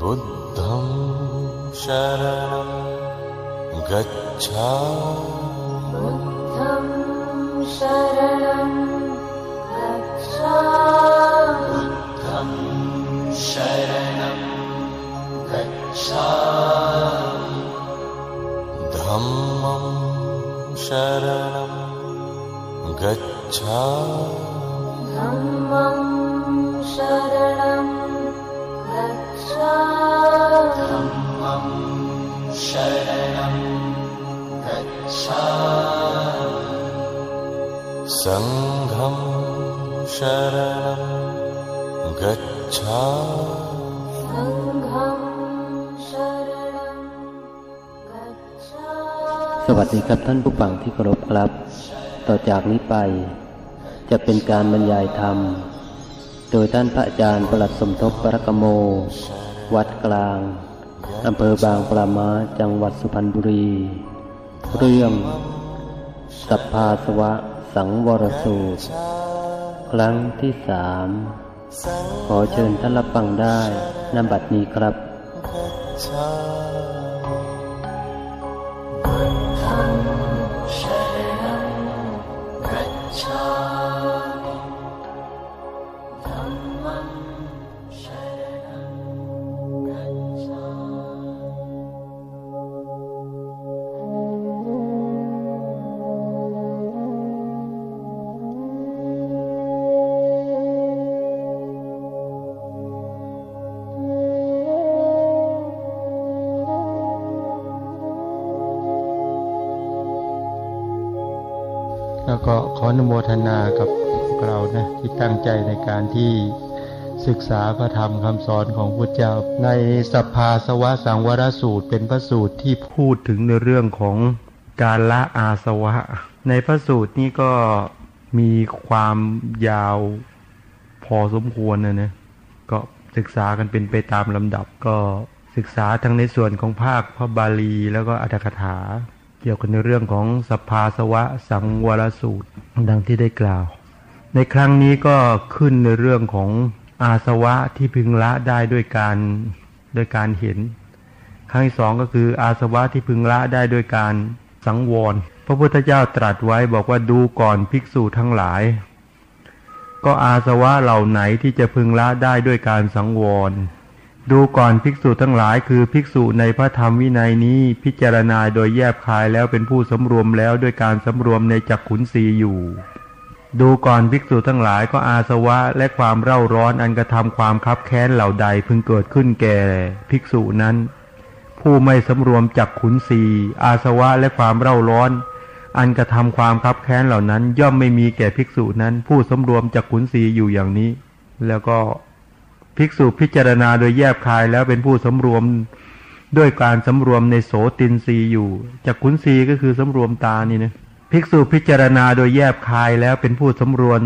बुद्धं शरणं गच्छामि। बुद्धं शरणं गच्छामि। बुद्धं शरणं गच्छामि धम्मं शरणं गच्छामि। धम्मं शरणं सङ्घं शरणं गच्छामि सङ्घं शरणं गच्छामि สวัสดีครับท่านผู้ฟังที่เคารพครับ ต่อจากนี้ไป จะเป็นการบรรยายธรรม โดยท่านพระอาจารย์ประหลัดสมทบปรกโม วัดกลาง อำเภอบางปลามาจังหวัดสุพรรณบุรี เรื่องสัพพาสวะสังวรสูตร ครั้งที่สามขอเชิญท่านรับฟังได้นำบัดนี้ครับ ออนุโมทนากับเรานะที่ตั้งใจในการที่ศึกษาพระธรรมคำสอนของพระเจ้า ในสัพพาสวะสังวรสูตรเป็นพระสูตรที่พูดถึงในเรื่องของการละอาสวะ ในพระสูตรนี้ก็มีความยาวพอสมควรนะนะก็ศึกษากันเป็นไปตามลำดับก็ศึกษาทั้งในส่วนของภาคพระบาลีแล้วก็อัตถกถา เกี่ยวกับในเรื่องของสภาสวะสังวรสูตร ดังที่ได้กล่าว ในครั้งนี้ก็ขึ้นในเรื่องของอาสวะที่พึงละได้ด้วยการด้วยการเห็น ครั้งที่สองก็คืออาสวะที่พึงละได้ด้วยการสังวร พระพุทธเจ้าตรัสไว้บอกว่าดูก่อนภิกษุทั้งหลาย ก็อาสวะเหล่าไหนที่จะพึงละได้ด้วยการสังวร ดูก่อนภิกษุทั้งหลายคือภิกษุในพระธรรมวินัยนี้พิจารณาโดยแยบคายแล้วเป็นผู้สำรวมแล้วด้วยการสำรวมในจักขุนสีอยู่ ดูก่อนภิกษุทั้งหลายก็อาสวะและความเร่าร้อนอันกระทำความคับแค้นเหล่าใดพึงเกิดขึ้นแก่ภิกษุนั้น ผู้ไม่สำรวมจักขุนสีอาสวะและความเร่าร้อน อันกระทำความคับแค้นเหล่านั้น ย่อมไม่มีแก่ภิกษุนั้น ผู้สำรวมจักขุนสีอยู่อย่างนี้ แล้วก็ ภิกษุพิจารณาโดยแยบคายแล้วเป็นผู้สำรวมด้วยการสำรวมในโสตินรีอยู่จากขุนรีก็คือสำรวมตานี่นะภิกษุพิจารณาโดยแยบคายแล้วเป็นผู้สำรวม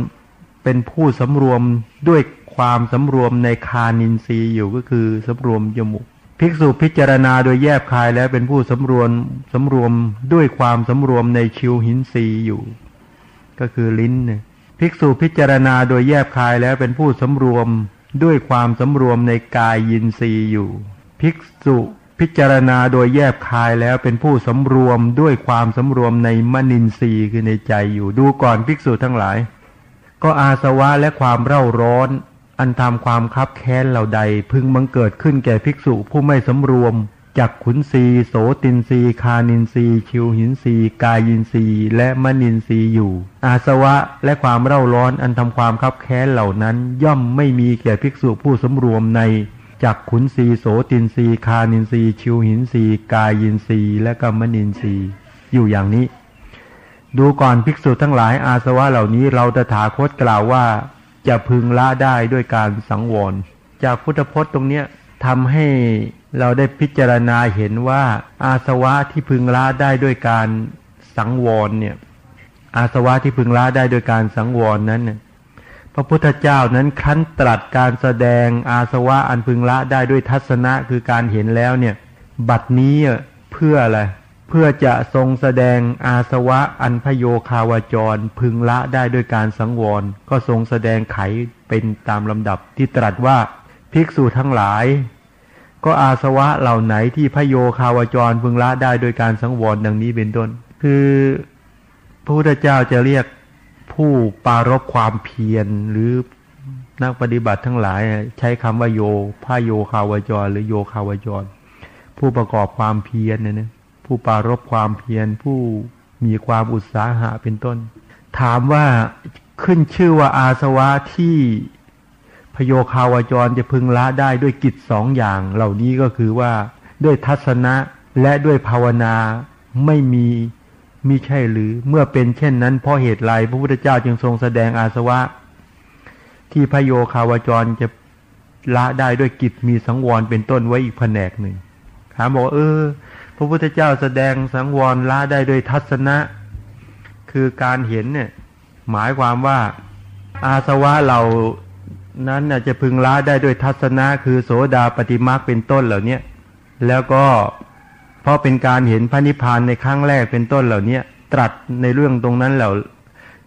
เป็นผู้สำรวมด้วยความสำรวมในคานินรีอยู่ก็คือสำรวมจมูกภิกษุพิจารณาโดยแยบคายแล้วเป็นผู้สำรวมสำรวมด้วยความสำรวมในชิวหินรีอยู่ ก็คือลิ้นเนี่ยภิกษุพิจารณาโดยแยบคายแล้วเป็นผู้สำรวม ด้วยความสำรวมในกายยินรีอยู่ ภิกษุพิจารณาโดยแยบคายแล้วเป็นผู้สำรวมด้วยความสำรวมในมนินทรีย์คือในใจอยู่ ดูก่อนภิกษุทั้งหลาย ก็อาสวะและความเร่าร้อน อันทำความคับแค้นเหล่าใดพึงบังเกิดขึ้นแก่ภิกษุผู้ไม่สำรวม จากขุนศีโสตินรีคานินรีชิวหินรีกายินรีและมนินรีอยู่ อาสวะและความเร่าร้อนอันทำความคับแค้นเหล่านั้นย่อมไม่มีแก่ภิกษุผู้สำรวมในจากขุนศีโสตินรีคานินรีชิวหินรีกายินรีและก็มนินรีอยู่อย่างนี้ ดูก่อนภิกษุทั้งหลายอาสวะเหล่านี้เราตถาคตกล่าวว่า จะพึงละได้ด้วยการสังวร จากพุทธพจน์ตรงเนี้ยทำให้ เราได้พิจารณาเห็นว่า อาสวะที่พึงละได้ด้วยการสังวรเนี่ยอาสวะที่พึงละได้ด้วยการสังวรนั้นเนี่ยพระพุทธเจ้านั้นคั้นตรัสการแสดงอาสวะอันพึงละได้ด้วยทัศนะคือการเห็นแล้วเนี่ย บัดนี้เพื่ออะไร เพื่อจะทรงแสดงอาสวะอันพโยคาวจร พึงละได้ด้วยการสังวร ก็ทรงแสดงไขเป็นตามลำดับที่ตรัสว่าภิกษุทั้งหลาย ก็อาสวะเหล่าไหนที่พโยคาวจรพึงละได้โดยการสังวรดังนี้เป็นต้น คือพระพุทธเจ้าจะเรียกผู้ปารบความเพียรหรือนักปฏิบัติทั้งหลาย ใช้คำว่าโยพระโยคาวจร หรือโยคาวจร ผู้ประกอบความเพียรเนี่ยนะผู้ปารบความเพียรผู้มีความอุตสาหะเป็นต้น ถามว่าขึ้นชื่อว่าอาสวะที่ พโยคาวจรจะพึงละได้ด้วยกิจสองอย่าง เหล่านี้ก็คือว่าด้วยทัศนะและด้วยภาวนาไม่มีมิใช่หรือเมื่อเป็นเช่นนั้นเพราะเหตุไรพระพุทธเจ้าจึงทรงแสดงอาสวะ ที่พโยคาวจรจะละได้ด้วยกิจมีสังวรเป็นต้นไว้อีกแผนกหนึ่งถามบอกเออ พระพุทธเจ้าแสดงสังวรละได้ด้วยทัศนะ คือการเห็นเนี่ยหมายความว่าอาสวะเรา นั้นจะพึงละได้ด้วยทัศนะคือโสดาปฏิมาเป็นต้นเหล่านี้แล้วก็เพราะเป็นการเห็นพระนิพพานในครั้งแรกเป็นต้นเหล่านี้ตรัสในเรื่องตรงนั้นเหล่า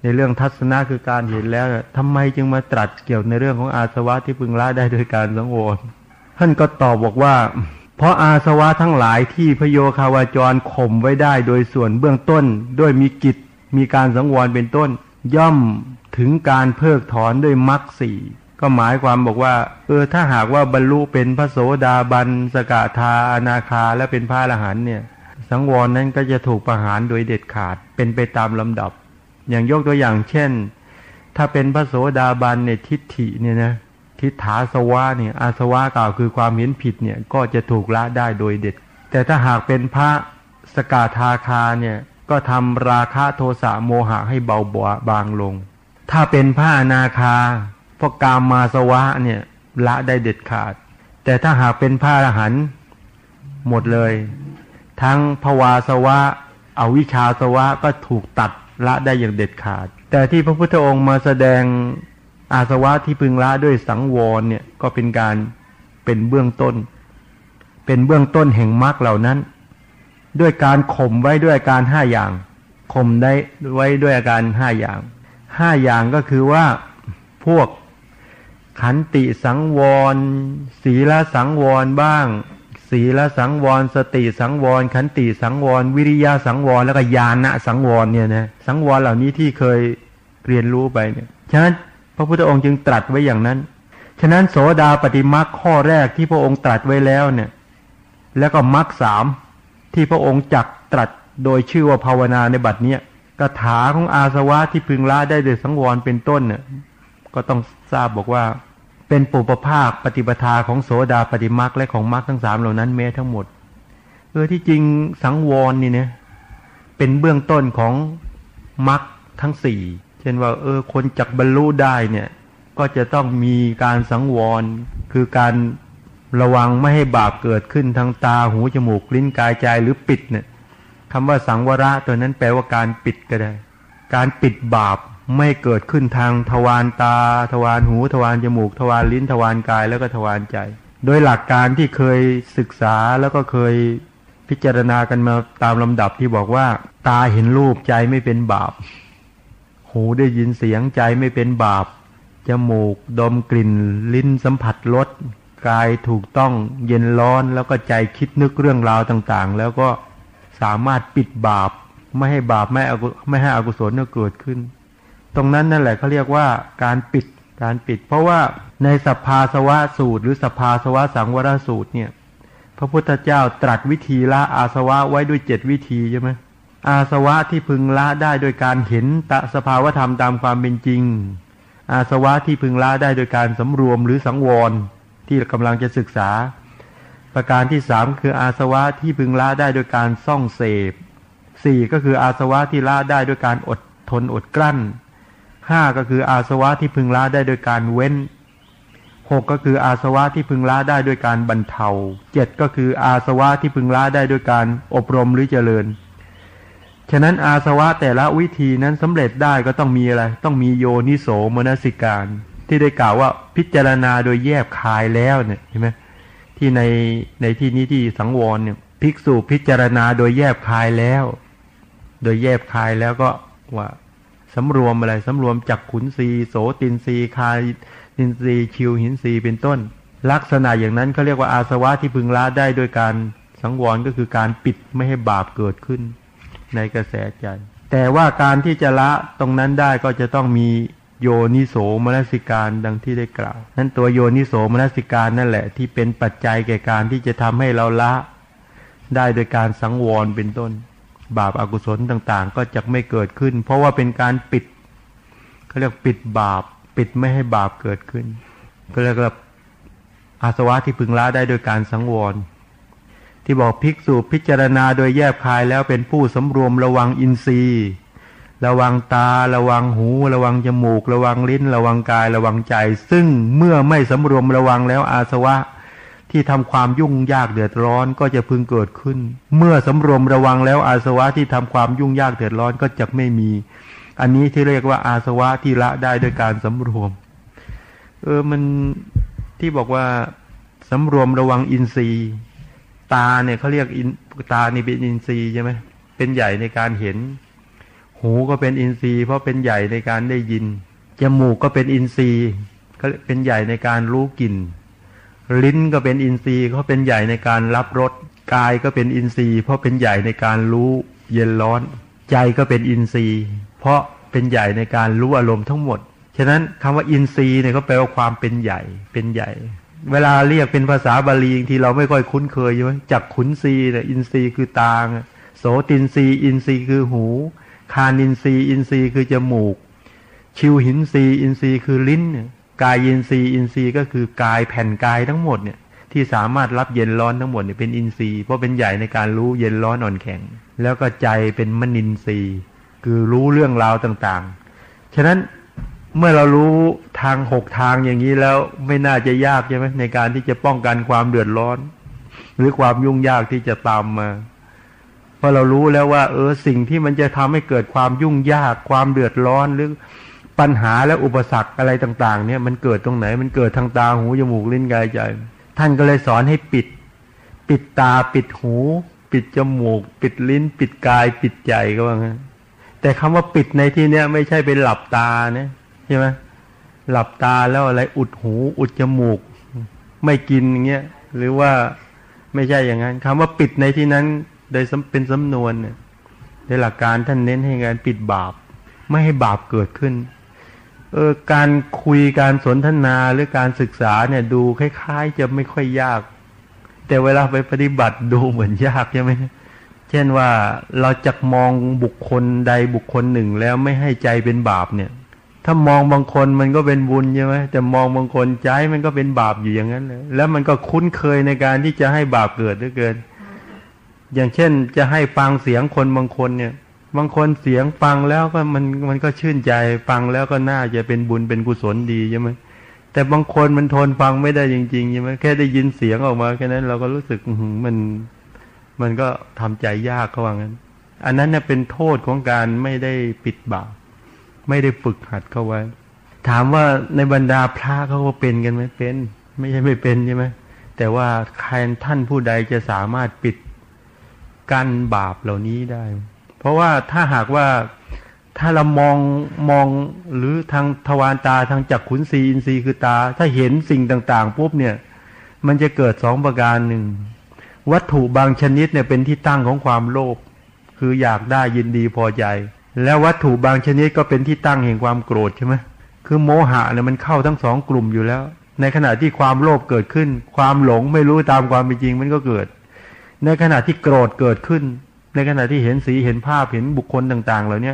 ในเรื่องทัศนะคือการเห็นแล้วทำไมจึงมาตรัสเกี่ยวในเรื่องของอาสวะที่พึงละได้โดยการสังวรท่านก็ตอบบอกว่า เพราะอาสวะทั้งหลายที่พโยคาวาจรข่มไว้ได้โดยส่วนเบื้องต้นด้วยมีกิจมีการสังวรเป็นต้น ย่อมถึงการเพิกถอนด้วยมรรคสี่ ก็หมายความบอกว่า เออถ้าหากว่าบรรลุเป็นพระโสดาบันสกทาอนาคาและเป็นพระอรหันเนี่ย สังวรนั้นก็จะถูกประหารโดยเด็ดขาดเป็นไปตามลำดับ อย่างยกตัวอย่างเช่น ถ้าเป็นพระโสดาบันเนี่ยทิฏฐิเนี่ยนะทิฏฐาสวะเนี่ยอาสวะกล่าวคือความเห็นผิดเนี่ยก็จะถูกละได้โดยเด็ด แต่ถ้าหากเป็นพระสกทาคาเนี่ยก็ทำราคะโทสะโมหะให้เบาบางลง ถ้าเป็นพระอนาคา พราะกามมาสวะเนี่ยละได้เด็ดขาด แต่ถ้าหากเป็นพระอรหันต์หมดเลย ทั้งภวาสวะอวิชชาสวะก็ถูกตัดละได้อย่างเด็ดขาด แต่ที่พระพุทธองค์มาแสดงอาสวะที่พึงละด้วยสังวรเนี่ยก็เป็นการเป็นเบื้องต้น เป็นเบื้องต้นแห่งมรรคเหล่านั้น ด้วยการข่มไว้ด้วยอาการห้าอย่างข่มได้ไว้ด้วยอาการห้าอย่างห้าอย่างก็คือว่าพวก ขันติสังวร ศีลสังวรบ้าง ศีลสังวร สติสังวร ขันติสังวร วิริยะสังวร แล้วก็ญาณสังวรเนี่ยนะสังวรเหล่านี้ที่เคยเรียนรู้ไปเนี่ยฉะนั้นพระพุทธองค์จึงตรัสไว้อย่างนั้น ฉะนั้นโสดาปฏิมักข้อแรกที่พระองค์ตรัสไว้แล้วเนี่ย แล้วก็มักสามที่พระองค์จักตรัสโดยชื่อว่าภาวนาในบัดเนี้ยกถาของอาสวะที่พึงละได้โดยสังวรเป็นต้นเนี่ยก็ต้องทราบบอกว่า เป็นปุปภาคปฏิปทาของโสดาปฏิมักและของมักทั้งสามเหล่านั้นแม้ทั้งหมดเออที่จริงสังวรนี่เนี่ยเป็นเบื้องต้นของมักทั้งสี่เช่นว่า เออ คนจักบรรลุได้เนี่ย ก็จะต้องมีการสังวร คือการระวังไม่ให้บาปเกิดขึ้นทางตาหูจมูกลิ้นกายใจหรือปิดเนี่ยคำว่าสังวระตัวนั้นแปลว่าการปิดก็ได้ การปิดบาป ไม่เกิดขึ้นทางทวารตา ทวารหูทวารจมูก ทวารลิ้นทวารกายแล้วก็ทวารใจ โดยหลักการที่เคยศึกษาแล้วก็เคยพิจารณากันมาตามลำดับที่บอกว่า ตาเห็นรูปใจไม่เป็นบาป หูได้ยินเสียงใจไม่เป็นบาปจมูกดมกลิ่น ลิ้นสัมผัสรสกายถูกต้องเย็นร้อนแล้วก็ใจคิดนึกเรื่องราวต่างๆ แล้วก็สามารถปิดบาป ไม่ให้บาปไม่ไม่ให้อกุศลเกิดขึ้น ตรงนั้นนั่นแหละเขาเรียกว่าการปิดการปิด เพราะว่าในสภาสวะสูตร หรือสภาสวะสังวรสูตรเนี่ยพระพุทธเจ้าตรัสวิธีละอาสวะไว้ด้วยเจ็ดวิธีใช่ไหมอาสวะที่พึงละได้โดยการเห็นตสภาวธรรมตามความเป็นจริง อาสวะที่พึงละได้โดยการสำรวมหรือสังวรที่กำลังจะศึกษา ประการที่สามคืออาสวะที่พึงละได้โดยการซ่องเสพสี่ก็คืออาสวะที่ละได้โดยการอดทนอดกลั้น ห้าก็คืออาสวะที่พึงละได้โดยการเว้นหกก็คืออาสวะที่พึงละได้โดยการบรรเทาเจ็ดก็คืออาสวะที่พึงละได้โดยการอบรมหรือเจริญ ฉะนั้นอาสวะแต่ละวิธีนั้นสำเร็จได้ก็ต้องมีอะไร ต้องมีโยนิโสมนสิการ ที่ได้กล่าวว่าพิจารณาโดยแยบคายแล้วเนี่ยเห็นไหมที่ในในที่นี้ที่สังวรเนี่ยภิกษุพิจารณาโดยแยบคายแล้ว โดยแยบคายแล้วก็ว่า สำรวมอะไรสำรวมจักขุนสีโสตินสีคายินสีชิวหินสีเป็นต้น ลักษณะอย่างนั้นเขาเรียกว่าอาสวะที่พึงละได้โดยการสังวรก็คือการปิดไม่ให้บาปเกิดขึ้น ในกระแสใจ แต่ว่าการที่จะละตรงนั้นได้ก็จะต้องมีโยนิโสมนสิการดังที่ได้กล่าวนั้นตัวโยนิโสมนสิการนั่นแหละ ที่เป็นปัจจัยแก่การที่จะทำให้เราละ ได้โดยการสังวรเป็นต้น บาปอากุศลต่างๆ ก็จะไม่เกิดขึ้น เพราะว่าเป็นการปิดเขาเรียกปิดบาป ปิดไม่ให้บาปเกิดขึ้น ก็เรียกว่าอาสวะที่พึงละได้โดยการสังวร ที่บอกภิกษุพิจารณาโดยแยบคายแล้วเป็นผู้สำรวมระวังอินทรีย์ ระวังตา ระวังหู ระวังจมูก ระวังลิ้น ระวังกาย ระวังใจ ซึ่งเมื่อไม่สำรวมระวังแล้วอาสวะ ที่ทำความยุ่งยากเดือดร้อนก็จะพึงเกิดขึ้น เมื่อสำรวมระวังแล้วอาสวะที่ทำความยุ่งยากเดือดร้อนก็จะไม่มี อันนี้ที่เรียกว่าอาสวะที่ละได้โดยการสำรวม เออมันที่บอกว่าสำรวมระวังอินทรีย์ ตาเนี่ยเขาเรียกอินตานี่เป็นอินทรีย์ใช่ไหมเป็นใหญ่ในการเห็น หูก็เป็นอินทรีย์ เพราะเป็นใหญ่ในการได้ยินจมูกก็เป็นอินทรีย์ก็เป็นใหญ่ในการรู้กลิ่น ลิ้นก็เป็นอินทรีย์เขาเป็นใหญ่ในการรับรสกายก็เป็นอินทรีย์ เพราะเป็นใหญ่ในการรู้เย็นร้อน ใจก็เป็นอินทรีย์ เพราะเป็นใหญ่ในการรู้อารมณ์ทั้งหมดฉะนั้นคำว่าอินทรีย์เนี่ยก็แปลว่าความเป็นใหญ่เป็นใหญ่ เวลาเรียกเป็นภาษาบาลีที่เราไม่ค่อยคุ้นเคยใช่ไหมจักขุนทรีย์เนี่ยอินทรีย์คือตาโสตินทรีย์อินทรีย์คือหู คานินทรีย์อินทรีย์คือจมูก ชิวหินทรีย์อินทรีย์คือลิ้นเนี่ย กายอินทรีย์อินทรีย์ก็คือกายแผ่นกายทั้งหมดเนี่ยที่สามารถรับเย็นร้อนทั้งหมดเนี่ยเป็นอินทรีย์เพราะเป็นใหญ่ในการรู้เย็นร้อนอ่อนแข็ง แล้วก็ใจเป็นมนินทรีย์ คือรู้เรื่องราวต่างๆ ฉะนั้นเมื่อเรารู้ทางหกทางอย่างนี้แล้วไม่น่าจะยากใช่ไหมในการที่จะป้องกันความเดือดร้อน หรือความยุ่งยากที่จะตามมาเพราะเรารู้แล้วว่า เออสิ่งที่มันจะทำให้เกิดความยุ่งยากความเดือดร้อนหรือ ปัญหาและอุปสรรคอะไรต่าง ๆ เนี่ยมันเกิดตรงไหน มันเกิดทางตาหูจมูกลิ้นกายใจ ท่านก็เลยสอนให้ปิด ปิดตาปิดหู ปิดจมูก ปิดลิ้น ปิดกาย ปิดใจก็ว่างั้นแต่คำว่าปิดในที่เนี้ยไม่ใช่เป็นหลับตาเนี่ยใช่ไหมหลับตาแล้วอะไรอุดหู อุดจมูก ไม่กินอย่างเงี้ยหรือว่าไม่ใช่อย่างนั้นคำว่าปิดในที่นั้น โดยเป็นสำนวนเนี่ยในหลักการท่านเน้นให้การปิดบาป ไม่ให้บาปเกิดขึ้น เออการคุยการสนทนาหรือการศึกษาเนี่ย ดูคล้ายๆ จะไม่ค่อยยาก แต่เวลาไปปฏิบัติดูเหมือนยากใช่ไหมเช่นว่าเราจะมองบุคคลใดบุคคลหนึ่งแล้วไม่ให้ใจเป็นบาปเนี่ย ถ้ามองบางคนมันก็เป็นบุญใช่ไหมแต่มองบางคนใจมันก็เป็นบาปอยู่อย่างนั้นเลยแล้วมันก็คุ้นเคยในการที่จะให้บาปเกิดด้วยเกิน อย่างเช่น จะให้ฟังเสียงคนบางคนเนี่ย บางคนเสียงฟังแล้วก็มันมันก็ชื่นใจฟังแล้วก็น่าจะเป็นบุญเป็นกุศลดีใช่ไหมแต่บางคนมันทนฟังไม่ได้จริงๆใช่ไหมแค่ได้ยินเสียงออกมาแค่นั้นเราก็รู้สึกมันมันก็ทำใจยากเขาว่างั้น อันนั้นเนี่ยเป็นโทษของการไม่ได้ปิดบาปไม่ได้ฝึกหัดเข้าไว้ ถามว่าในบรรดาพระเขาก็เป็นกันไหมเป็น ไม่ใช่ไม่เป็นใช่ไหมแต่ว่าใครท่านผู้ใดจะสามารถปิดกั้นบาปเหล่านี้ได้ ราะว่าถ้าหากว่าถ้าเรามองมองหรือทางทวารตาทางจักขุนซีอินทรีย์คือตา ถ้าเห็นสิ่งต่างๆปุ๊บเนี่ย มันจะเกิดสองประการหนึ่ง วัตถุบางชนิดเนี่ยเป็นที่ตั้งของความโลภคืออยากได้ยินดีพอใจ แล้ววัตถุบางชนิดก็เป็นที่ตั้งแห่งความโกรธใช่ไหมคือโมหะเนี่ยมันเข้าทั้งสองกลุ่มอยู่แล้ว ในขณะที่ความโลภเกิดขึ้น ความหลงไม่รู้ตามความเป็นจริงมันก็เกิด ในขณะที่โกรธเกิดขึ้น ในขณะที่เห็นสีเห็นภาพเห็นบุคคลต่าง ๆ เหล่านี้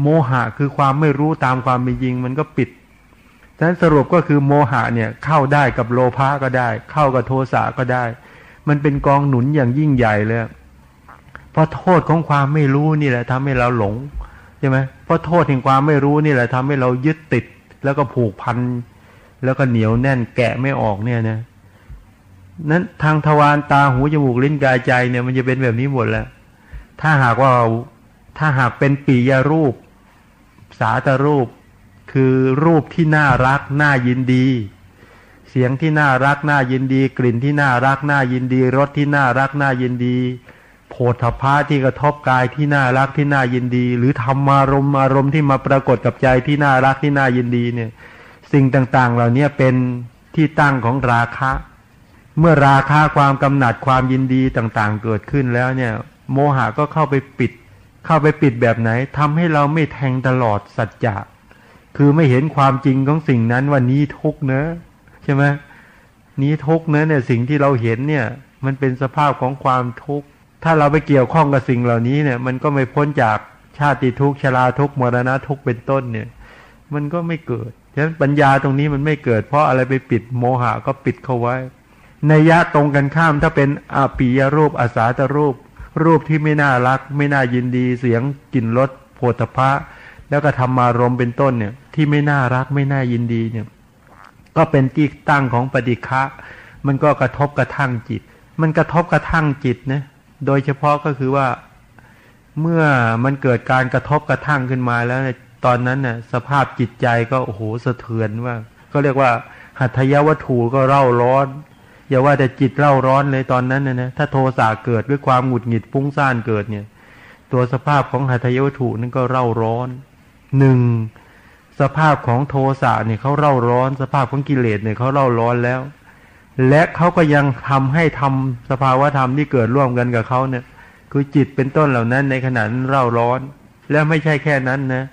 โมหะคือความไม่รู้ตามความเป็นจริงมันก็ปิดดังนั้นสรุปก็คือโมหะเนี่ยเข้าได้กับโลภะก็ได้ เข้ากับโทสะก็ได้ มันเป็นกองหนุนอย่างยิ่งใหญ่เลยเพราะโทษของความไม่รู้นี่แหละทำให้เราหลงใช่ไหมเพราะโทษแห่งความไม่รู้นี่แหละทำให้เรายึดติด แล้วก็ผูกพันแล้วก็เหนียวแน่นแกะไม่ออกเนี่ยนะนั้นทางทวารตาหูจมูกลิ้นกายใจเนี่ย มันจะเป็นแบบนี้หมดแล้ว ถ้าหากว่าถ้าหากเป็นปียรูป สาตรูป คือรูปที่น่ารักน่ายินดี เสียงที่น่ารักน่ายินดี กลิ่นที่น่ารักน่ายินดีรสที่น่ารักน่ายินดี โผฏฐะที่กระทบกายที่น่ารักที่น่ายินดี หรือธรรมารมอารมณ์ที่มาปรากฏกับใจที่น่ารักที่น่ายินดีเนี่ย สิ่งต่างๆ เหล่านี้เป็นทที่ตั้งของราคะ เมื่อราคะความกำหนัดความยินดีต่างๆ เกิดขึ้นแล้วเนี่ย โมหะก็เข้าไปปิด เข้าไปปิดแบบไหนทำให้เราไม่แทงตลอดสัจจะคือไม่เห็นความจริงของสิ่งนั้นว่านี้ทุกเนอะใช่ไหมนี้ทุกเนอะเนี่ยสิ่งที่เราเห็นเนี่ย มันเป็นสภาพของความทุกข์ถ้าเราไปเกี่ยวข้องกับสิ่งเหล่านี้เนี่ย มันก็ไม่พ้นจากชาติทุกข์ชราทุกข์มรณะทุกข์เป็นต้นเนี่ย มันก็ไม่เกิดฉะนั้นปัญญาตรงนี้มันไม่เกิด เพราะอะไรไปปิดโมหะก็ปิดเข้าไว้ในยะตรงกันข้ามถ้าเป็นอปียรูปอาสาตรูป รูปที่ไม่น่ารัก ไม่น่ายินดีเสียงกลิ่นรสโผฏฐะแล้วก็ธรรมารมเป็นต้นเนี่ย ที่ไม่น่ารักไม่น่ายินดีเนี่ย ก็เป็นที่ตั้งของปฏิฆะมันก็กระทบกระทั่งจิต มันกระทบกระทั่งจิตนะโดยเฉพาะก็คือว่าเมื่อมันเกิดการกระทบกระทั่งขึ้นมาแล้วตอนนั้นน่ะสภาพจิตใจก็โอ้โหสะเทือนว่าก็เรียกว่าหัตถยวัตถุก็เร่าร้อน อย่าว่าแต่จิตเร่าร้อนเลยตอนนั้นนะนะถ้าโทสะเกิดด้วยความหงุดหงิดฟุ้งซ่านเกิดเนี่ย ตัวสภาพของหัตถยวัตถุนั่นก็เร่าร้อนหนึ่งสภาพของโทสะเนี่ยเขาเร่าร้อน สภาพของกิเลสเนี่ยเขาเร่าร้อนแล้ว และเขาก็ยังทำให้ทำสภาวะธรรมที่เกิดร่วมกันกับเขาเนี่ย คือจิตเป็นต้นเหล่านั้นในขณะนั้นเร่าร้อน และไม่ใช่แค่นั้นนะ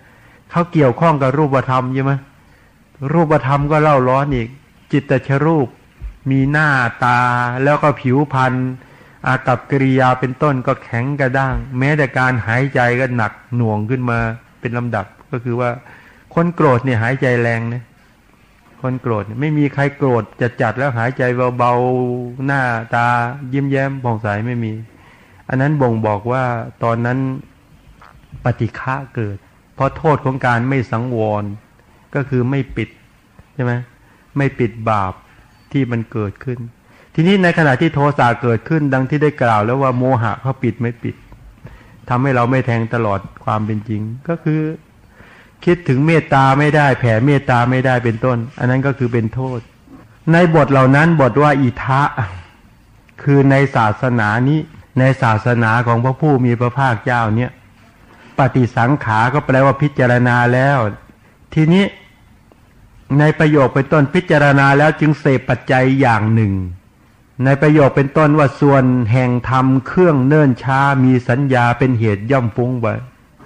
เขาเกี่ยวข้องกับรูปธรรมใช่ไหมรูปธรรมก็เล่าร้อนอีก จิตตชรูป มีหน้าตาแล้วก็ผิวพรรณอากับกิริยาเป็นต้นก็แข็งกระด้าง แม้แต่การหายใจก็หนักหน่วงขึ้นมาเป็นลำดับก็คือว่า คนโกรธเนี่ยหายใจแรงนะคนโกรธไม่มีใครโกรธจัดจัดแล้วหายใจเบาๆหน้าตายิ้มแย้มผ่องใสไม่มี อันนั้นบ่งบอกว่าตอนนั้นปฏิฆะเกิด เพราะโทษของการไม่สังวร ก็คือไม่ปิดใช่ไหมไม่ปิดบาป ที่มันเกิดขึ้น ทีนี้ในขณะที่โทสะเกิดขึ้น ดังที่ได้กล่าวแล้วว่าโมหะเขาปิดไม่ปิดทำให้เราไม่แทงตลอดความเป็นจริง ก็คือ คิดถึงเมตตาไม่ได้ แผ่เมตตาไม่ได้เป็นต้น อันนั้นก็คือเป็นโทษ ในบทเหล่านั้นบทว่าอิทะคือในศาสนานี้ในศาสนาของพระผู้มีพระภาคเจ้าเนี่ยปฏิสังขาก็แปลว่าพิจารณาแล้ว ทีนี้ ในประโยคเป็นต้นพิจารณาแล้วจึงเสพปัจจัยอย่างหนึ่ง ในประโยคเป็นต้นว่าส่วนแห่งธรรมเครื่องเนิ่นช้ามีสัญญาเป็นเหตุย่อมฟุ้งไป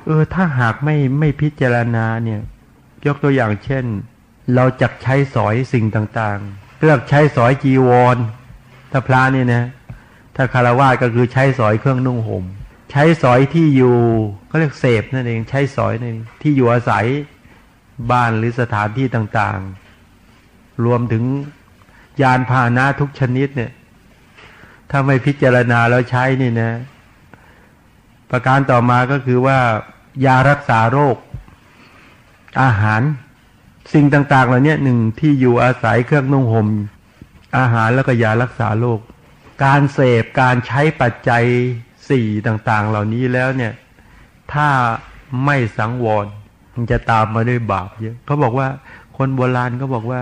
เออถ้าหากไม่ไม่พิจารณาเนี่ย ยกตัวอย่างเช่น เราจักใช้สอยสิ่งต่างๆ เลือกใช้สอยจีวรถ้าพระนี่นะถ้าคารวะก็คือใช้สอยเครื่องนุ่งห่มใช้สอยที่อยู่ก็เรียกเสพนั่นเองใช้สอยนั่นที่อยู่อาศัย บ้านหรือสถานที่ต่างๆ รวมถึงยานพาหนะทุกชนิดเนี่ย ถ้าไม่พิจารณาแล้วใช้นี่นะ ประการต่อมาก็คือว่า ยารักษาโรค อาหาร สิ่งต่างๆเหล่านี้หนึ่งที่อยู่อาศัยเครื่องนุ่งหม่มอาหารแล้วก็ยารักษาโรคการเสพการใช้ปัจจัยสี่ต่าง ๆ เหล่านี้แล้วเนี่ย ถ้าไม่สังวร มันจะตามมาด้วยบาปเยอะเขาบอกว่าคนโบราณก็บอกว่า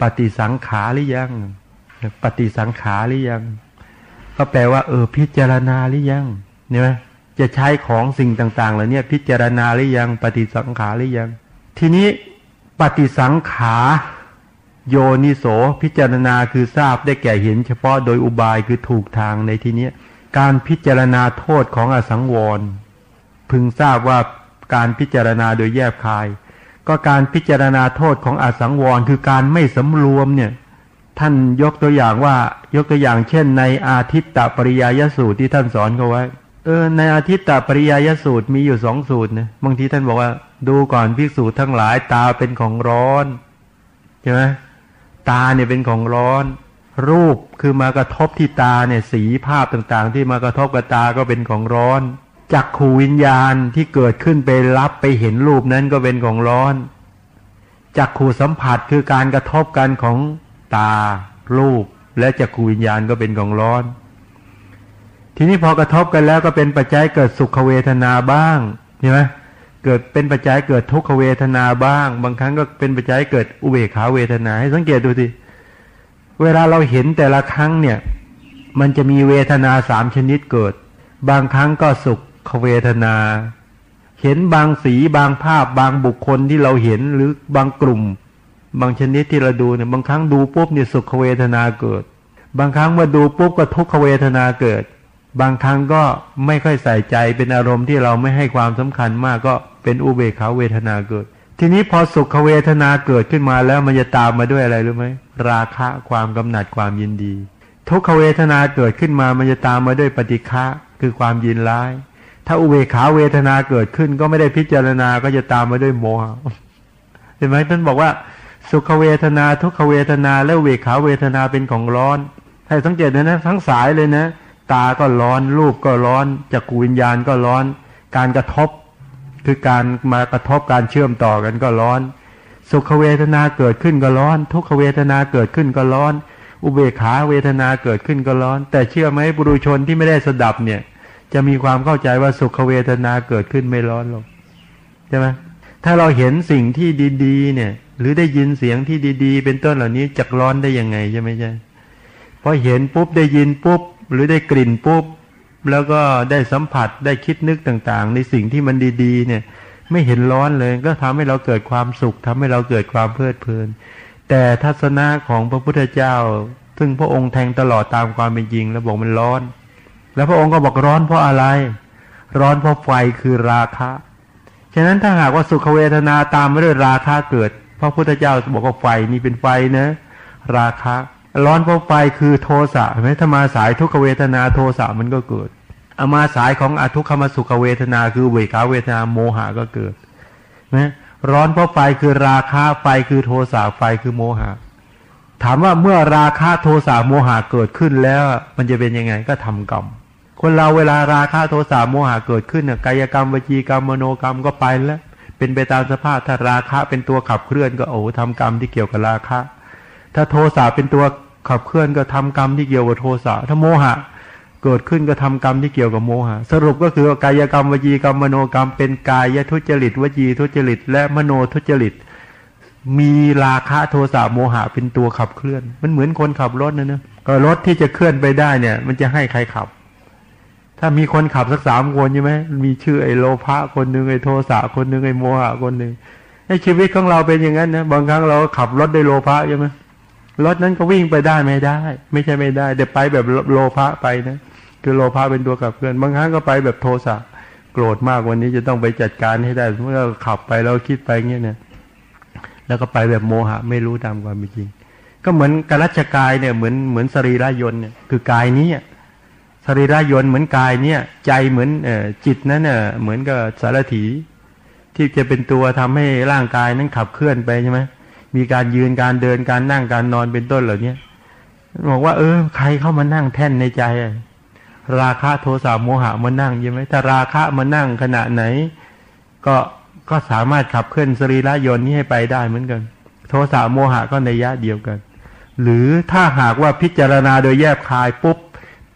ปฏิสังขาหรือยัง ปฏิสังขาหรือยัง ก็แปลว่า เออ พิจารณาหรือยังเนี่ยจะใช้ของสิ่งต่างๆเหล่านี้พิจารณาหรือยัง ปฏิสังขาหรือยัง ทีนี้ปฏิสังขาโยนิโสพิจารณาคือทราบได้แก่เห็น เฉพาะโดยอุบายคือถูกทางในที่นี้การพิจารณาโทษของอสังวร พึงทราบว่า การพิจารณาโดยแยบคาย ก็การพิจารณาโทษของอสังวรคือการไม่สำรวมเนี่ยท่านยกตัวอย่างว่ายกตัวอย่างเช่น ในอาทิตตปริยายสูตรที่ท่านสอนเขาไว้ เออ ในอาทิตตปริยายสูตรมีอยู่สองสูตรนะบางทีท่านบอกว่า ดูก่อนภิกษุทั้งหลายตาเป็นของร้อนใช่ไหมตาเนี่ยเป็นของร้อน รูปคือมากระทบที่ตาเนี่ยสีภาพต่างๆ ที่มากระทบกับตาก็เป็นของร้อน จักขูวิญญาณที่เกิดขึ้นไปรับไปเห็นรูปนั้นก็เป็นของร้อนจักขูสัมผัสคือการกระทบกันของตา รูป และจักขูวิญญาณก็เป็นของร้อน ทีนี้พอกระทบกันแล้วก็เป็นปัจจัยเกิดสุขเวทนาบ้างใช่ไหมเกิดเป็นปัจจัยเกิดทุกขเวทนาบ้าง บางครั้งก็เป็นปัจจัยเกิดอุเบกขาเวทนาให้สังเกตดูสิเวลาเราเห็นแต่ละครั้งเนี่ย มันจะมีเวทนาสามชนิดเกิด บางครั้งก็สุข ขเวทนา เห็นบางสีบางภาพบางบุคคลที่เราเห็นหรือบางกลุ่ม บางชนิดที่เราดูเนี่ยบางครั้งดูปุ๊บเนี่ยสุขเวทนาเกิด บางครั้งมาดูปุ๊บก็ทุกขเวทนาเกิด บางครั้งก็ไม่ค่อยใส่ใจเป็นอารมณ์ที่เราไม่ให้ความสำคัญมากก็เป็นอุเบกขาเวทนาเกิด ทีนี้พอสุขเวทนาเกิดขึ้นมาแล้วมันจะตามมาด้วยอะไรรู้ไหมราคะความกำหนัดความยินดี ทุกขเวทนาเกิดขึ้นมามันจะตามมาด้วยปฏิฆะคือความยินร้าย ถ้าอุเบกขาเวทนาเกิดขึ้น ก็ไม่ได้พิจารณาก็จะตามมาด้วยโมหะเห็นไหมท่านบอกว่า สุขเวทนาทุกขเวทนา และเวขาเวทนาเป็นของร้อนให้สังเกตนะนะทั้งสายเลยนะ ตาก็ร้อนรูปก็ร้อนจักรวิญญาณก็ร้อน การกระทบ คือการมากระทบการเชื่อมต่อกันก็ร้อน สุขเวทนาเกิดขึ้นก็ร้อน ทุกขเวทนาเกิดขึ้นก็ร้อน อุเบกขาเวทนาเกิดขึ้นก็ร้อน แต่เชื่อไหมบุรุชนที่ไม่ได้สดับเนี่ย จะมีความเข้าใจว่าสุขเวทนาเกิดขึ้นไม่ร้อนหรอกใช่ไหมถ้าเราเห็นสิ่งที่ดีๆ เนี่ย หรือได้ยินเสียงที่ดี ๆ เป็นต้นเหล่านี้จักร้อนได้ยังไงใช่ไหมใช่พอเห็นปุ๊บได้ยินปุ๊บ หรือได้กลิ่นปุ๊บ แล้วก็ได้สัมผัสได้คิดนึกต่างๆ ในสิ่งที่มันดีๆ เนี่ย ไม่เห็นร้อนเลยก็ทำให้เราเกิดความสุขทำให้เราเกิดความเพลิดเพลิน แต่ทัศนะของพระพุทธเจ้า ซึ่งพระองค์แทงตลอดตามความเป็นจริงแล้วบอกมันร้อน แล้วพระองค์ก็บอกร้อนเพราะอะไร ร้อนเพราะไฟคือราคะ ฉะนั้นถ้าหากว่าสุขเวทนาตามมาด้วยราคะเกิด พระพุทธเจ้าบอกว่าไฟนี่เป็นไฟนะ ราคะ ร้อนเพราะไฟคือโทสะเห็นไหมถ้ามาสายทุกขเวทนาโทสะมันก็เกิดเอามาสายของอทุกขมสุขเวทนาคือเวขาเวทนาโมหะก็เกิดนะร้อนเพราะไฟคือราคะไฟคือโทสะไฟคือโมหะ ถามว่าเมื่อราคะโทสะโมหะเกิดขึ้นแล้ว มันจะเป็นยังไงก็ทำกรรม คนเราเวลาราคะโทสะโมหะเกิดขึ้นเนี่ยกายกรรมวจีกรรมมโนกรรมก็ไปแล้ว เป็นไปตามสภาพถ้าราคะเป็นตัวขับเคลื่อนก็โอ้ทำกรรมที่เกี่ยวกับราคะ ถ้าโทสะเป็นตัวขับเคลื่อนก็ทำกรรมที่เกี่ยวกับโทสะถ้าโมหะ เกิดขึ้นก็ทำกรรมที่เกี่ยวกับโมหะ สรุปก็คือกายกรรมวจีกรรมมโนกรรม เป็นกายทุจริตวจีทุจริต และมโนทุจริต มีราคะโทสะโมหะเป็นตัวขับเคลื่อน มันเหมือนคนขับรถนะเนะก็รถที่จะเคลื่อนไปได้เนี่ย มันจะให้ใครขับ ถ้ามีคนขับสักสามคนใช่ไหมมีชื่อไอ้โลภะคนหนึ่งไอ้โทสะคนหนึ่งไอ้โมหะคนหนึ่งไอ้ชีวิตของเราเป็นอย่างนั้นนะบางครั้งเราขับรถได้โลภะใช่ไหมรถนั้นก็วิ่งไปได้ไม่ได้ ไม่ใช่ไม่ได้เดี๋ยวไปแบบโลภะไปนะคือโลภะเป็นตัวขับเคลื่อน บางครั้งก็ไปแบบโทสะโกรธมากวันนี้จะต้องไปจัดการให้ได้เมื่อเราขับไปเราคิดไปเงี้ยเนี่ยแล้วก็ไปแบบโมหะไม่รู้ตามความเป็นจริง ก็เหมือนกรัชกายเนี่ยเหมือนเหมือนสรีระยนต์เนี่ยคือกายนี้ สรีระยนต์เหมือนกายเนี่ย ใจเหมือนเออจิตนั้นเน่ยเหมือนกับสารถี ที่จะเป็นตัวทำให้ร่างกายนั้นขับเคลื่อนไปใช่ไหมมีการยืนการเดินการนั่งการนอนเป็นต้นเหล่านี้บอกว่า เออ ใครเข้ามานั่งแท่นในใจ ราคะโทสะโมหะมานั่งใช่ไหมถ้าราคะมานั่งขณะไหน ก็ก็สามารถขับเคลื่อนสรีระยนต์นี้ให้ไปได้เหมือนกัน โทสะโมหะก็ในยะเดียวกัน หรือถ้าหากว่าพิจารณาโดยแยบคายปุ๊บ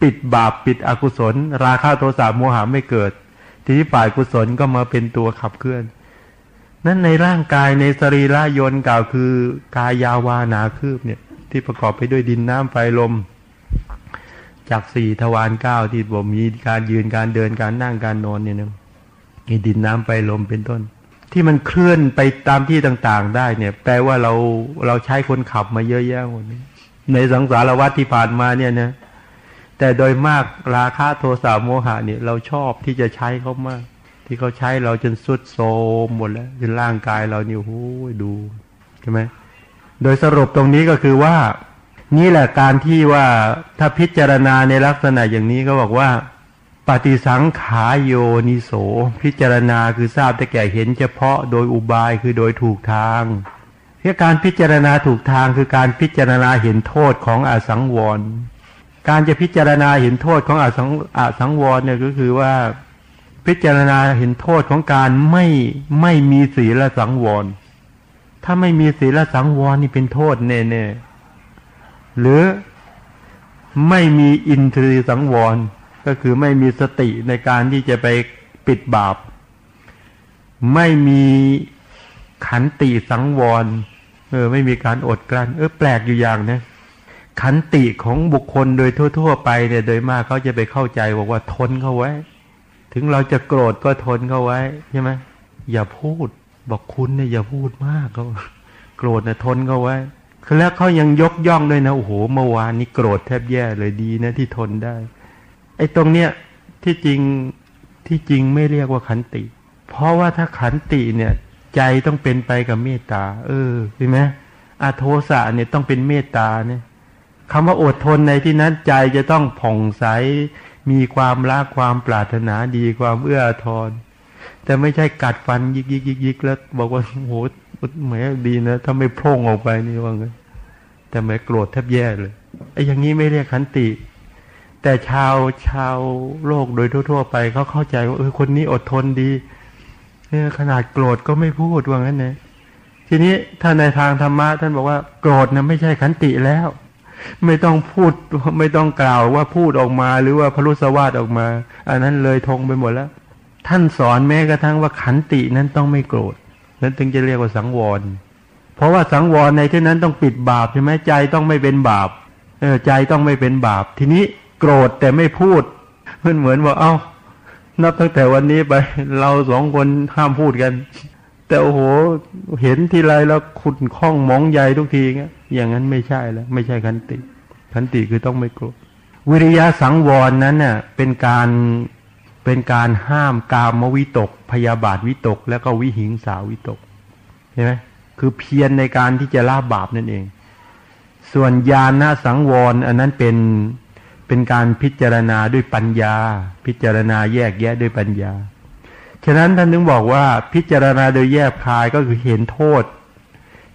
ปิดบาปปิดอกุศล ราคะโทสะโมหะไม่เกิด ทีนี้ฝ่ายกุศลก็มาเป็นตัวขับเคลื่อน นั้นในร่างกายในสรีระยนต์กล่าวคือกายาวานาคืบเนี่ย ที่ประกอบไปด้วยดินน้ำไฟลม จากสี่ทวารเก้าที่บอกมีการยืนการเดินการนั่งการนอนเนี่ยนะดินน้ำไฟลมเป็นต้น ที่มันเคลื่อนไปตามที่ต่างๆ ได้เนี่ย แปลว่าเราเราใช้คนขับมาเยอะแยะหมดในสังสารวัฏที่ผ่านมาเนี่ยนะ แต่โดยมากราคะโทสะโมหะเนี่ยเราชอบที่จะใช้เขามาก ที่เขาใช้เราจนสุดโทมหมดแล้วจนร่างกายเรานี่โอ้ยดูใช่ไหมโดยสรุปตรงนี้ก็คือว่า นี่แหละการที่ว่าถ้าพิจารณาในลักษณะอย่างนี้ก็บอกว่า ปฏิสังขาโยนิโส พิจารณาคือทราบแต่แก่เห็นเฉพาะโดยอุบายคือโดยถูกทางเพื่อการพิจารณาถูกทางคือการพิจารณาเห็นโทษของอสังวร การจะพิจารณาเห็นโทษของอสังอสังวรเนี่ยก็คือว่าพิจารณาเห็นโทษของการไม่ไม่มีศีลสังวร ถ้าไม่มีศีลสังวรนี่เป็นโทษแน่ๆหรือไม่มีอินทรีสังวร ก็คือไม่มีสติในการที่จะไปปิดบาป ไม่มีขันติสังวร เออ ไม่มีการอดกลั้น เออแปลกอยู่อย่างนะ ขันติของบุคคลโดยทั่ว ๆ ไปเนี่ยโดยมากเขาจะไปเข้าใจบอกว่าทนเขาไว้ ถึงเราจะโกรธก็ทนเขาไว้ใช่ไหมอย่าพูด บอกคุณเนี่ยอย่าพูดมากเขาโกรธเนะทนเขาไว้คือแล้วเขายังยกย่องด้วยนะโอ้โหเมื่อวานนี้โกรธแทบแย่เลยดีนะที่ทนได้ ไอ้ตรงเนี้ยที่จริงที่จริงไม่เรียกว่าขันติ เพราะว่าถ้าขันติเนี่ย ใจต้องเป็นไปกับเมตตา เออใช่ไหมอาโทสะเนี่ยต้องเป็นเมตตาเนี่ย คำว่าอดทนในที่นั้นใจจะต้องผ่องใส มีความรักความปรารถนาดีความเอื้ออาทรแต่ไม่ใช่กัดฟันยิกยิกยิกยิกแล้ว บอกว่าโอ้โหแหมดีนะถ้าไม่โพร่งออกไปนี่ว่าไงแต่แหมโกรธแทบแย่เลยไอ้อย่างนี้ไม่เรียกขันติ แต่ชาวชาวโลกโดยทั่ว ๆ ไปเขาเข้าใจว่าเออคนนี้อดทนดีเนี่ยขนาดโกรธก็ไม่พูดว่างั้นนะทีนี้ถ้าในทางธรรมะท่านบอกว่าโกรธนะไม่ใช่ขันติแล้ว ไม่ต้องพูดไม่ต้องกล่าวว่าพูดออกมา หรือว่าพรุสวาดออกมา อันนั้นเลยทงไปหมดแล้ว ท่านสอนแม้กระทั่งว่าขันตินั้นต้องไม่โกรธนั้นถึงจะเรียกว่าสังวร เพราะว่าสังวรในที่นั้นต้องปิดบาปใช่ไหมใจต้องไม่เป็นบาปเออใจต้องไม่เป็นบาป ทีนี้โกรธแต่ไม่พูดมันเหมือนว่าเอ้านับตั้งแต่วันนี้ไป เราสองคนห้ามพูดกัน แต่โอ้โหเห็นทีไรแล้วขุนข้องมองใหญ่ทุกทีเงี้ยอย่างนั้นไม่ใช่แล้ว ไม่ใช่ขันติ ขันติคือต้องไม่โกรธวิริยะสังวรนั้นเน่ะเป็นการเป็นการห้ามกามวิตก พยาบาทวิตก แล้วก็วิหิงสาวิตกเห็นไหมคือเพียรในการที่จะละบาปนั่นเอง ส่วนญาณสังวร อันนั้นเป็นเป็นการพิจารณาด้วยปัญญา พิจารณาแยกแยะด้วยปัญญา ฉะนั้นท่านถึงบอกว่าพิจารณาโดยแยกคายก็คือเห็นโทษ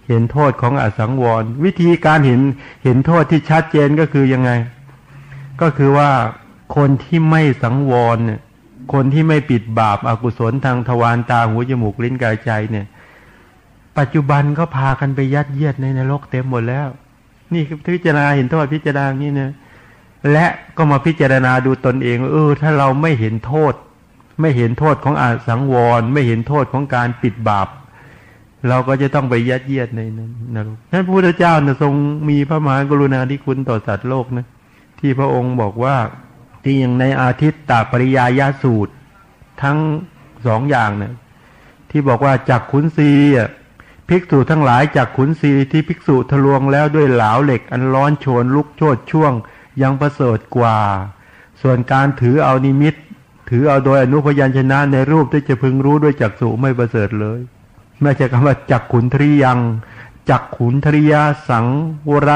เห็นโทษของอสังวร วิธีการเห็นเห็นโทษที่ชัดเจนก็คือยังไง ก็คือว่าคนที่ไม่สังวรเนี่ยคนที่ไม่ปิดบาปอากุศลทางทวารตาหูจมูกลิ้นกายใจเนี่ย ปัจจุบันก็พากันไปยัดเยียดในนรกเต็มหมดแล้ว นี่คือพิจารณาเห็นโทษพิจารณาอย่างนี้นะและก็มาพิจารณาดูตนเองเออถ้าเราไม่เห็นโทษ ไม่เห็นโทษของอาสังวร ไม่เห็นโทษของการปิดบาป เราก็จะต้องไปยัดเยียดในนั้นนรกท่านพระพุทธเจ้านะทรงมีพระมหากรุณาธิคุณต่อสัตว์โลกนะที่พระองค์บอกว่าที่อย่างในอาทิตตปริยายาสูตร ทั้งสองอย่างเนะที่บอกว่าจากขุนศีภิกษุทั้งหลายจากขุนศีที่ภิกษุทะลวงแล้วด้วยเหลาเหล็กอันร้อนโชนลุกโชดช่วงยังประเสริฐกว่า ส่วนการถือเอานิมิต ถือเอาโดยอนุพยัญชนะในรูปที่จะพึงรู้ด้วยจักษุไม่ประเสริฐเลยไม่ใช่คำว่าจักขุนทริยังจักขุนทริยาสังวร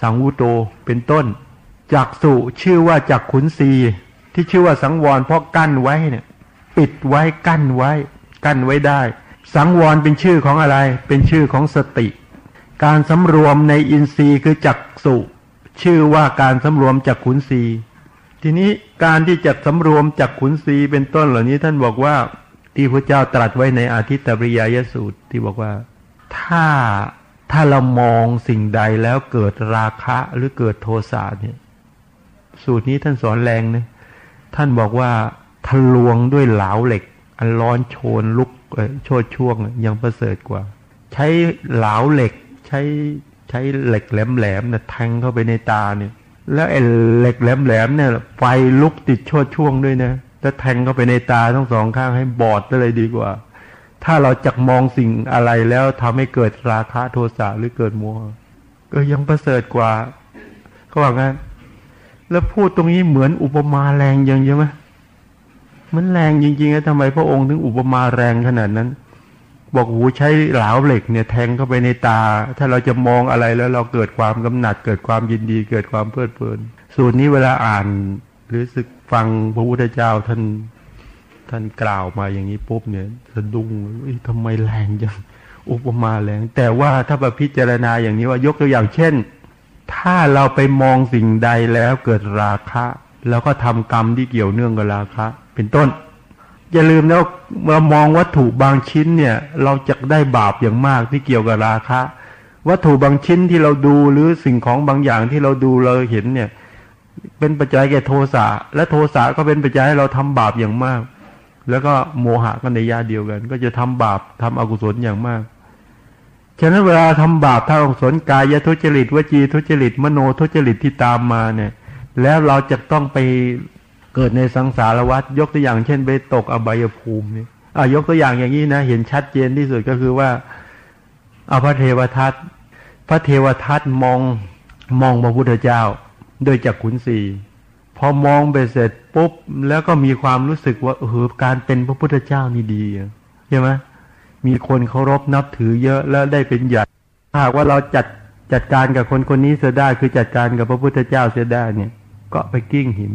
สังวุโตเป็นต้นจักสุชื่อว่าจักขุนศีที่ชื่อว่าสังวรเพราะกั้นไว้เนี่ย ปิดไว้กั้นไว้ กั้นไว้ได้ สังวรเป็นชื่อของอะไร เป็นชื่อของสติ การสำรวมในอินทรีย์คือจักสุชื่อว่าการสำรวมจากขุนศี ทีนี้การที่จะสำรวมจากขุนศีเป็นต้นเหล่านี้ท่านบอกว่าที่พระเจ้าตรัสไว้ในอาทิตตปริยายสูตรที่บอกว่า ถ้าถ้าเรามองสิ่งใดแล้วเกิดราคะหรือเกิดโทสะเนี่ย สูตรนี้ท่านสอนแรงนะท่านบอกว่าทะลวงด้วยเหลาเหล็ก อันร้อนโชนลุกโชดช่วงยังประเสริฐกว่า ใช้เหลาเหล็ก ใช้ใช้เหล็กแหลมๆเนี่ยแทงเข้าไปในตาเนี่ย แล้วไอ้เหล็กแหลมๆเนี่ย ไฟลุกติดโชดช่วงด้วยนะแล้วแทงเข้าไปในตาทั้งสองข้างให้บอดเลยดีกว่า ถ้าเราจักมองสิ่งอะไรแล้วทำให้เกิดราคะโทสะหรือเกิดโมหะก็ยังประเสริฐกว่าเขาบอกงั้นแล้วพูดตรงนี้เหมือนอุปมาแรงยังใช่ไหมมันแรงจริงๆแล้วทำไมพระองค์ถึงอุปมาแรงขนาดนั้น บอกหูใช้เหลาเหล็กเนี่ยแทงเข้าไปในตา ถ้าเราจะมองอะไรแล้วเราเกิดความกำหนัด เกิดความยินดี เกิดความเพลิดเพลิน สูตรนี้เวลาอ่านหรือสึกฟังพระพุทธเจ้าท่านท่านกล่าวมาอย่างนี้ปุ๊บเนี่ยสะดุ้งทำไมแรงจังอุปมาแรง แต่ว่าถ้าไปพิจารณาอย่างนี้ว่ายกตัวอย่างเช่น ถ้าเราไปมองสิ่งใดแล้วเกิดราคะ แล้วก็ทำกรรมที่เกี่ยวเนื่องกับราคะ เป็นต้น อย่าลืมนะเมื่อมองวัตถุบางชิ้นเนี่ย เราจะได้บาปอย่างมากที่เกี่ยวกับราคะ วัตถุบางชิ้นที่เราดูหรือสิ่งของบางอย่างที่เราดูเราเห็นเนี่ย เป็นปัจจัยแก่โทสะและโทสะก็เป็นปัจจัยให้เราทำบาปอย่างมาก แล้วก็โมหะก็ในยาเดียวกัน ก็จะทำบาปทำอกุศลอย่างมากฉะนั้นเวลาทำบาปทำอกุศลกายทุจริตวจีทุจริตมโนทุจริตที่ตามมาเนี่ย แล้วเราจะต้องไป เกิดในสังสารวัฏยกตัวอย่างเช่นไปตกอบายภูมินี่อ่ายกตัวอย่างอย่างนี้นะ เห็นชัดเจนที่สุดก็คือว่าเอาพระเทวทัตพระเทวทัตมองมองพระพุทธเจ้าโดยจากขุนศีพอมองไปเสร็จปุ๊บแล้วก็มีความรู้สึกว่าเออการเป็นพระพุทธเจ้านี่ดีใช่ไหมมีคนเคารพนับถือเยอะแล้วได้เป็นใหญ่ถ้าหากว่าเราจัดจัดการกับคนคนนี้เสียได้คือจัดการกับพระพุทธเจ้าเสียได้เนี่ย ก็ไปกิ้งหิน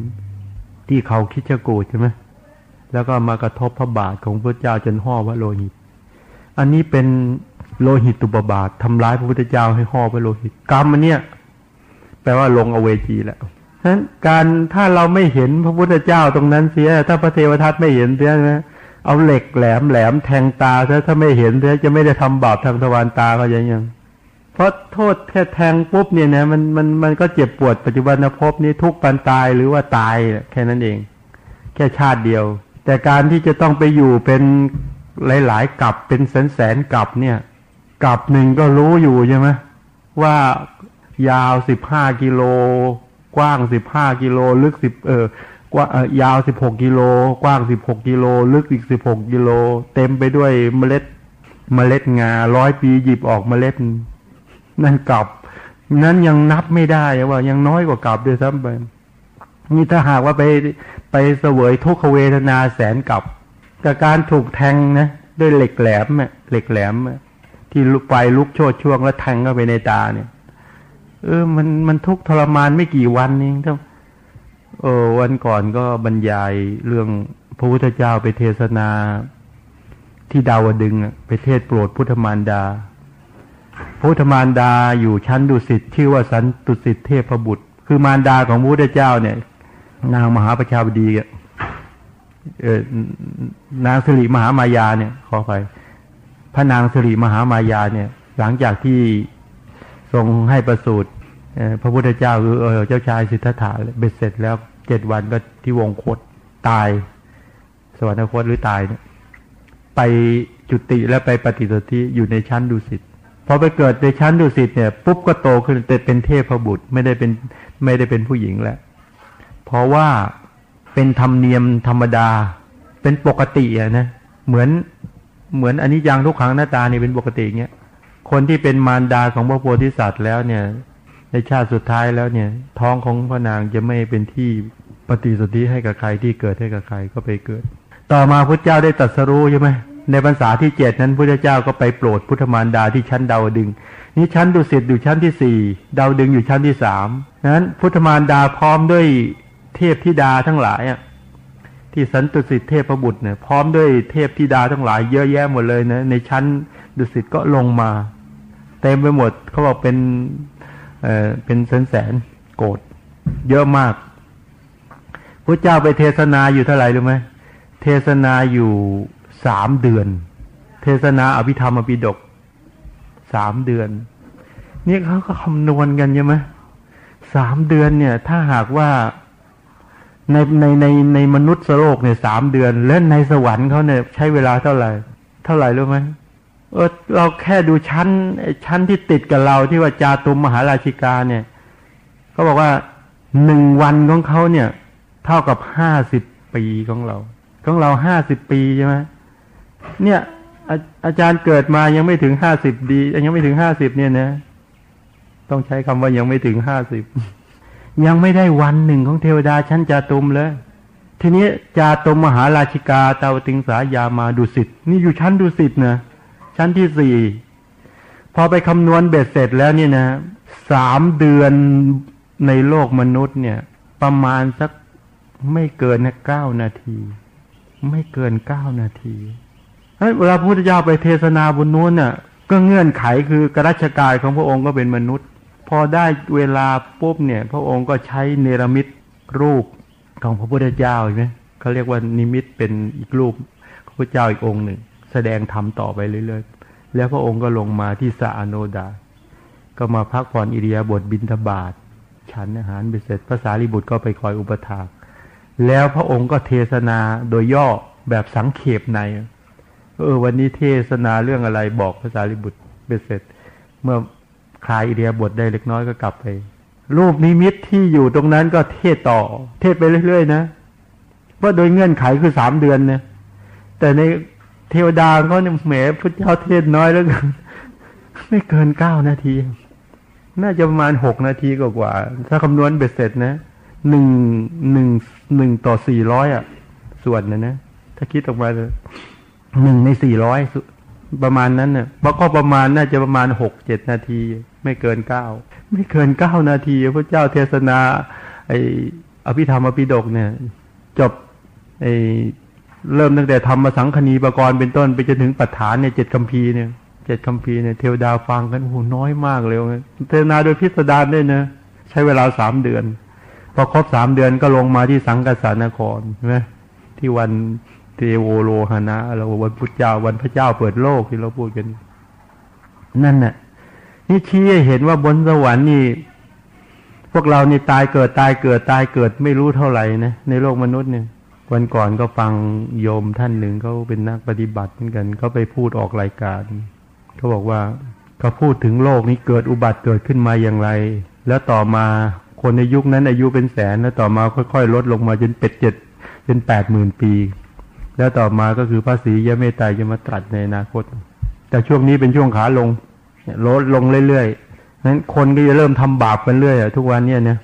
ที่เขาคิดจะกูดใช่ไหมแล้วก็มากระทบพระบาทของพระเจ้าจนห่อพระโลหิต อันนี้เป็นโลหิตตุบบาททำร้ายพระพุทธเจ้าให้ห่อพระโลหิต กรรมอันเนี้ยแปลว่าลงอเวจีแล้วฉะนั้นการถ้าเราไม่เห็นพระพุทธเจ้าตรงนั้นเสีย ถ้าพระเทวทัตไม่เห็นเสียนะเอาเหล็กแหลมแหลมแทงตาถ้าถ้าไม่เห็นเสียจะไม่ได้ทำบาปทางทวารตาก็ยังยัง เพราะโทษแค่แทงปุ๊บเนี่ยนะมันมันมันก็เจ็บปวดปัจจุบันภพนี้ทุกปันตายหรือว่าตายแค่นั้นเอง แค่ชาติเดียว แต่การที่จะต้องไปอยู่เป็นหลาย ๆกลับเป็นแสนแสนๆกับเนี่ยกลับหนึ่งก็รู้อยู่ใช่ไหมว่ายาวสิบห้ากิโล กว้างสิบห้ากิโลลึกสิบเออกว่าเอ่อยาวสิบหกกิโล กว้างสิบหกกิโล ลึกอีกสิบหกกิโล เต็มไปด้วยเมล็ดเมล็ดงาร้อยปีหยิบออกเมล็ด นั่นกลับ นั้นยังนับไม่ได้ว่ายังน้อยกว่ากลับด้วยซ้ำไปนี่ถ้าหากว่าไปไปเสวยทุกขเวทนาแสนกลับกับการถูกแทงนะด้วยเหล็กแหลมเหล็กแหลมที่ลุกไฟลุกโชดช่วงแล้วแทงเข้าไปในตาเนี่ย เออ มันมันทุกทรมานไม่กี่วันเองเท่าเออวันก่อนก็บรรยายเรื่องพระพุทธเจ้าไปเทศนาที่ดาวดึงไปเทศโปรดพุทธมารดา พระพุทธมารดาอยู่ชั้นดุสิตชื่อว่าสันตุสิตเทพบุตร คือมารดาของพระพุทธเจ้าเนี่ย นางมหาประชาบดีเออนางสิริมหามายาเนี่ยขอไปพระนางสิริมหามายาเนี่ย หลังจากที่ทรงให้ประสูติพระพุทธเจ้าคือเออเจ้าชายสิทธัตถะเบ็ดเสร็จแล้วเจ็ดวันก็ที่วงคตตาย สวรรคตหรือตายเนี่ยไปจุติแล้วไปปฏิสนธิอยู่ในชั้นดุสิต พอไปเกิดในชั้นดุสิตเนี่ยปุ๊บก็โตขึ้นแต่เป็นเทพบุตรไม่ได้เป็นไม่ได้เป็นผู้หญิงแล้วเพราะว่าเป็นธรรมเนียมธรรมดา เป็นปกติอะนะเหมือนเหมือนอันนี้ยังทุกครั้งหน้าตานี่เป็นปกติเงี้ยคนที่เป็นมารดาของพระโพธิสัตว์แล้วเนี่ย ในชาติสุดท้ายแล้วเนี่ย ท้องของพระนางจะไม่เป็นที่ปฏิสนธิให้กับใครที่เกิดให้กับใครก็ไปเกิด ต่อมาพระเจ้าได้ตรัสรู้ใช่ไหม ในพรรษาที่เจ็ดนั้นพระเจ้าก็ไปโปรดพุทธมารดาที่ชั้นดาวดึงนี่ชั้นดุสิตอยู่ชั้นที่สี่ดาวดึงอยู่ชั้นที่สามนั้นพุทธมารดาพร้อมด้วยเทพธิดาทั้งหลายอะที่สันตุสิทธิเทพบุตรเนี่ยพร้อมด้วยเทพธิดาทั้งหลายเยอะแยะหมดเลยนะในชั้นดุสิตก็ลงมา เต็มไปหมดเขาบอกเป็นเอ่อเป็นแสนแสนโกรธเยอะมากพระเจ้าไปเทศนาอยู่เท่าไหร่รู้ไหมเทศนาอยู่ สามเดือน เทศนาอภิธรรมอภิดกสามเดือน นี่เขาก็คำนวณกันใช่ไหมสามเดือนเนี่ย ถ้าหากว่าในในในในมนุษย์โลกเนี่ยสามเดือน และในสวรรค์เขาเนี่ย ใช้เวลาเท่าไหร่ เท่าไหร่รู้ไหมเออเราแค่ดูชั้นชั้นที่ติดกับเราที่ว่าจาตุมมหาราชิกาเนี่ยเขาบอกว่าหนึ่งวันของเขาเนี่ย เท่ากับห้าสิบปีของเรา ของเราห้าสิบปีใช่ไหม เนี่ยอาอาจารย์เกิดมายังไม่ถึงห้าสิบดียังไม่ถึงห้าสิบเนี่ยนะ ต้องใช้คำว่ายังไม่ถึงห้าสิบยังไม่ได้วันหนึ่งของเทวดาชั้นจาตุมเลยทีนี้จาตุมมหาราชิกาตาวติงสายามาดุสิตนี่อยู่ชั้นดุสิตนะชั้นที่สี่พอไปคำนวณเบ็ดเสร็จแล้วเนี่ยนะสามเดือนในโลกมนุษย์เนี่ย ประมาณสักไม่เกินนะเก้านาที ไม่เกินเก้านาที เวลาพระพุทธเจ้าไปเทศนาบนนู้นน่ะก็เงื่อนไขคือกรัชกายของพระองค์ก็เป็นมนุษย์ พอได้เวลาปุ๊บเนี่ย พระองค์ก็ใช้เนรมิตรูปของพระพุทธเจ้าใช่ไหมเขาเรียกว่านิมิตเป็นอีกรูปของพระเจ้าอีกองค์หนึ่ง แสดงธรรมต่อไปเรื่อยๆ แล้วพระองค์ก็ลงมาที่สาโนดา ก็มาพักผ่อนอิริยาบถบินทบาทฉันอาหารไปเสร็จพระสารีบุตรก็ไปคอยอุปถากแล้วพระองค์ก็เทศนาโดยย่อแบบสังเขปใน เออ วันนี้เทศนาเรื่องอะไรบอกพระสารีบุตรไปเสร็จ เมื่อคลายอิริยบถได้เล็กน้อยก็กลับไป รูปนิมิตที่อยู่ตรงนั้นก็เทศต่อ เทศไปเรื่อยๆนะเพราะโดยเงื่อนไขคือสามเดือนนี่ยแต่ในเทวดาเขาเนี่ยแหมพระเจ้าเทศน้อยแล้วกันไม่เกินเก้านาที น่าจะประมาณหกนาทีกว่าถ้าคำนวณเบ็ดเสร็จนะหนึ่งหนึ่งหนึ่งต่อสี่ร้อยอะ ส่วนนะนะ ถ้าคิดออกมาเลย หนึ่งในสี่ร้อยประมาณนั้นเนี่ยก็ประมาณน่าจะประมาณหกเจ็ดนาที ไม่เกินเก้าไม่เกินเก้านาทีพระเจ้าเทศนา ไออภิธรรมอภิดกเนี่ย จบไอเริ่มตั้งแต่ธรรมสังคณีปกรณ์เป็นต้นไปจนถึงปัฏฐานเนี่ยเจ็ดคัมภีเนี่ยเจ็ดคัมภีเนี่ยเทวดาฟังกันโอ้โหน้อยมากเลยเทศนาโดยพิสดารด้วยนะใช้เวลาสามเดือน พอครบสามเดือนก็ลงมาที่สังกัสานครใช่ไหมที่วัน เทโวโลหนะเราวันพุทธเจ้าวันพระเจ้าเปิดโลกที่เราพูดกัน นั่นน่ะนี่ชี้เห็นว่าบนสวรรค์นี่ พวกเรานี่ตายเกิดตายเกิดตายเกิดไม่รู้เท่าไหร่นะในโลกมนุษย์เนี่ย วันก่อนก็ฟังโยมท่านหนึ่งเขาเป็นนักปฏิบัติเหมือนกันเขาไปพูดออกรายการเขาบอกว่าเขาพูดถึงโลกนี้เกิดอุบัติเกิดขึ้นมาอย่างไร แล้วต่อมาคนในยุคนั้นอายุเป็นแสนแล้วต่อมาค่อยๆ ลดลงมาจนเป็ดเจ็ดจนแปดหมื่นปี แล้วต่อมาก็คือพระศรียะเมตไตรจะมาตรัสในอนาคต แต่ช่วงนี้เป็นช่วงขาลงลดลงเรื่อยๆนั้นคนก็จะเริ่มทำบาปกันเรื่อยทุกวันเนี้ยเนี่ย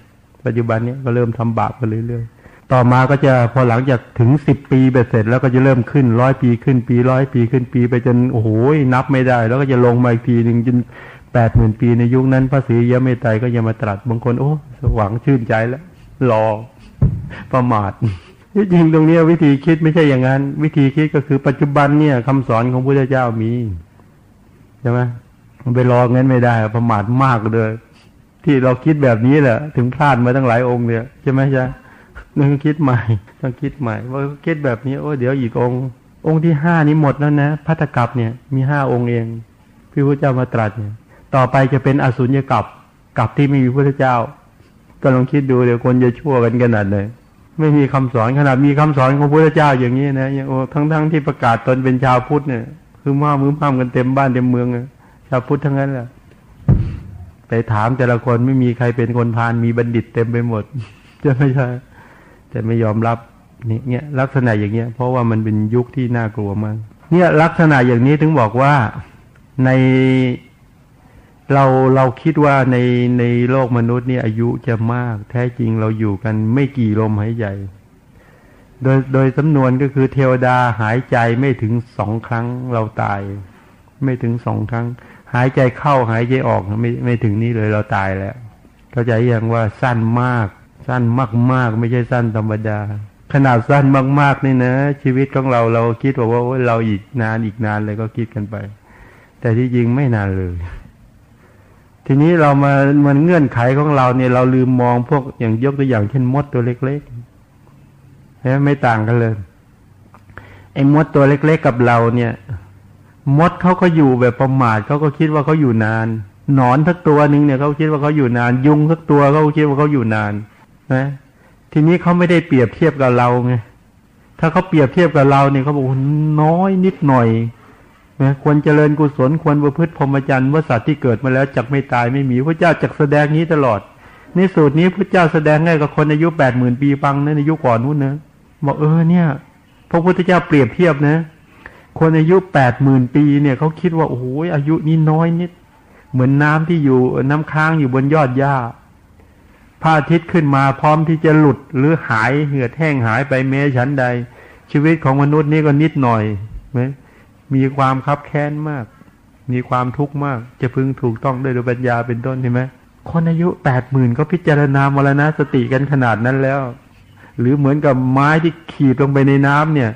ปัจจุบันเนี้ยก็เริ่มทำบาปกันเรื่อยๆ ต่อมาก็จะพอหลังจากถึงสิบปีเบ็ดเสร็จ แล้วก็จะเริ่มขึ้นร้อยปีขึ้นปีร้อยปีขึ้นปีไปจนโอ้โหนับไม่ได้ แล้วก็จะลงมาอีกทีหนึ่งจนแปดหมื่นปีในยุคนั้นพระศรียะเมตไตรก็ยังมาตรัสบางคนโอ้หวังชื่นใจแล้วรอประมาท ที่จริงตรงนี้วิธีคิดไม่ใช่อย่างนั้น วิธีคิดก็คือปัจจุบันเนี่ยคำสอนของพระเจ้ามีใช่ไหมมันไปรอเงินไม่ได้ประมาทมากเลย ที่เราคิดแบบนี้แหละ ถึงพลาดมาตั้งหลายองค์เนี่ยใช่ไหมใช่ต้องคิดใหม่ต้องคิดใหม่ว่าคิดแบบนี้โอ้เดี๋ยวอีกองค์ องค์ที่ห้านี้หมดแล้วนะพัตกับเนี่ย มีห้าองค์เองพี่พระเจ้ามาตรัสเนี่ย ต่อไปจะเป็นอสุญญกับกับที่ไม่มีพระเจ้า ก็ลองคิดดูเดี๋ยวคนจะชั่วกันขนาดไหน ไม่มีคำสอนขนาดมีคำสอนของพระเจ้าอย่างนี้นะยังโอ้ทั้งทั้งที่ประกาศตนเป็นชาวพุทธเนี่ย คือมามือพามกันเต็มบ้านเต็มเมืองชาวพุทธทั้งนั้นแหละไปถามแต่ละคนไม่มีใครเป็นคนพานมีบัณฑิตเต็มไปหมดจะไม่ใช่แต่ไม่ยอมรับนี่เนี่ยลักษณะอย่างเงี้ย เพราะว่ามันเป็นยุคที่น่ากลัวมากเนี่ยลักษณะอย่างนี้ถึงบอกว่าใน เราเราคิดว่าในในโลกมนุษย์นี่อายุจะมาก แท้จริงเราอยู่กันไม่กี่ลมหายใจ โดยโดยสำนวนก็คือเทวดาหายใจไม่ถึงสองครั้งเราตาย ไม่ถึงสองครั้ง หายใจเข้าหายใจออกไม่ไม่ถึงนี้เลยเราตายแล้ว เข้าใจยังว่าสั้นมาก สั้นมากๆ ไม่ใช่สั้นธรรมดา ขนาดสั้นมากๆนี่นะชีวิตของเราเราคิดว่าว่าเราอีกนานอีกนานเลยก็คิดกันไป แต่ที่จริงไม่นานเลย ทีนี้เรามามันเงื่อนไขของเราเนี่ยเราลืมมองพวกอย่างยกตัวอย่างเช่นมดตัวเล็กๆนะไม่ต่างกันเลย ไอ้มดตัวเล็ก ๆ กับเราเนี่ย มดเขาก็อยู่แบบประมาทเขาก็คิดว่าเขาอยู่นานหนอนทักตัวหนึ่งเนี่ยเขาคิดว่าเขาอยู่นาน ยุงทักตัวเขาคิดว่าเขาอยู่นานนะทีนี้เขาไม่ได้เปรียบเทียบกับเราไงถ้าเขาเปรียบเทียบกับเราเนี่ยเขาบอกน้อยนิดหน่อย นะควรเจริญกุศลควรประพฤติพรหมจรรย์ว่าสัตว์ที่เกิดมาแล้วจักไม่ตายไม่มีพระเจ้าจักแสดงนี้ตลอดในสูตรนี้พระเจ้าแสดงให้กับคนอายุแปดหมื่นปีฟังนะในยุคก่อนนู้นนะบอกเออเนี่ย พระพุทธเจ้าเปรียบเทียบนะ คนอายุแปดหมื่นปีเนี่ยเขาคิดว่าโอ้โหอายุนี้น้อยนิด เหมือนน้ำที่อยู่น้ำค้างอยู่บนยอดหญ้าพระอาทิตย์ขึ้นมาพร้อมที่จะหลุดหรือหายเหือดแห้งหายไปเมฉันใด ชีวิตของมนุษย์นี่ก็นิดหน่อยไหม มีความคับแค้นมาก มีความทุกข์มาก จะพึงถูกต้องด้วยดปัญญาเป็นต้นใช่ไหมคนอายุแปดหมื่นก็พิจารณามรณะสติกันขนาดนั้นแล้ว หรือเหมือนกับไม้ที่ขีดลงไปในน้ำเนี่ย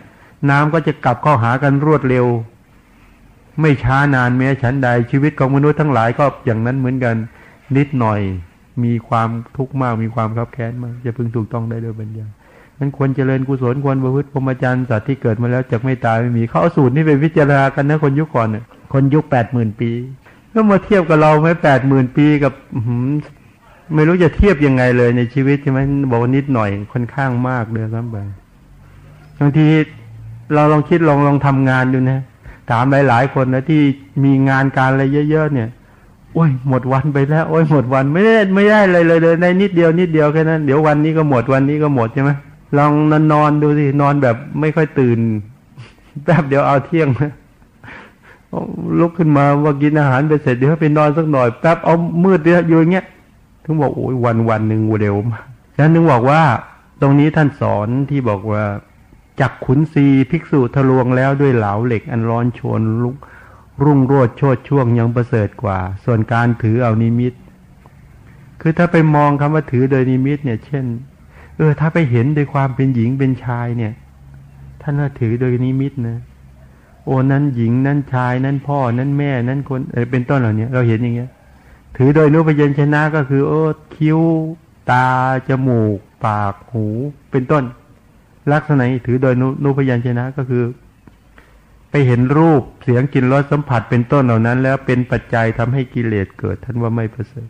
น้ำก็จะกลับเข้าหากันรวดเร็ว ไม่ช้านานแม้ฉันใดชีวิตของมนุษย์ทั้งหลายก็อย่างนั้นเหมือนกันนิดหน่อย มีความทุกข์มากมีความคับแค้นมากจะพึงถูกต้องได้โดยปัญญา นั้นควรเจริญกุศลควรประพฤติพรหมจรรย์สัตว์ที่เกิดมาแล้วจะไม่ตายไม่มี เขาเอาสูตรนี้ไปพิจารณากันนะคนยุคก่อนเนี่ยคนยุคแปดหมื่นปีก็มาเทียบกับเราไหมแปดหมื่นปีกับไม่รู้จะเทียบยังไงเลยในชีวิตใช่ไหมบอกนิดหน่อยค่อนข้างมากเลยซ้ำไปบางทีเราลองคิดลองลองทำงานดูนะถามหลาย ๆ คนนะที่มีงานการอะไรเยอะ ๆ เนี่ย โอ้ย หมดวันไปแล้ว โอ้ยหมดวันไม่ได้ไม่ได้เลยเลยเลยในนิดเดียวนิดเดียวแค่นั้นเดี๋ยววันนี้ก็หมดวันนี้ก็หมดใช่ไหม ลองนอนนอนดูสิ นอนแบบไม่ค่อยตื่น แป๊บเดียวเอาเที่ยงลุกขึ้นมาว่ากินอาหารไปเสร็จเดี๋ยวไปนอนสักหน่อยแป๊บเอามืดเดียวอยู่อย่างเงี้ยถึงบอกโอ้ยวันวันหนึ่งเร็วมากฉะนั้นถึงบอกว่าตรงนี้ท่านสอนที่บอกว่าจักขุนซีภิกษุทะลวงแล้วด้วยเหลาเหล็กอันร้อนชวนลุกรุ่งโรดโชดช่วงยังประเสริฐกว่า ส่วนการถือเอานิมิต คือถ้าไปมองคำว่าถือโดยนิมิตเนี่ย เช่น เออ ถ้าไปเห็นโดยความเป็นหญิงเป็นชายเนี่ย ท่านว่าถือโดยนิมิตนะโอ้นั้นหญิงนั้นชายนั้นพ่อนั้นแม่นั้นคนเออเป็นต้นเหล่านี้เราเห็นอย่างเงี้ย ถือโดยนุพยัญชนะก็คือ โอ้คิ้ว ตาจมูก ปากหู เป็นต้น ลักษณะถือโดยนุพยัญชนะก็คือ ไปเห็นรูปเสียงกลิ่นรสสัมผัสเป็นต้นเหล่านั้น แล้วเป็นปัจจัยทำให้กิเลสเกิด ท่านว่าไม่ประเสริฐ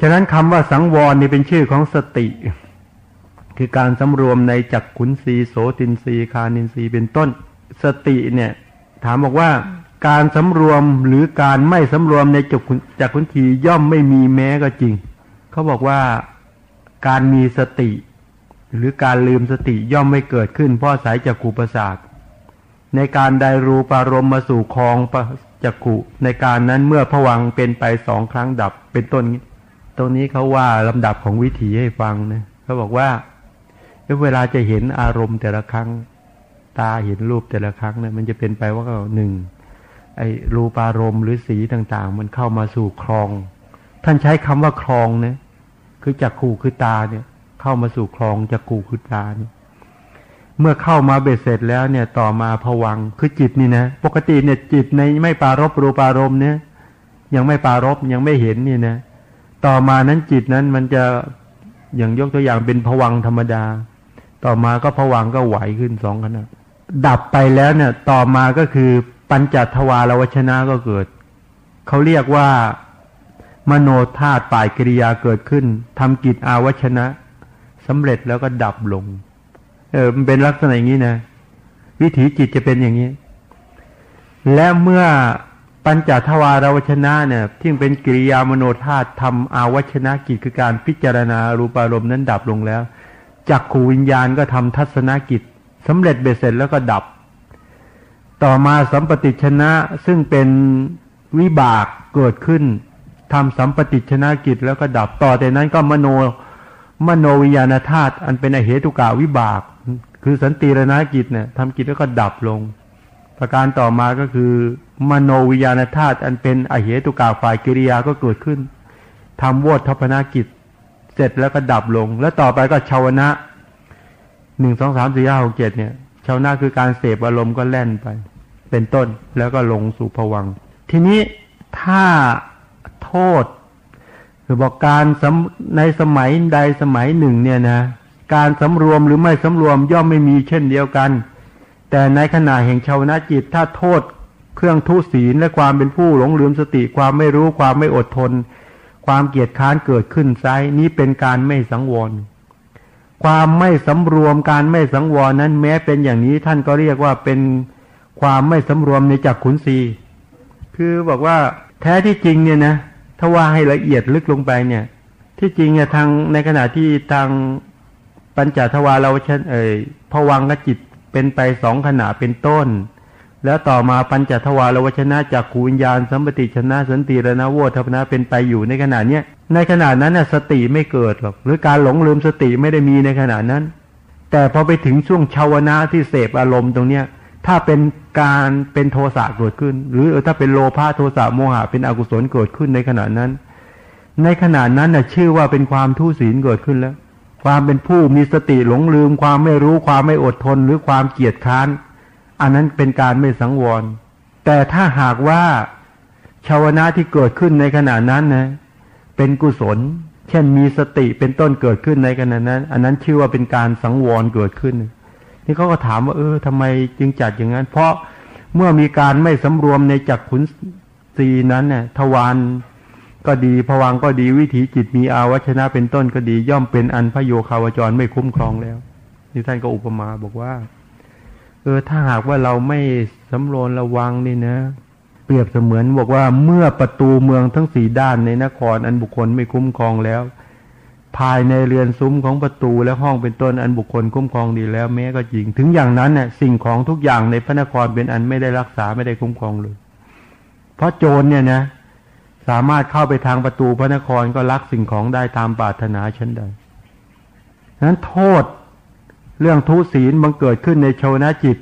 ฉะนั้นคำว่าสังวรนี่เป็นชื่อของสติ คือการสำรวมในจักขุนสีโสตินสีคานินสีเป็นต้น สติเนี่ย ถามบอกว่าการสำรวมหรือการไม่สำรวมในจักขุนจักขุนทีย่อมไม่มีแม้ก็จริง เขาบอกว่าการมีสติ หรือการลืมสติย่อมไม่เกิดขึ้น เพราะสายจักขุประสาทในการใดรูปารมณ์มาสู่คลองจักขุในการนั้นเมื่อผวังเป็นไปสองครั้งดับเป็นต้นนี้ตรงนี้เขาว่าลำดับของวิถีให้ฟังนะเขาบอกว่า เวลาจะเห็นอารมณ์แต่ละครั้ง ตาเห็นรูปแต่ละครั้งเนี่ยมันจะเป็นไปว่าหนึ่งไอ้รูปารมณ์หรือสีต่างๆ มันเข้ามาสู่คลอง ท่านใช้คำว่าคลองนะคือจักขู่คือตาเนี่ย เข้ามาสู่คลองจักขู่คือตาเนี่ยเมื่อเข้ามาเบ็ดเสร็จแล้วเนี่ยต่อมาผวังคือจิตนี่นะปกติเนี่ยจิตในไม่ปารบรูปารมณ์เนี่ยยังไม่ปารบยังไม่เห็นนี่นะต่อมานั้นจิตนั้นมันจะอย่างยกตัวอย่างเป็นผวังธรรมดา ต่อมาก็ผวังก็ไหวขึ้นสองขณะดับไปแล้วเนี่ย ต่อมาก็คือปัญจทวารวชนะก็เกิด เขาเรียกว่า มโนธาตุป่ายกิริยาเกิดขึ้นทำกิจอาวชนะสำเร็จแล้วก็ดับลง เออมันเป็นลักษณะอย่างนี้นะ วิถีจิตจะเป็นอย่างนี้ และเมื่อปัญจทวารวชนะเนี่ยที่เป็นกิริยามโนธาตุทำอาวชนะกิจคือการพิจารณารูปารมณ์นั้นดับลงแล้ว จักขูวิญญาณก็ทำทัศนกิจสำเร็จเบ็ดเสร็จแล้วก็ดับ ต่อมาสัมปติชนะซึ่งเป็นวิบากเกิดขึ้นทำสัมปติชนะกิจแล้วก็ดับต่อแต่นั้นก็มโนมโนวิญญาณธาตุอันเป็นอเหตุกาวิบาก คือสันติรณกิจเนี่ยทำกิจแล้วก็ดับลง ประการต่อมาก็คือ มโนวิญญาณธาตุอันเป็นอเหตุกาฝ่ายกิริยาก็เกิดขึ้นทำโวทพนากิจ เสร็จแล้วก็ดับลง แล้วต่อไปก็ชาวนะหนึ่งสองสามสี่ห้าหกเจ็ดเนี่ยชาวนะคือการเสพอารมณ์ก็แล่นไป เป็นต้นแล้วก็ลงสู่ผวัง ทีนี้ถ้าโทษคือบอกการในสมัยใดสมัยหนึ่งเนี่ยนะการสำรวมหรือไม่สำรวมย่อมไม่มีเช่นเดียวกัน แต่ในขณะแห่งชาวนาจิต ถ้าโทษเครื่องทุศีลและความเป็นผู้หลงลืมสติความไม่รู้ความไม่อดทน ความเกียจค้านเกิดขึ้นไซนี้เป็นการไม่สังวร ความไม่สำรวมการไม่สังวรนั้นแม้เป็นอย่างนี้ท่านก็เรียกว่าเป็นความไม่สำรวมในจักขุนศีคือบอกว่าแท้ที่จริงเนี่ยนะถ้าว่าให้ละเอียดลึกลงไปเนี่ย ที่จริงเนี่ยทางในขณะที่ทางปัญจทวารเราเช่นเอ่ยผวังกจิตเป็นไปสองขณะเป็นต้น แล้วต่อมาปัญจทวารวชนะจากขูวิญญาณสัมปติชนะสันติรณโวทัพนะเป็นไปอยู่ในขณะเนี้ยในขณะนั้นน่ะสติไม่เกิดหรอกหรือการหลงลืมสติไม่ได้มีในขณะนั้น แต่พอไปถึงช่วงชาวนะที่เสพอารมณ์ตรงเนี้ยถ้าเป็นการเป็นโทสะเกิดขึ้น หรือถ้าเป็นโลภะโทสะโมหะเป็นอกุศลเกิดขึ้นในขณะนั้น ในขณะนั้นน่ะชื่อว่าเป็นความทุศีลเกิดขึ้นแล้ว ความเป็นผู้มีสติหลงลืม ความไม่รู้ความไม่อดทนหรือความเกียจค้าน อันนั้นเป็นการไม่สังวร แต่ถ้าหากว่าชาวนะที่เกิดขึ้นในขณะนั้นนะ เป็นกุศล เช่นมีสติเป็นต้นเกิดขึ้นในขณะนั้น อันนั้นชื่อว่าเป็นการสังวรเกิดขึ้น นี่เขาก็ถามว่า เออทำไมจึงจัดอย่างนั้น เพราะเมื่อมีการไม่สำรวมในจักขุนสีนั้นเนี่ยทวารก็ดีผวังก็ดีวิถีจิตมีอาวัชนะเป็นต้นก็ดี ย่อมเป็นอันพโยคาวจรไม่คุ้มครองแล้ว นี่ท่านก็อุปมาบอกว่า เออถ้าหากว่าเราไม่สำรวมระวังนี่นะ เปรียบเสมือนบอกว่าเมื่อประตูเมืองทั้งสี่ด้านในนครอันบุคคลไม่คุ้มครองแล้ว ภายในเรือนซุ้มของประตูและห้องเป็นต้นอันบุคคลคุ้มครองดีแล้วแม้ก็จริง ถึงอย่างนั้นเนี่ยสิ่งของทุกอย่างในพระนครเป็นอันไม่ได้รักษาไม่ได้คุ้มครองเลย เพราะโจรเนี่ยนะ สามารถเข้าไปทางประตูพระนครก็ลักสิ่งของได้ตามปรารถนาเช่นใดนั้นโทษ เรื่องทุศีลบังเกิดขึ้นในชาวนาจิต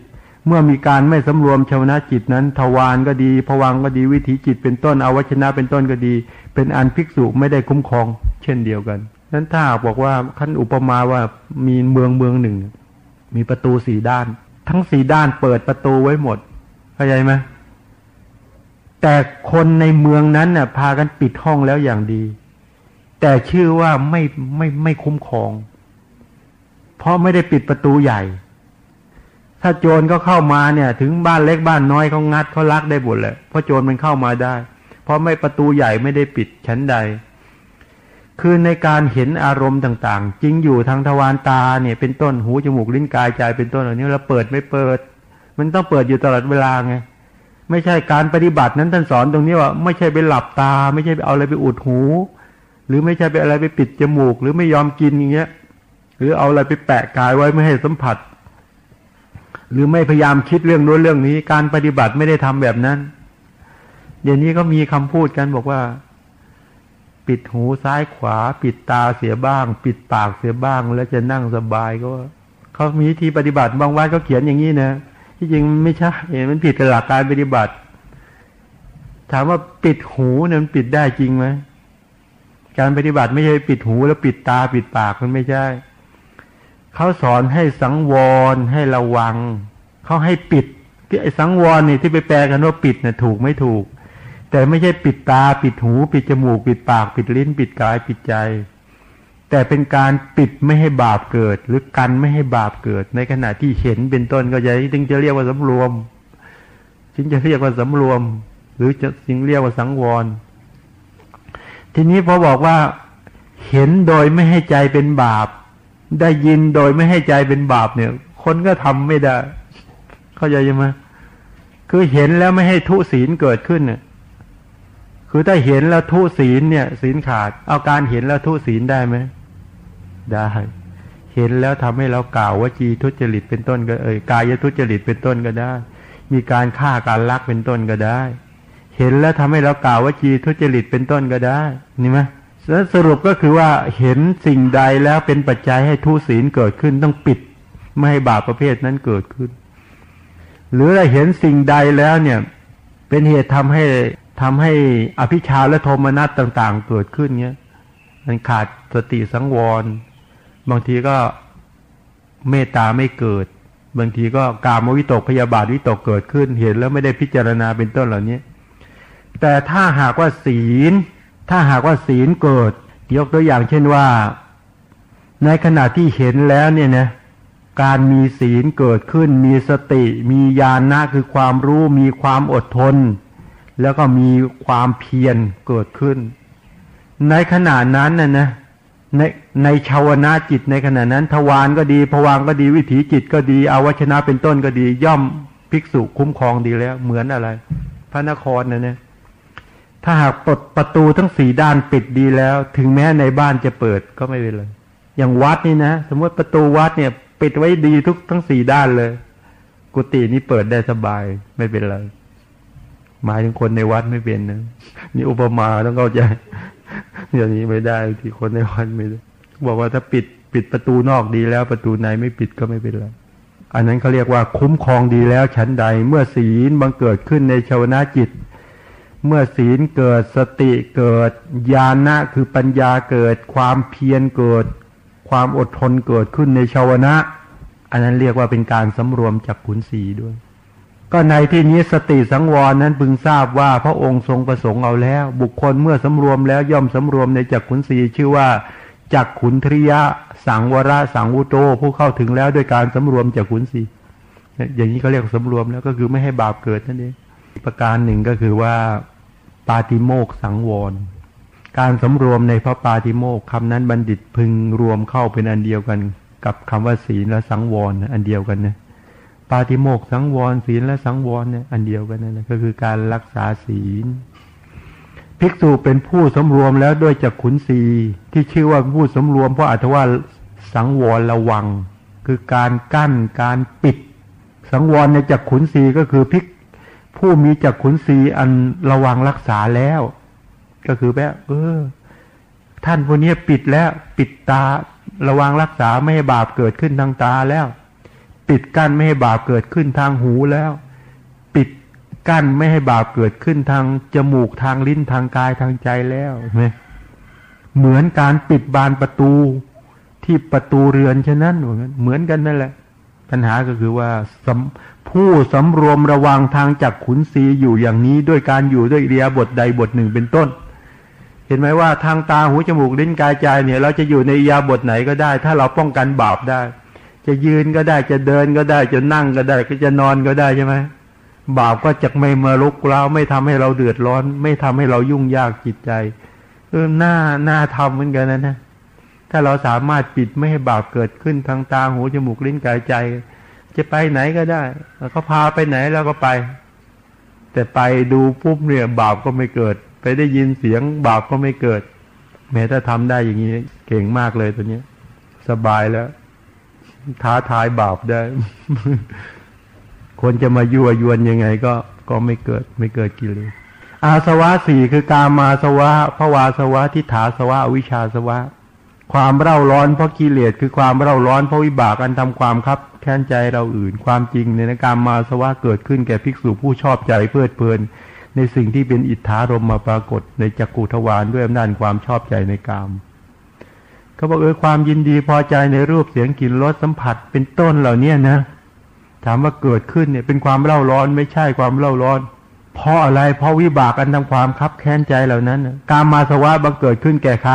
เมื่อมีการไม่สำรวมชาวนาจิตนั้น ทวารก็ดีผวังก็ดีวิถีจิตเป็นต้นอวัชนะเป็นต้นก็ดี เป็นอันภิกษุไม่ได้คุ้มครอง เช่นเดียวกันนั้นถ้าบอกว่าขั้นอุปมาว่ามีเมืองเมืองหนึ่ง มีประตูสี่ด้าน ทั้งสี่ด้านเปิดประตูไว้หมดเข้าใจไหมแต่คนในเมืองนั้นน่ะพากันปิดห้องแล้วอย่างดี แต่ชื่อว่าไม่ไม่ไม่คุ้มครอง เพราะไม่ได้ปิดประตูใหญ่ ถ้าโจรก็เข้ามาเนี่ย ถึงบ้านเล็กบ้านน้อยเขางัดเขาลักได้หมดเลยเพราะโจรมันเข้ามาได้ เพราะไม่ประตูใหญ่ไม่ได้ปิดชั้นใด คือในการเห็นอารมณ์ต่าง ๆ จริงอยู่ทางทวารตาเนี่ยเป็นต้นหูจมูกลิ้นกายใจเป็นต้นเหล่านี้เราเปิดไม่เปิด มันต้องเปิดอยู่ตลอดเวลาไงไม่ใช่การปฏิบัตินั้นท่านสอนตรงนี้ว่า ไม่ใช่ไปหลับตา ไม่ใช่ไปเอาอะไรไปอุดหู หรือไม่ใช่ไปอะไรไปปิดจมูก หรือไม่ยอมกินอย่างเงี้ย หรือเอาอะไรไปแปะกายไว้ไม่ให้สัมผัส หรือไม่พยายามคิดเรื่องโน้นเรื่องนี้ การปฏิบัติไม่ได้ทำแบบนั้น เดี๋ยวนี้ก็มีคำพูดกันบอกว่า ปิดหูซ้ายขวา ปิดตาเสียบ้าง ปิดปากเสียบ้าง แล้วจะนั่งสบายก็เขามีที่ปฏิบัติบางวัดเขาเขียนอย่างนี้นะที่จริงไม่ใช่มันผิดหลักการปฏิบัติ ถามว่าปิดหูเนี่ยมันปิดได้จริงไหมการปฏิบัติไม่ใช่ปิดหูแล้วปิดตาปิดปากมันไม่ใช่ เขาสอนให้สังวรให้ระวัง เขาให้ปิดที่ไอ้สังวรนี่ที่ไปแปลกันว่าปิดน่ะถูกไม่ถูก แต่ไม่ใช่ปิดตาปิดหู ปิดจมูก ปิดปาก ปิดลิ้น ปิดกายปิดใจ แต่เป็นการปิดไม่ให้บาปเกิด หรือกันไม่ให้บาปเกิด ในขณะที่เห็นเป็นต้นก็จะจึงจะเรียกว่าสำรวมจึงจะเรียกว่าสำรวม หรือจะจึงเรียกว่าสังวร ทีนี้พอบอกว่าเห็นโดยไม่ให้ใจเป็นบาป ได้ยินโดยไม่ให้ใจเป็นบาปเนี่ย คนก็ทำไม่ได้ เข้าใจไหมคือเห็นแล้วไม่ให้ทุศีลเกิดขึ้นเนี่ยคือถ้าเห็นแล้วทุศีลเนี่ย ศีลขาด เอาการเห็นแล้วทุศีลได้ไหมได้ เห็นแล้วทำให้เรากล่าวว่าจีทุจริตเป็นต้นก็เอ่ยกายทุจริตเป็นต้นก็ได้ มีการฆ่าการลักเป็นต้นก็ได้ เห็นแล้วทำให้เรากล่าวว่าจีทุจริตเป็นต้นก็ได้ นี่ไหม สรุปก็คือว่าเห็นสิ่งใดแล้วเป็นปัจจัยให้ทุศีลเกิดขึ้นต้องปิด ไม่ให้บาปประเภทนั้นเกิดขึ้น หรือเราเห็นสิ่งใดแล้วเนี่ย เป็นเหตุทำให้ทำให้อภิชาและโทมนัสต่างๆ เกิดขึ้นเงี้ยมันขาดสติสังวร บางทีก็เมตตาไม่เกิด บางทีก็กามวิตกพยาบาทวิตกเกิดขึ้น เห็นแล้วไม่ได้พิจารณาเป็นต้นเหล่านี้ แต่ถ้าหากว่าศีล ถ้าหากว่าศีลเกิด ยกตัวอย่างเช่นว่า ในขณะที่เห็นแล้วเนี่ยนะการมีศีลเกิดขึ้น มีสติ มีญาณะคือความรู้ มีความอดทน แล้วก็มีความเพียรเกิดขึ้น ในขณะนั้นน่ะนะในในชาวนาจิตในขณะนั้นทวารก็ดีผวางก็ดีวิถีจิตก็ดีอาวชนะเป็นต้นก็ดี ย่อมภิกษุคุ้มครองดีแล้ว เหมือนอะไร พระนครนะเนี่ย ถ้าหากปดประตูทั้งสี่ด้านปิดดีแล้ว ถึงแม้ในบ้านจะเปิดก็ไม่เป็นไรอย่างวัดนี่นะสมมติประตูวัดเนี่ย ปิดไว้ดีทุกทั้งสี่ด้านเลย กุฏินี่เปิดได้สบายไม่เป็นไรหมายถึงคนในวัดไม่เป็นนะนี่อุปมาต้องเข้าใจอย่างนี้ไม่ได้ที่คนในวัดไม่ได้บอกว่าถ้าปิดปิดประตูนอกดีแล้ว ประตูในไม่ปิดก็ไม่เป็นไรอันนั้นเขาเรียกว่าคุ้มครองดีแล้วชั้นใดเมื่อศีลบังเกิดขึ้นในชาวนาจิต เมื่อศีลเกิดสติเกิด ญาณะคือปัญญาเกิด ความเพียรเกิด ความอดทนเกิดขึ้นในชาวนะ อันนั้นเรียกว่าเป็นการสำรวมจากขุนศีด้วย ก็ในที่นี้สติสังวรนั้นพึงทราบว่าพระองค์ทรงประสงค์เอาแล้ว บุคคลเมื่อสำรวมแล้วย่อมสำรวมในจักขุนศีชื่อว่าจักขุนทริยะ สังวระสังวุโตผู้เข้าถึงแล้วด้วยการสำรวมจากขุนศีอย่างนี้เขาเรียกสำรวมแล้วก็คือไม่ให้บาปเกิดนั่นเองประการหนึ่งก็คือว่า ปาติโมกสังวร การสำรวมในพระปาติโมกคำนั้นบัณฑิตพึงรวมเข้าเป็นอันเดียวกัน กับคำว่าศีลและสังวรอันเดียวกันนะปาติโมกสังวรศีลและสังวรเนี่ยอันเดียวกันนั่นแหละก็คือการรักษาศีล ภิกษุเป็นผู้สำรวมแล้วด้วยจากขุนศีที่ชื่อว่าผู้สำรวมเพราะอัตว่าสังวรระวัง คือการกั้นการปิด สังวรในจากขุนศีก็คือภิก ผู้มีจักขุนสีอันระวังรักษาแล้ว ก็คือแบบเออ ท่านผู้นี้ปิดแล้ว ปิดตา ระวังรักษาไม่ให้บาปเกิดขึ้นทางตาแล้ว ปิดกั้นไม่ให้บาปเกิดขึ้นทางหูแล้ว ปิดกั้นไม่ให้บาปเกิดขึ้นทางจมูกทางลิ้นทางกายทางใจแล้วเห็นไหมเหมือนการปิดบานประตูที่ประตูเรือนฉะนั้นเหมือนกันนั่นแหละ ปัญหาก็คือว่า ผู้สำรวมระวังทางจักขุนศีอยู่อย่างนี้ด้วยการอยู่ด้วยเรียบทใดบทหนึ่งเป็นต้น เห็นไหมว่าทางตาหูจมูกลิ้นกายใจเนี่ย เราจะอยู่ในยาบทไหนก็ได้ ถ้าเราป้องกันบาปได้ จะยืนก็ได้จะเดินก็ได้จะนั่งก็ได้ก็จะนอนก็ได้ใช่ไหมบาปก็จะไม่มาลุกเราไม่ทำให้เราเดือดร้อน ไม่ทำให้เรายุ่งยากจิตใจเออหน้าหน้าทำเหมือนกันนะนะถ้าเราสามารถปิดไม่ให้บาปเกิดขึ้นทางตาหูจมูกลิ้นกายใจ จะไปไหนก็ได้เขาพาไปไหนเราก็ไป แต่ไปดูปุ๊บเนี่ยบาปก็ไม่เกิด ไปได้ยินเสียงบาปก็ไม่เกิด แม้ถ้าทำได้อย่างนี้เก่งมากเลยตัวเนี้ย สบายแล้ว ท้าทายบาปได้ คนจะมายั่วยวนยังไงก็ก็ไม่เกิด ไม่เกิดกิเลสอาสวะสี่คือการมาสวะภวาสวะทิฏฐาสวะวิชาสวะ ความเร่าร้อนเพราะกิเลสคือความเร่าร้อนเพราะวิบากอันทำความครับแค้นใจเราอื่น ความจริงในการมาสวะเกิดขึ้นแก่ภิกษุผู้ชอบใจเพลิดเพลิน ในสิ่งที่เป็นอิทธารมมาปรากฏในจักกุทวารด้วยอำนาจความชอบใจในกามเขาบอกเออความยินดีพอใจในรูปเสียงกลิ่นรสสัมผัสเป็นต้นเหล่านี้นะ ถามว่าเกิดขึ้นเนี่ยเป็นความเล่าร้อนไม่ใช่ความเล่าร้อน เพราะอะไรเพราะวิบากอันทำความคับแค้นใจเหล่านั้น การมาสวะบังเกิดขึ้นแก่ใคร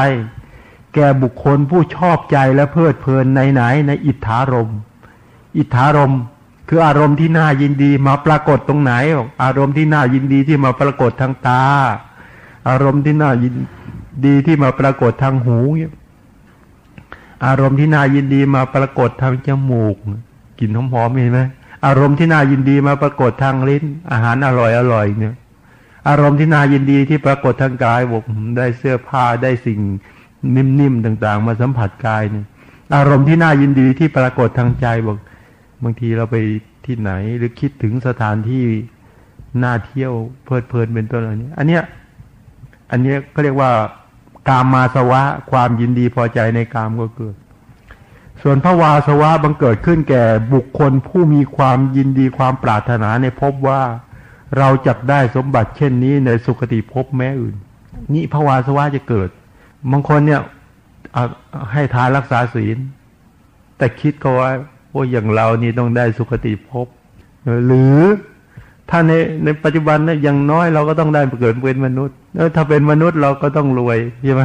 แก่บุคคลผู้ชอบใจและเพลิดเพลินในไหนในอิทธารม อิทธารมคืออารมณ์ที่น่ายินดีมาปรากฏตรงไหน อารมณ์ที่น่ายินดีที่มาปรากฏทางตา อารมณ์ที่น่ายินดีที่มาปรากฏทางหูเนี่ยอารมณ์ที่น่ายินดีมาปรากฏทางจมูกกลิ่นหอมๆเห็นไหมอารมณ์ที่น่ายินดีมาปรากฏทางลิ้น อาหารอร่อยอร่อยเนี่ย อารมณ์ที่น่ายินดีที่ปรากฏทางกายบอกได้เสื้อผ้าได้สิ่ง นิ่มๆต่าง ๆ มาสัมผัสกายเนี่ยอารมณ์ที่น่ายินดีที่ปรากฏทางใจบอกบางทีเราไปที่ไหนหรือคิดถึงสถานที่น่าเที่ยวเพลิดเพลินเป็นต้นอะไรนี้อันเนี้ยอันเนี้ยก็เรียกว่ากามมาสวะความยินดีพอใจในกามก็เกิด ส่วนพระวาสวะบังเกิดขึ้นแก่บุคคลผู้มีความยินดีความปรารถนาในภพว่าเราจักได้สมบัติเช่นนี้ในสุคติภพแม้อื่น นี่พระวาสวะจะเกิด บางคนเนี่ยให้ทานรักษาศีล แต่คิดก็ว่าโอ้อย่างเรานี่ต้องได้สุคติภพหรือถ้าในในปัจจุบันเนี่ยอย่างน้อยเราก็ต้องได้เกิดเป็นมนุษย์แล้วถ้าเป็นมนุษย์เราก็ต้องรวยใช่ไหม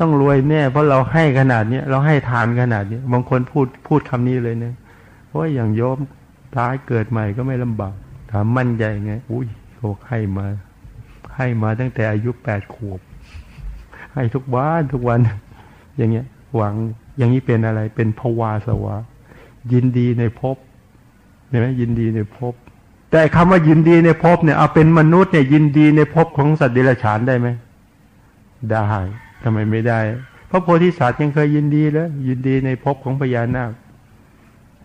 ต้องรวยแน่ เพราะเราให้ขนาดเนี้ยเราให้ทานขนาดนี้บางคนพูดพูดคำนี้เลยเนี่ยเพราะอย่างโยมตายเกิดใหม่ก็ไม่ลำบากถามมั่นใจไงอุ้ยเขาให้มา ให้มาตั้งแต่อายุแปดขวบ ให้ทุกวันทุกวัน อย่างเงี้ย หวังอย่างนี้เป็นอะไร เป็นภวาสวะ ยินดีในภพเห็นไหมยินดีในภพแต่คำว่ายินดีในภพเนี่ยเอาเป็นมนุษย์เนี่ยยินดีในภพของสัตว์เดรัจฉานได้ไหมได้ทำไมไม่ได้พระโพธิสัตว์ยังเคยยินดีเลยยินดีในภพของพญานาค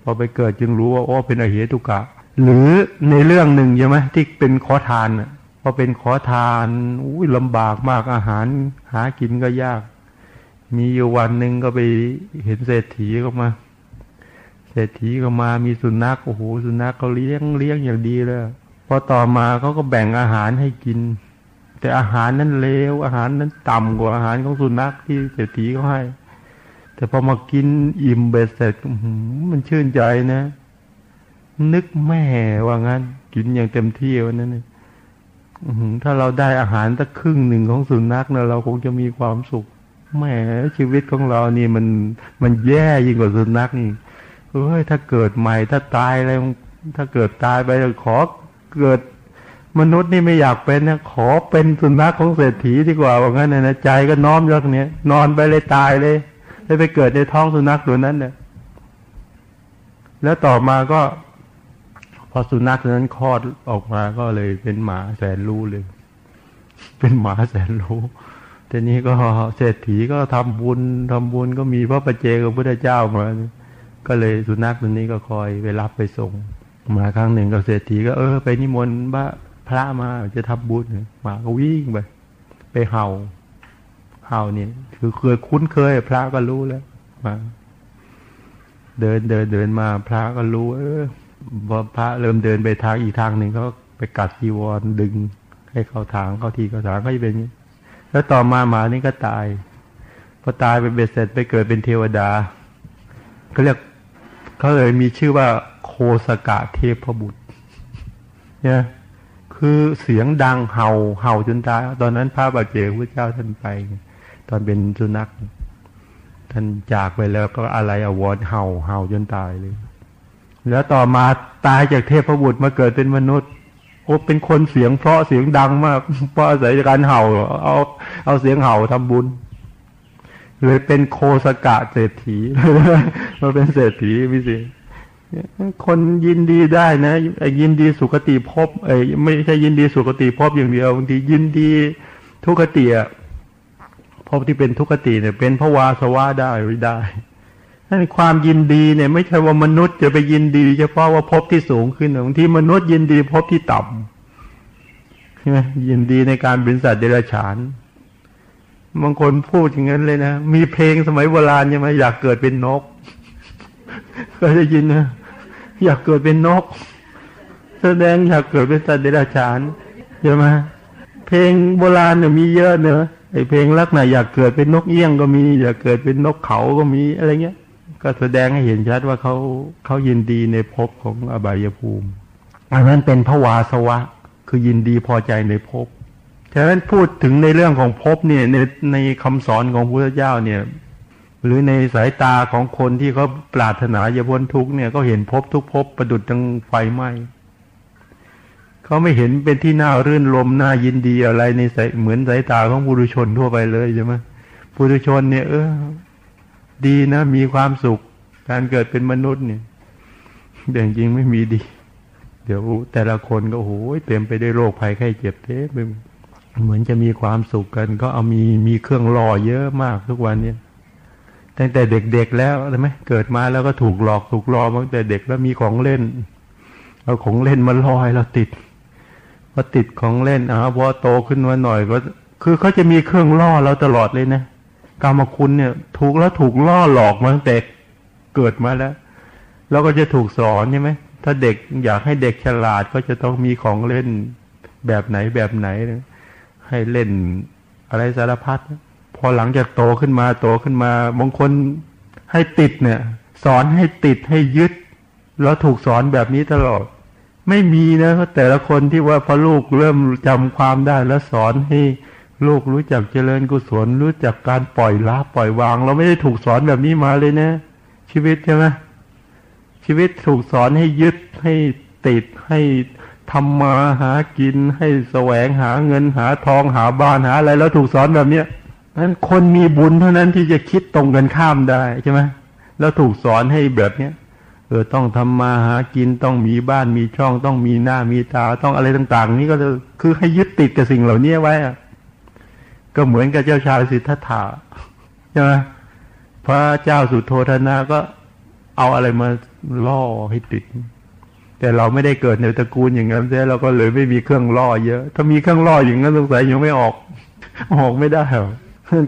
พอไปเกิดจึงรู้ว่าโอ้เป็นอเหตุกะ หรือในเรื่องหนึ่งใช่ไหมที่เป็นขอทานพ อเป็นขอทานอุ้ยลำบากมากอาหาร หากินก็ยาก มีอยู่วันหนึ่งก็ไปเห็นเศรษฐีก็มา เศรษฐีก็มามีสุนัขโอ้โหสุนัขเขาเลี้ยงเลี้ยงอย่างดีเลยพอต่อมาเขาก็แบ่งอาหารให้กิน แต่อาหารนั้นเลวอาหารนั้นต่ำกว่าอาหารของสุนัขที่เศรษฐีเขาให้ แต่พอมากินอิ่มเบ็ดเสร็จมันชื่นใจนะ นึกแม่ว่างั้น กินอย่างเต็มที่วันนั้น ถ้าเราได้อาหารสักครึ่งหนึ่งของสุนัขนะเราคงจะมีความสุขแหมชีวิตของเรานี่มันมันแย่ยิ่งกว่าสุนัขนี่เฮ้ยถ้าเกิดใหม่ถ้าตายอะไรถ้าเกิดตายไปขอเกิดมนุษย์นี่ไม่อยากเป็นนะขอเป็นสุนัขของเศรษฐีดีกว่าว่างั้นนะใจก็น้อมยกเนี้ยนอนไปเลยตายเลยแล้ไปเกิดในท้องสุนัขตัวนั้นเนี่ยแล้วต่อมาก็ อสุนัขตัวนั้นคลอดออกมาก็เลยเป็นหมาแสนรู้เลย เป็นหมาแสนรู้ทีนี้ก็เศรษฐีก็ทำบุญทำบุญก็มีพระประเจกับพระเจ้ามา ก็เลยสุนัขตัวนี้ก็คอยไปรับไปส่ง มาครั้งหนึ่งกับเศรษฐีก็เออไปนิมนต์บ้าพระมาจะทำบุญหมาก็วิ่งไปไปเห่า เห่าเนี่ยคือเคยคุ้นเคย พระก็รู้แล้วมาเดินเดินเดินมาพระก็รู้ เออ พอพระเริ่มเดินไปทางอีกทางหนึ่งเขาไปกัดจีวรดึง ให้เข้าทางเข้าทีเข้าทางก็จะเป็นอย่างนี้แล้วต่อมาหมานี่ก็ตาย พอตายไปเบ็ดเสร็จไปเกิดเป็นเทวดาเขาเรียกเขาเลยมีชื่อว่าโคสกะเทพบุตรเนี่ยคือเสียงดังเห่าเห่าจนตาย ตอนนั้นพระบาเจกพระเจ้าท่านไป ตอนเป็นสุนัข ท่านจากไปแล้วก็อะไรอวรเห่าเห่าจนตายเลย แล้วต่อมาตายจากเทพบุตรมาเกิดเป็นมนุษย์โอ้เป็นคนเสียงเพราะเสียงดังมากเพราะอาศัยการเห่า เอาเอาเสียงเห่าทำบุญเลยเป็นโคสกะเศรษฐีมาเป็นเศรษฐีพิเศษคนยินดีได้นะไอยินดีสุคติภพไอ้ไม่ใช่ยินดีสุคติภพอย่างเดียวบางทียินดีทุกขติอะภพที่เป็นทุกขติเนี่ย เป็นพระวาสวะได้หรือได้ นั่นความยินดีเนี่ย ไม่ใช่ว่ามนุษย์จะไปยินดี เฉพาะว่าภพที่สูงขึ้นบางทีมนุษย์ยินดีภพที่ต่ำใช่ไหมยินดีในการเป็นสัตว์เดรัจฉานบางคนพูดอย่างนั้นเลยนะ มีเพลงสมัยโบราณใช่ไหมอยากเกิดเป็นนกเคยได้ยินนะอยากเกิดเป็นนก แสดงอยากเกิดเป็นสัตว์เดรัจฉานใช่ไหมเพลงโบราณเนี่ยมีเยอะเนอะไอเพลงลักษณะอยากเกิดเป็นนกเอี้ยงก็มี อยากเกิดเป็นนกเขาก็มีอะไรเงี้ย ก็แสดงให้เห็นชัดว่าเขาเขายินดีในภพของอบายภูมิอันนั้นเป็นภวาสวะ คือยินดีพอใจในภพฉะนั้นพูดถึงในเรื่องของภพเนี่ยในในคำสอนของพระเจ้าเนี่ย หรือในสายตาของคนที่เขาปรารถนาจะพ้นทุกเนี่ยก็เห็นภพทุกภพประดุดดังไฟไหม้เขาไม่เห็นเป็นที่น่ารื่นรมน่ายินดีอะไรในสายเหมือนสายตาของบุรุชนทั่วไปเลยใช่ไหมบุรุชนเนี่ยเออ ดีนะ มีความสุข การเกิดเป็นมนุษย์เนี่ยแต่จริงไม่มีดี เดี๋ยวแต่ละคนก็โอ้โหเต็มไปด้วยโรคภัยไข้เจ็บเต็มไปเหมือนจะมีความสุขกันก็เอามีมีเครื่องรอเยอะมากทุกวันเนี่ยตั้งแต่เด็กๆแล้วใช่ไหมเกิดมาแล้วก็ถูกหลอกถูกหลอกตั้งแต่เด็กแล้วมีของเล่น เอาของเล่นมาลอยเราติดพอติดของเล่นอ่าพอโตขึ้นมาหน่อยก็คือเขาจะมีเครื่องล่อเราตลอดเลยนะ กรรมคุณเนี่ย ถูกแล้วถูกล่อหลอกมาตั้งแต่เกิดมาแล้ว แล้วก็จะถูกสอนใช่ไหมถ้าเด็กอยากให้เด็กฉลาดก็จะต้องมีของเล่นแบบไหนแบบไหน ให้เล่นอะไรสารพัดพอหลังจากโตขึ้นมาโตขึ้นมาบางคนให้ติดเนี่ย สอนให้ติดให้ยึด แล้วถูกสอนแบบนี้ตลอด ไม่มีนะแต่ละคนที่ว่าพอลูกเริ่มจำความได้แล้วสอนให้ ลูกรู้จักเจริญกุศลรู้จักการปล่อยละปล่อยวาง เราไม่ได้ถูกสอนแบบนี้มาเลยนะ ชีวิตใช่ไหมชีวิตถูกสอนให้ยึดให้ติดให้ทำมาหากินให้แสวงหาเงินหาทองหาบ้านหาอะไรแล้วถูกสอนแบบเนี้ยนั้นคนมีบุญเท่านั้นที่จะคิดตรงกันข้ามได้ใช่ไหมแล้วถูกสอนให้แบบเนี้ยเออต้องทำมาหากินต้องมีบ้านมีช่องต้องมีหน้ามีตาต้องอะไรต่าง ๆ นี้ก็คือให้ยึดติดกับสิ่งเหล่านี้ไว้อะ ก็เหมือนกับเจ้าชายสิทธัตถะใช่ไหมพระเจ้าสุโธธนะก็เอาอะไรมาล่อให้ติด แต่เราไม่ได้เกิดในตระกูลอย่างนั้นใช่เราก็เลยไม่มีเครื่องล่อเยอะ ถ้ามีเครื่องล่ออย่างนั้นสงสัยยังไม่ออก ออกไม่ได้หรอก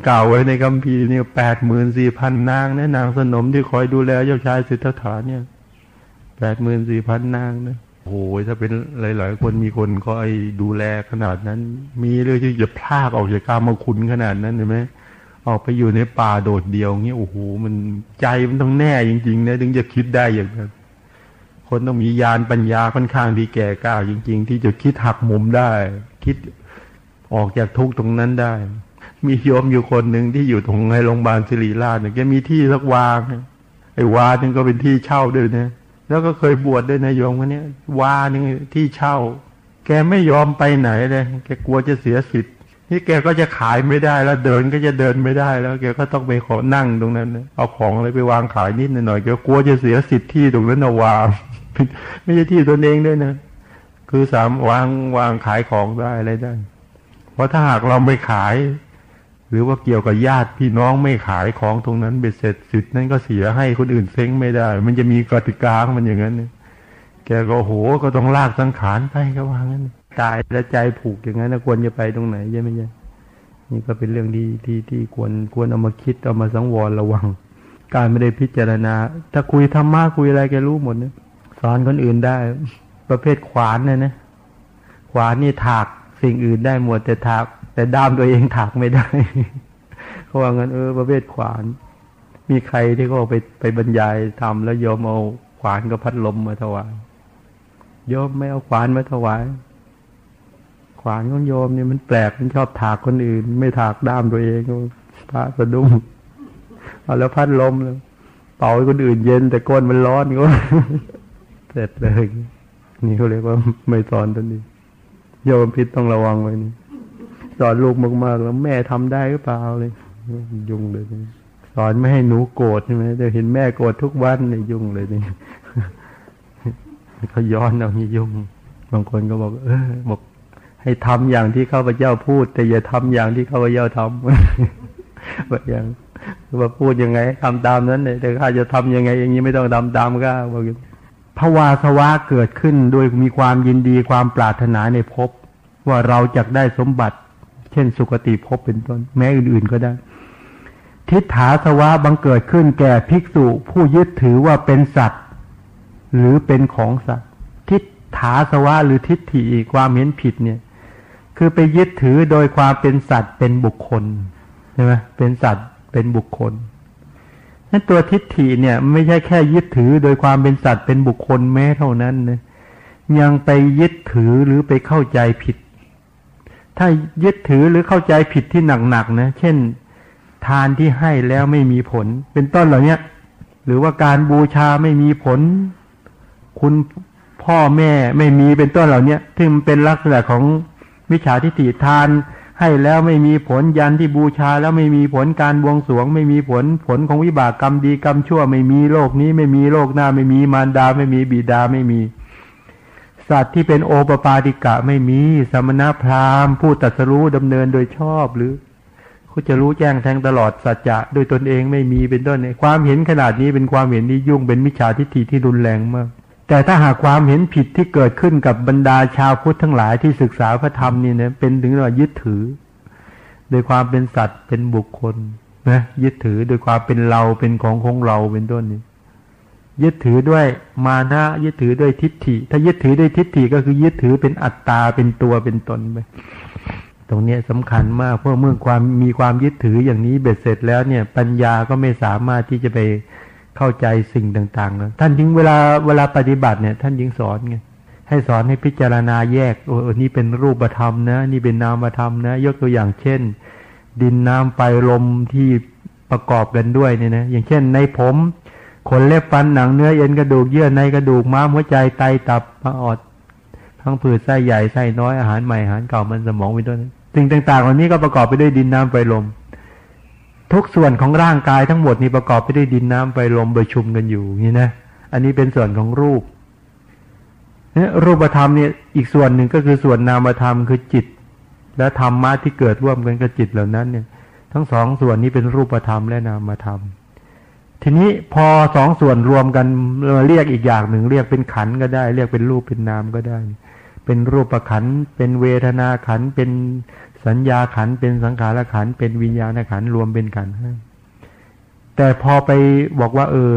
กล่าวไว้ในคำพีนี่แปดหมื่นสี่พันนางนะนางสนมที่คอยดูแลเจ้าชายสิทธัตถะเนี่ยแปดหมื่นสี่พันนางนะ โอ้โหถ้าเป็นหลาย ๆ คนมีคนคอยดูแลขนาดนั้น มีเลยที่จะพลากออกจากกามคุณขนาดนั้นเห็นไหมออกไปอยู่ในป่าโดดเดียวเงี้ยโอ้โหมันใจมันต้องแน่จริงๆนะถึงจะคิดได้อย่างนั้นคนต้องมียานปัญญาค่อนข้างที่แก่กล้าจริง ๆ ที่จะคิดหักมุมได้ คิดออกจากทุกตรงนั้นได้ มีโยมอยู่คนหนึ่งที่อยู่ตรงในโรงพยาบาลศิริราชเนี่ยแกมีที่สักวางไอ้วานึงก็เป็นที่เช่าด้วยนะ แล้วก็เคยบวชด้วยนะโยมคนนี้วานึงที่เช่า แกไม่ยอมไปไหนเลย แกกลัวจะเสียสิทธิ์นี่แกก็จะขายไม่ได้แล้วเดินก็จะเดินไม่ได้แล้ว แกก็ต้องไปขอนั่งตรงนั้นเอาของอะไรไปวางขายนิดหน่อยแกกลัวจะเสียสิทธิ์ที่ตรงนั้นเอาวางไม่ใช่ที่ตนเองด้วยนะคือสามวางวางขายของได้อะไรได้ เพราะถ้าหากเราไม่ขาย หรือว่าเกี่ยวกับญาติพี่น้องไม่ขายของตรงนั้นเบ็ดเสร็จสิทธิ์นั้นก็เสียให้คนอื่นเซ้งไม่ได้ มันจะมีกติกาของมันอย่างนั้นแแกก็โหก็ต้องลากสังขารไปก็ว่างั้นตายแล้วใจผูกอย่างนั้นควรจะไปตรงไหนใช่ไหมใช่นี่ก็เป็นเรื่องที่ที่ที่ควรควรเอามาคิดเอามาสังวรระวัง การไม่ได้พิจารณา ถ้าคุยธรรมะคุยอะไรแกรู้หมดนะสอนคนอื่นได้ ประเภทขวานเนี่ยนะขวานนี่ถาก สิ่งอื่นได้หมดแต่ถาก แต่ด้ามตัวเองถากไม่ได้เขาว่างั้นเออประเภทขวาน มีใครที่เขาไปไปบรรยายทำแล้วยอมเอาขวานกับพัดลมมาถวายโยมไม่เอาขวานมาถวาย ขวานของโยมเนี่ยมันแปลกมันชอบถากคนอื่น ไม่ถากด้ามตัวเองพระสะดุ้งเอาแล้วพัดลมเลยเป่าให้คนอื่นเย็น แต่ก้นมันร้อนก็เสร็จเลยนี่เขาเรียกว่าไม่สอนตัวนี้ โยมพิษต้องระวังไว้นี่สอนลูกมากๆแล้วแม่ทำได้หรือเปล่าเลยยุ่งเลยนี่สอนไม่ให้หนูโกรธใช่ไหมแต่เห็นแม่โกรธทุกวันเนี่ยยุ่งเลยนี่เขาย้อนเอานี่ยุ่ง บางคนก็บอก เออบอกให้ทำอย่างที่ข้าพเจ้าพูด แต่อย่าทำอย่างที่ข้าพเจ้าทำแบบอย่างว่าพูดยังไงทำตามนั้นเลยแต่ข้าจะทำยังไง อย่างนี้ไม่ต้องทำตามข้าบอกอย่าง ภวาสวะเกิดขึ้นโดยมีความยินดีความปรารถนาในภพว่าเราจะได้สมบัติ เช่นสุคติภพเป็นต้น แม้อื่นๆก็ได้ ทิฏฐาสวะบังเกิดขึ้นแก่ภิกษุผู้ยึดถือว่าเป็นสัตว์ หรือเป็นของสัตว์ ทิฏฐาสวะหรือทิฏฐิความเห็นผิดเนี่ย คือไปยึดถือโดยความเป็นสัตว์เป็นบุคคลใช่ไหมเป็นสัตว์เป็นบุคคล นั้นตัวทิฏฐิเนี่ยไม่ใช่แค่ยึดถือโดยความเป็นสัตว์เป็นบุคคลแม้เท่านั้นนะยังไปยึดถือหรือไปเข้าใจผิด ถ้ายึดถือหรือเข้าใจผิดที่หนักๆนะ เช่น ทานที่ให้แล้วไม่มีผล เป็นต้นเหล่านี้หรือว่าการบูชาไม่มีผล คุณพ่อแม่ไม่มีเป็นต้นเหล่านี้ที่มันเป็นลักษณะของมิจฉาทิฏฐิทาน ให้แล้วไม่มีผลยันที่บูชาแล้วไม่มีผลการบวงสรวง ไม่มีผลผลของวิบากกรรมดีกรรมชั่ว ไม่มีโลกนี้ ไม่มีโลกหน้า ไม่มีมารดา ไม่มีบิดาไม่มี สัตว์ที่เป็นโอปปาติกะไม่มี สมณพราหมณ์ ผู้ตรัสรู้ดำเนินโดยชอบหรือเขาจะรู้แจ้งแทงตลอดสัจจะโดยตนเองไม่มีเป็นต้นเนี่ยความเห็นขนาดนี้เป็นความเห็นที่ยุ่งเป็นมิจฉาทิฏฐิที่รุนแรงมาก แต่ถ้าหากความเห็นผิดที่เกิดขึ้นกับบรรดาชาวพุทธทั้งหลายที่ศึกษาพระธรรมนี่เนี่ยเป็นถึงว่ายึดถือ โดยความเป็นสัตว์เป็นบุคคลนะยึดถือโดยความเป็นเราเป็นของของเราเป็นต้นนี้ยึดถือด้วยมานะยึดถือด้วยทิฏฐิ ถ้ายึดถือด้วยทิฏฐิก็คือยึดถือเป็นอัตตาเป็นตัวเป็นตนไปตรงนี้สำคัญมากเพราะเมื่อความมีความยึดถืออย่างนี้เบ็ดเสร็จแล้วเนี่ย ปัญญาก็ไม่สามารถที่จะไป เข้าใจสิ่งต่างๆนะท่านยิงเวลาเวลาปฏิบัติเนี่ย ท่านยิงสอนไงให้สอนให้พิจารณาแยกโอ้นี่เป็นรูปธรรมนะ นี่เป็นนามธรรมนะ ยกตัวอย่างเช่น ดินน้ำไฟลมที่ประกอบกันด้วยเนี่ยนะอย่างเช่น ในผมขนเล็บฟันหนังเนื้อเอ็นกระดูกเยื่อในกระดูกม้ามหัวใจไตตับปอดทั้งผืดไส้ใหญ่ไส้น้อยอาหารใหม่อาหารเก่ามันสมองเป็นต้นสิ่งต่างๆเหล่านี้ก็ประกอบไปด้วยดินน้ำไฟลม ทุกส่วนของร่างกายทั้งหมดนี้ประกอบไปด้วยดินน้ำไฟลมประชุมกันอยู่นี่นะ อันนี้เป็นส่วนของรูปเนี่ยรูปธรรมเนี่ยอีกส่วนหนึ่งก็คือส่วนนามธรรมคือจิต และธรรมะที่เกิดร่วมกันกับจิตเหล่านั้นเนี่ย ทั้งสองส่วนนี้เป็นรูปธรรมและนามธรรม ทีนี้พอสองส่วนรวมกันเรียกอีกอย่างหนึ่ง เรียกเป็นขันก็ได้ เรียกเป็นรูปเป็นนามก็ได้ เป็นรูปขันเป็นเวทนาขันเป็น สัญญาขันเป็นสังขารขันเป็นวิญญาณขันรวมเป็นขันแต่พอไปบอกว่า เออ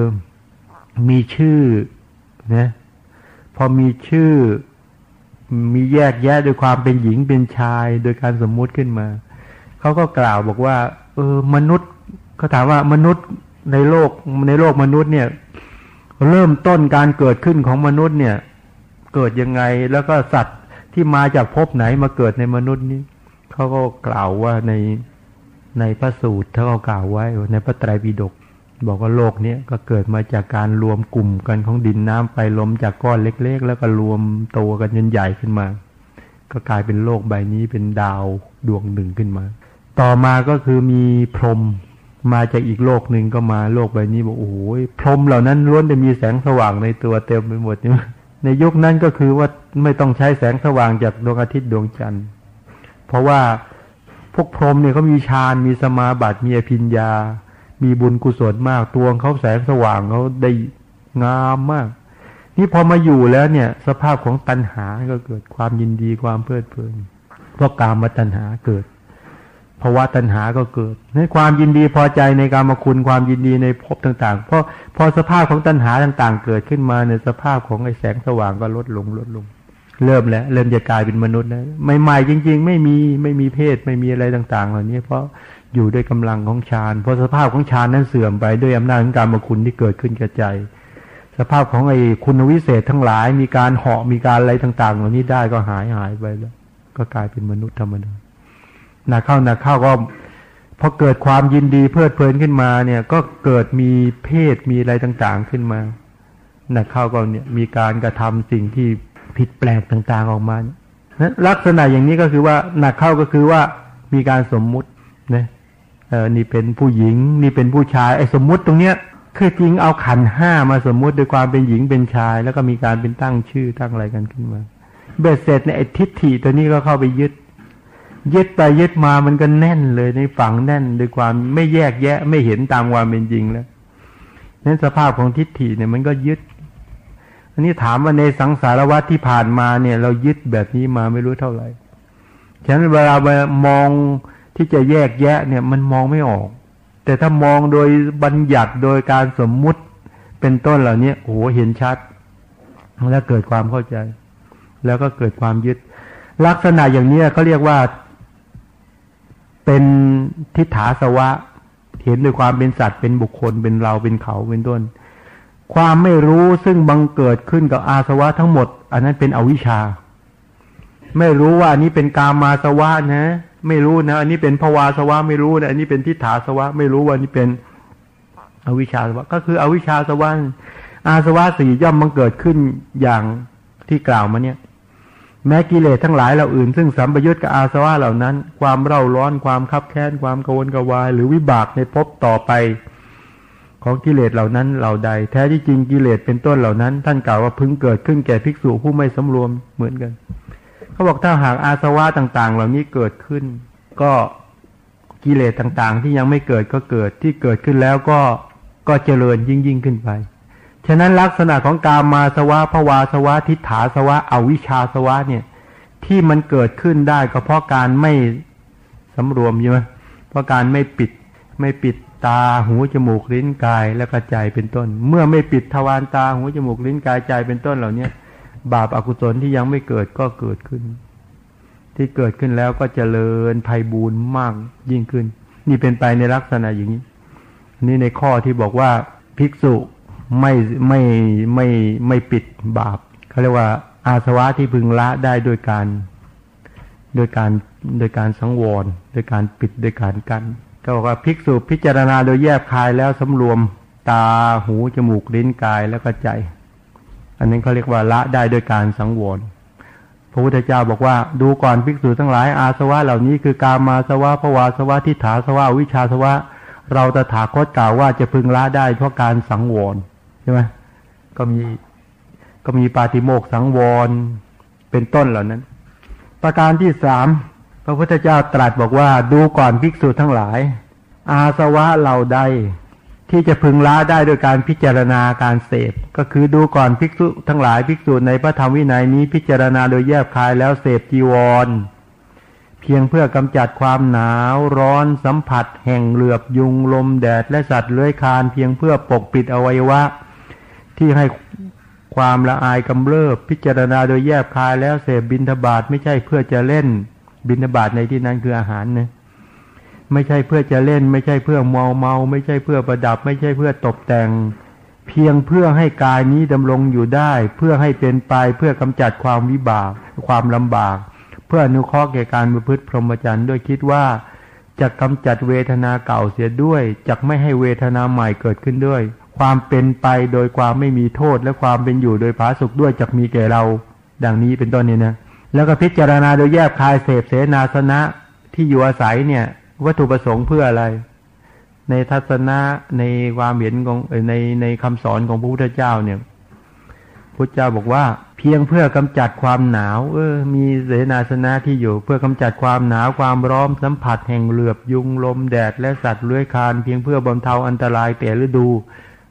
มีชื่อนะพอมีชื่อ มีแยกแยะโดยความเป็นหญิงเป็นชาย โดยการสมมุติขึ้นมาเขาก็กล่าวบอกว่า เออ มนุษย์เขาถามว่ามนุษย์ในโลกในโลกมนุษย์เนี่ย เริ่มต้นการเกิดขึ้นของมนุษย์เนี่ย เกิดยังไงแล้วก็สัตว์ที่มาจากภพไหนมาเกิดในมนุษย์นี้ เขาก็กล่าวว่าในในพระสูตรเขาก็กล่าวไว้ในพระไตรปิฎกบอกว่าโลกนี้ก็เกิดมาจากการรวมกลุ่มกันของดินน้ำไปลมจากก้อนเล็ก ๆ แล้วก็รวมตัวกันจนใหญ่ขึ้นมา ก็กลายเป็นโลกใบนี้เป็นดาวดวงหนึ่งขึ้นมา ต่อมาก็คือมีพรหมมาจากอีกโลกหนึ่งก็มาโลกใบนี้บอกโอ้โหพรหมเหล่านั้นล้วนจะมีแสงสว่างในตัวเต็มไปหมดใช่ไหมในยุคนั้นก็คือว่าไม่ต้องใช้แสงสว่างจากดวงอาทิตย์ดวงจันทร์ เพราะว่าพวกพรหมเนี่ยเขามีฌานมีสมาบัติมีอภิญญา มีบุญกุศลมากตัวเขาแสงสว่างเขาได้งามมาก นี่พอมาอยู่แล้วเนี่ย สภาพของตัณหาก็เกิดความยินดีความเพลิดเพลินเพราะกามมาตัณหาเกิดภาวะตัณหาก็เกิดในความยินดีพอใจในการมาคุณความยินดีในภพต่าง ๆ เพราะพอสภาพของตัณหาต่าง ๆ เกิดขึ้นมาในสภาพของไอ้แสงสว่างก็ลดลงลดลง เริ่มแล้วเริ่มจะกลายเป็นมนุษย์แล้วใหม่ๆจริง ๆ ไม่มีไม่มีเพศไม่มีอะไรต่าง ๆ เหล่านี้เพราะอยู่ด้วยกำลังของฌานเพราะสภาพของฌานนั้นเสื่อมไปด้วยอำนาจของการมาคุณที่เกิดขึ้นกระจายสภาพของไอ้คุณวิเศษทั้งหลาย มีการเหาะมีการอะไรต่าง ๆ เหล่านี้ได้ก็หายหายไปแล้ว ก็กลายเป็นมนุษย์ธรรมดาหนักเข้าหนักเข้าก็พอเกิดความยินดีเพลิดเพลินขึ้นมาเนี่ย ก็เกิดมีเพศมีอะไรต่าง ๆ ขึ้นมาหนักเข้าก็เนี่ยมีการกระทำสิ่งที่ ผิดแปลกต่างๆออกมานะลักษณะอย่างนี้ก็คือว่าหนักเข้าก็คือว่ามีการสมมุตินะเออนี่เป็นผู้หญิง นี่เป็นผู้ชายไอ้สมมุติตรงเนี้ยคือจริงเอาขันห้ามาสมมุติด้วยความเป็นหญิงเป็นชาย แล้วก็มีการเป็นตั้งชื่อตั้งอะไรกันขึ้นมา เบ็ดเสร็จในไอ้ทิฏฐิตัวนี้ก็เข้าไปยึดยึดไปยึดมามันก็แน่นเลยในฝังแน่นด้วยความไม่แยกแยะไม่เห็นตามความเป็นจริงแล้วนั้นสภาพของทิฏฐิเนี่ยมันก็ยึด อันนี้ถามว่าในสังสารวัฏที่ผ่านมาเนี่ย เรายึดแบบนี้มาไม่รู้เท่าไหร่ฉะนั้นเวลามองที่จะแยกแยะเนี่ยมันมองไม่ออก แต่ถ้ามองโดยบัญญัติโดยการสมมุติเป็นต้นเหล่านี้โอ้โหเห็นชัด แล้วเกิดความเข้าใจ แล้วก็เกิดความยึด ลักษณะอย่างนี้เขาเรียกว่าเป็นทิฏฐาสวะ เห็นด้วยความเป็นสัตว์เป็นบุคคลเป็นเราเป็นเขาเป็นต้น ความไม่รู้ซึ่งบังเกิดขึ้นกับอาสวะทั้งหมด อันนั้นเป็นอวิชชา ไม่รู้ว่าอันนี้เป็นกามาสวะนะ ไม่รู้นะ อันนี้เป็นภวาสวะไม่รู้นะ อันนี้เป็นทิฏฐาสวะ ไม่รู้ว่านี่เป็นอวิชชาสวะ ก็คืออวิชชาสวะอาสวะสี่ย่อมบังเกิดขึ้นอย่างที่กล่าวมาเนี่ย แม้กิเลสทั้งหลายเหล่าอื่น ซึ่งสัมปยุตกับอาสวะเหล่านั้น ความเร่าร้อนความคับแค้นความกวนกวาย หรือวิบากในภพต่อไป ของกิเลสเหล่านั้นเหล่าใด แท้ที่จริงกิเลสเป็นต้นเหล่านั้น ท่านกล่าวว่าพึงเกิดขึ้นแก่ภิกษุผู้ไม่สำรวมเหมือนกัน เขาบอกถ้าหากอาสวะต่าง ๆ เหล่านี้เกิดขึ้น ก็กิเลสต่างๆ ที่ยังไม่เกิดก็เกิดที่เกิดขึ้นแล้วก็ก็เจริญยิ่งยิ่งขึ้นไป ฉะนั้นลักษณะของกามาสวะภวาสวะ ทิฏฐาสวะอวิชชาสวะเนี่ย ที่มันเกิดขึ้นได้ก็เพราะการไม่สำรวมใช่ไหมเพราะการไม่ปิดไม่ปิด ตาหูจมูกลิ้นกายและกระใจเป็นต้น เมื่อไม่ปิดทวารตาหูจมูกลิ้นกายใจเป็นต้นเหล่านี้บาปอากุศลที่ยังไม่เกิดก็เกิดขึ้น ที่เกิดขึ้นแล้วก็เจริญภัยบูรณ์มากยิ่งขึ้น นี่เป็นไปในลักษณะอย่างนี้ นี่ในข้อที่บอกว่าภิกษุไม่ไม่ไม่ไม่ปิดบาปเขาเรียกว่า อาสวะที่พึงละได้โดยการ โดยการโดยการสังวรโดยการปิดโดยการกัน ก็บอกว่าภิกษุพิจารณาโดยแยบคายแล้วสำรวมตาหูจมูกลิ้นกายแล้วก็ใจ อันนี้เขาเรียกว่าละได้โดยการสังวรพระพุทธเจ้าบอกว่าดูก่อนภิกษุทั้งหลายอาสวะเหล่านี้คือกามาสวะภวาสวะทิฏฐาสวะวิชาสวะ เราตถาคตกล่าวว่าจะพึงละได้เพราะการสังวรใช่ไหมก็มีก็มีปาติโมกสังวรเป็นต้นเหล่านั้น ประการที่สาม พระพุทธเจ้าตรัสบอกว่าดูก่อนภิกษุทั้งหลาย อาสวะเหล่าใด ที่จะพึงละได้โดยการพิจารณาการเสพก็คือดูก่อนภิกษุทั้งหลายภิกษุในพระธรรมวินัยนี้พิจารณาโดยแยบคายแล้วเสพจีวร เพียงเพื่อกำจัดความหนาวร้อนสัมผัส แห่งเหลือบยุงลมแดดและสัตว์เลื้อยคลานเพียงเพื่อปกปิดอวัยวะ ที่ให้ความละอายกำเริบพิจารณาโดยแยบคายแล้วเสพบินทบาทไม่ใช่เพื่อจะเล่น บินทบาทในที่นั้นคืออาหารนะไม่ใช่เพื่อจะเล่น ไม่ใช่เพื่อเมาเมา ไม่ใช่เพื่อประดับ ไม่ใช่เพื่อตกแต่ง เพียงเพื่อให้กายนี้ดำรงอยู่ได้ เพื่อให้เป็นไปเพื่อกำจัดความวิบาก ความลำบาก เพื่ออนุเคราะห์แก่การประพฤติพรหมจรรย์ด้วยคิดว่าจะกำจัดเวทนาเก่าเสียด้วยจะไม่ให้เวทนาใหม่เกิดขึ้นด้วย ความเป็นไปโดยความไม่มีโทษและความเป็นอยู่โดยผาสุขด้วยจะมีแก่เรา ดังนี้เป็นต้นนี้นะ แล้วก็พิจารณาโดยแยบคายเสพเสนาสนะที่อยู่อาศัยเนี่ย วัตถุประสงค์เพื่ออะไร ในทัศนะในความเห็นของในในคำสอนของพระพุทธเจ้าเนี่ยพุทธเจ้าบอกว่าเพียงเพื่อกำจัดความหนาว เออ มีเสนาสนะที่อยู่ เพื่อกำจัดความหนาวความร้อนสัมผัสแห่งเหลือบยุงลมแดดและสัตว์เลื้อยคานเพียงเพื่อบรรเทาอันตรายแต่ฤดู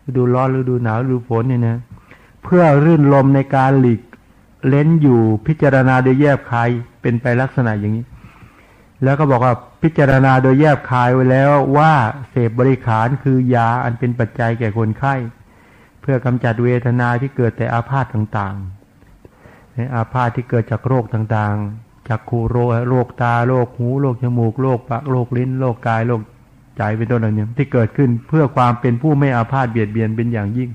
ฤดูร้อนฤดูหนาวฤดูฝนเนี่ยนะเพื่อรื่นลมในการหลีก เล้นอยู่พิจารณาโดยแยบคายเป็นไปลักษณะอย่างนี้ แล้วก็บอกว่าพิจารณาโดยแยบคายไว้แล้วว่าเสพบริขารคือยาอันเป็นปัจจัยแก่คนไข้ เพื่อกำจัดเวทนาที่เกิดแต่อาพาธต่างๆในอาพาธที่เกิดจากโรคต่างๆ จากคูโรโรคตาโรคหูโรคจมูกโรคปากโรคลิ้นโรคกายโรคใจเป็นต้นเหล่านี้ที่เกิดขึ้นเพื่อความเป็นผู้ไม่อาพาธเบียดเบียนเป็นอย่างยิ่ง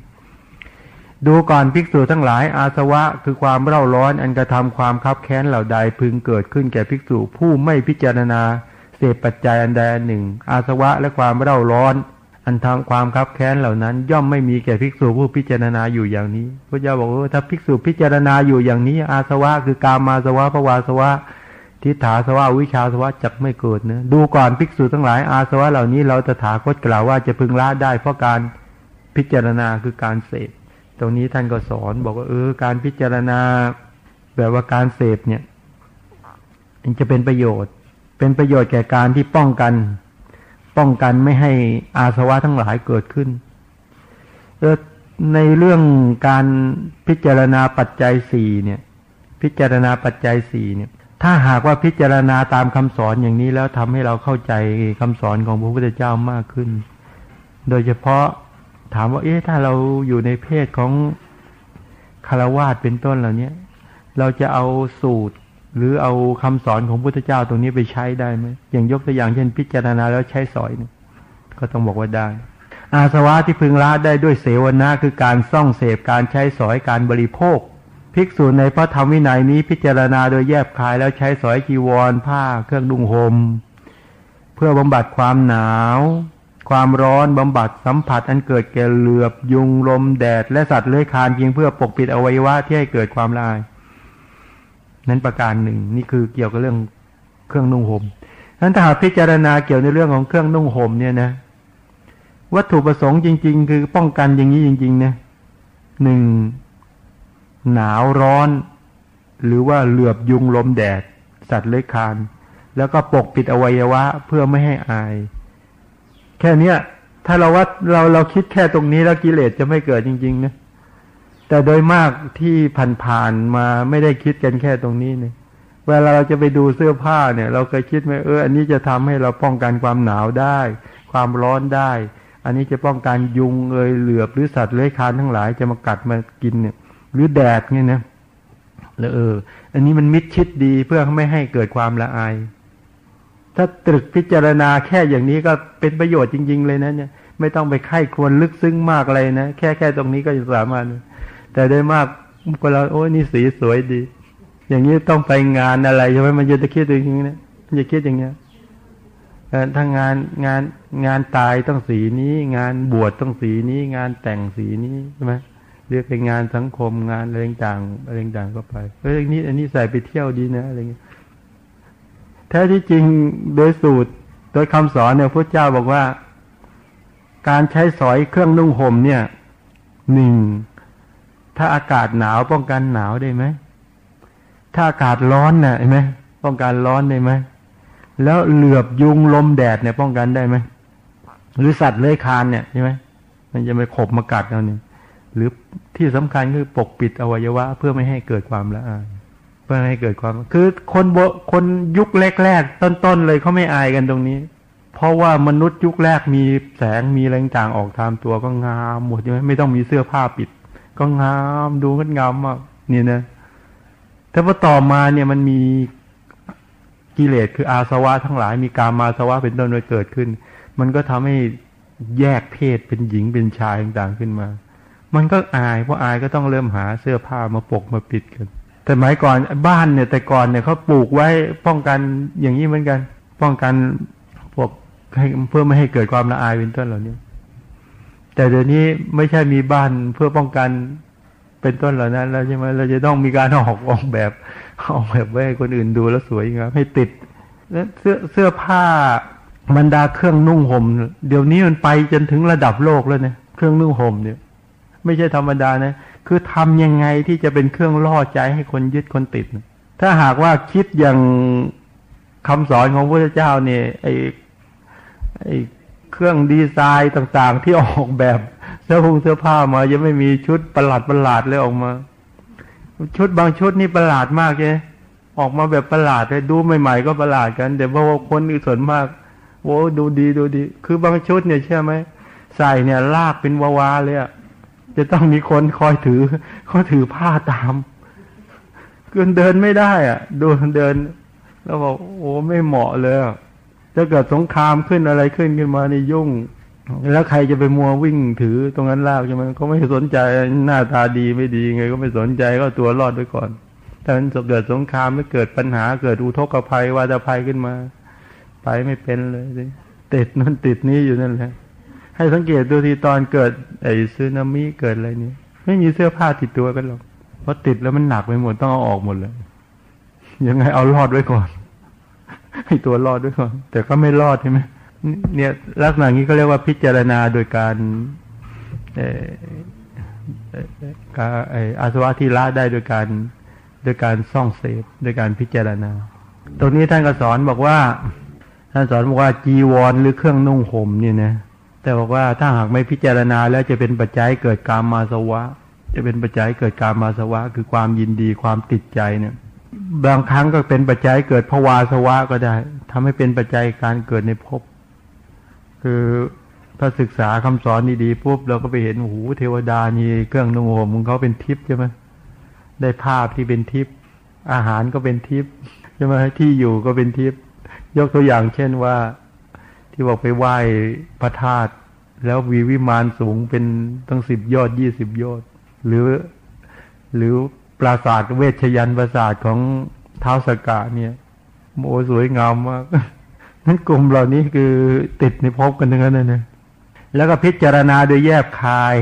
ดูก่อนภิกษุทั้งหลายอาสวะคือความเร่าร้อนอันกระทำความคับแค้นเหล่าใดพึงเกิดขึ้นแก่ภิกษุผู้ไม่พิจารณาเสพปัจจัยอันใดอันหนึ่ง อาสวะและความเร่าร้อน อันทำความคับแค้นเหล่านั้น ย่อมไม่มีแก่ภิกษุผู้พิจารณาอยู่อย่างนี้พระเจ้าบอกว่าถ้าภิกษุพิจารณาอยู่อย่างนี้ อาสวะคือกามาสวะภวาสวะทิฏฐาสวะวิชาสวะจักไม่เกิดนะดูก่อนภิกษุทั้งหลายอาสวะเหล่านี้เราตถาคตกล่าวว่าจะพึงละได้เพราะการพิจารณาคือการเสพ ตรงนี้ท่านก็สอนบอกว่าเออการพิจารณาแบบว่าการเสพเนี่ยมันจะเป็นประโยชน์ เป็นประโยชน์แก่การที่ป้องกัน ป้องกันไม่ให้อาสวะทั้งหลายเกิดขึ้นเออในเรื่องการพิจารณาปัจจัยสี่เนี่ย พิจารณาปัจจัยสี่เนี่ย ถ้าหากว่าพิจารณาตามคำสอนอย่างนี้แล้วทำให้เราเข้าใจคำสอนของพระพุทธเจ้ามากขึ้น โดยเฉพาะ ถามว่า เอ๊ะถ้าเราอยู่ในเพศของคารวาสเป็นต้นเหล่านี้เราจะเอาสูตรหรือเอาคำสอนของพุทธเจ้าตรงนี้ไปใช้ได้ไหมอย่างยกตัวอย่างเช่นพิจารณาแล้วใช้สอยเนี่ยก็ต้องบอกว่าได้ อาสวะที่พึงละได้ด้วยเสวนาคือการซ่องเสพการใช้สอยการบริโภค ภิกษุในพระธรรมวินัยนี้พิจารณาโดยแยบคายแล้วใช้สอยจีวร ผ้า เครื่องดุงหมเพื่อบำบัดความหนาว ความร้อนบำบัดสัมผัสอันเกิดแก่เหลือบยุงลมแดด และสัตว์เลื้อยคลานเพียงเพื่อปกปิดอวัยวะที่ให้เกิดความละอาย นั้นประการหนึ่งนี่คือเกี่ยวกับเรื่องเครื่องนุ่งห่มนั้นถ้าหากพิจารณาเกี่ยวในเรื่องของเครื่องนุ่งห่มเนี่ยนะ วัตถุประสงค์จริง ๆ คือป้องกันอย่างนี้จริง ๆ นะหนึ่งหนาวร้อน หรือว่าเหลือบยุงลมแดด สัตว์เลื้อยคลาน แล้วก็ปกปิดอวัยวะเพื่อไม่ให้อาย แค่เนี้ย ถ้าเราว่าเราเราคิดแค่ตรงนี้แล้วกิเลสจะไม่เกิดจริง ๆ นะ แต่โดยมากที่ผ่านๆมาไม่ได้คิดกันแค่ตรงนี้เนี่ยเวลาเราจะไปดูเสื้อผ้าเนี่ย เราเคยคิดไหมเอออันนี้จะทำให้เราป้องกันความหนาวได้ ความร้อนได้ อันนี้จะป้องกันยุงเอยเหลือบหรือสัตว์เลื้อยคลานทั้งหลายจะมากัดมากินเนี่ย หรือแดดเนี่ยนะแล้วเออ อันนี้มันมิดชิดดีเพื่อไม่ให้เกิดความละอาย ถ้าตรึกพิจารณาแค่อย่างนี้ก็เป็นประโยชน์จริง ๆ เลยนะเนี่ยไม่ต้องไปไข้ควรลึกซึ้งมากอะไรนะแค่แค่ตรงนี้ก็จะสามารถแต่ได้มากเวลาโอ้ยนี่สีสวยดี อย่างนี้ต้องไปงานอะไรใช่ไหมมันจะคิดอย่างนี้นะมันจะคิดอย่างเงี้ยถ้างานงานงานตายต้องสีนี้ งานบวชต้องสีนี้ งานแต่งสีนี้ใช่ไหมเรียกเป็นงานสังคมงานอะไรต่างอะไรต่างก็ไปเฮ้ยนี่อันนี้ใส่ไปเที่ยวดีนะอะไรเงี้ย แท้ที่จริงโดยสูตร โดยคำสอนเนี่ยพระเจ้าบอกว่า การใช้สอยเครื่องนุ่งห่มเนี่ยหนึ่งถ้าอากาศหนาวป้องกันหนาวได้ไหมถ้าอากาศร้อนน่ะเห็นไหมป้องกันร้อนได้ไหมแล้วเหลือบยุงลมแดดเนี่ยป้องกันได้ไหมหรือสัตว์เลื้อยคลานเนี่ยใช่ไหมมันจะไปขบมากัดเราเนี่ยหรือที่สำคัญคือปกปิดอวัยวะ เพื่อไม่ให้เกิดความละอาย เพื่อให้เกิดความ คือคนโบคนยุคแรกๆต้นๆเลยเขาไม่อายกันตรงนี้ เพราะว่ามนุษย์ยุคแรกมีแสงมีแรงต่างออกตามตัวก็งามหมดใช่ไหมไม่ต้องมีเสื้อผ้าปิด ก็งามดูงดงามมากนี่นะแต่พอต่อมาเนี่ยมันมีกิเลสคืออาสวะทั้งหลายมีการมาสวะเป็นต้นมาเกิดขึ้น มันก็ทำให้แยกเพศเป็นหญิงเป็นชายต่างๆขึ้นมา มันก็อายเพราะอายก็ต้องเริ่มหาเสื้อผ้ามาปกมาปิดกัน แต่หมายก่อนบ้านเนี่ยแต่ก่อนเนี่ยเขาปลูกไว้ป้องกันอย่างนี้เหมือนกัน ป้องกันพวกเพื่อไม่ให้เกิดความละอายเป็นต้นเหล่านี้ แต่เดี๋ยวนี้ไม่ใช่มีบ้านเพื่อป้องกันเป็นต้นเหล่านั้น แล้วใช่ไหมเราจะต้องมีการออกออกแบบออกแบบไว้ให้คนอื่นดูแล้วสวยงามให้ติดแล้วเสื้อเสื้อผ้าบรรดาเครื่องนุ่งห่มเดี๋ยวนี้มันไปจนถึงระดับโลกแล้วเนี่ยเครื่องนุ่งห่มเนี่ย ไม่ใช่ธรรมดานะ คือทำยังไงที่จะเป็นเครื่องล่อใจให้คนยึดคนติด ถ้าหากว่าคิดอย่างคำสอนของพระเจ้าเนี่ยไอ้ไอ้เครื่องดีไซน์ต่างๆ ที่ออกแบบเสื้อผงเสื้อผ้ามายังไม่มีชุดประหลาดประหลาดเลยออกมา ชุดบางชุดนี่ประหลาดมากเลยออกมาแบบประหลาดเลยดูใหม่ๆก็ประหลาดกันแต่เพราะว่าคนอื่นส่วนมากโอ้ดูดีดูดี คือบางชุดเนี่ยเชื่อไหมใส่เนี่ยลากเป็นวาวาเลยอะ จะต้องมีคนคอยถือเขาถือผ้าตามเกินเดินไม่ได้ อะดูเดิน แล้วบอกโอ้ไม่เหมาะเลยอะถ้าเกิดสงครามขึ้นอะไรขึ้นขึ้นมาในยุ่ง แล้วใครจะไปมัววิ่งถือตรงนั้นลากใช่ไหมเขาไม่สนใจหน้าตาดีไม่ดีไงก็ไม่สนใจก็ตัวรอดไว้ก่อนถ้ามันเกิดสงครามไม่เกิดปัญหาเกิดอุทกภัยวาตภัยขึ้นมา ไปไม่เป็นเลยติดนั่นติดนี้อยู่นั่นแหละ ให้สังเกตดูทีตอนเกิดไอ้ซึนามิเกิดอะไรนี้ไม่มีเสื้อผ้าติดตัวกันหรอกเพราะติดแล้วมันหนักไปหมดต้องเอาออกหมดเลย ยังไงเอารอดไว้ก่อนให้ตัวรอดด้วยก่อนแต่ก็ไม่รอดใช่ไหมเนี่ยลักษณะนี้ก็เรียกว่าพิจารณาโดยการเออการไออาสวะที่ละได้โดยการโดยการซ่องเสพโดยการพิจารณา ตรงนี้ท่านก็สอนบอกว่า ท่านสอนบอกว่าจีวรหรือเครื่องนุ่งห่มเนี่ยนะ แต่บอกว่าถ้าหากไม่พิจารณาแล้วจะเป็นปัจจัยเกิดการมาสวะ จะเป็นปัจจัยเกิดการมาสวะ คือความยินดีความติดใจเนี่ย บางครั้งก็เป็นปัจจัยเกิดภวาสวะก็ได้ทำให้เป็นปัจจัยการเกิดในภพคือถ้าศึกษาคำสอนดีๆปุ๊บเราก็ไปเห็นโอ้โหเทวดานี่เครื่องนุ่งห่มของเขาเป็นทิพย์ใช่ไหมได้ภาพที่เป็นทิพย์อาหารก็เป็นทิพย์ใช่ไหมที่อยู่ก็เป็นทิพย์ยกตัวอย่างเช่นว่า ที่บอกไปไหว้พระธาตุแล้ววีวิมานสูงเป็นตั้งสิบยอดยี่สิบยอด หรือ หรือปราสาทเวชยันปราสาทของเท้าสกาเนี่ยโมสวยงามมากนั้นกลุ่มเหล่านี้คือติดในภพกันทั้งนั้นนะเนี่ยแล้วก็พิจารณาโดยแยบคาย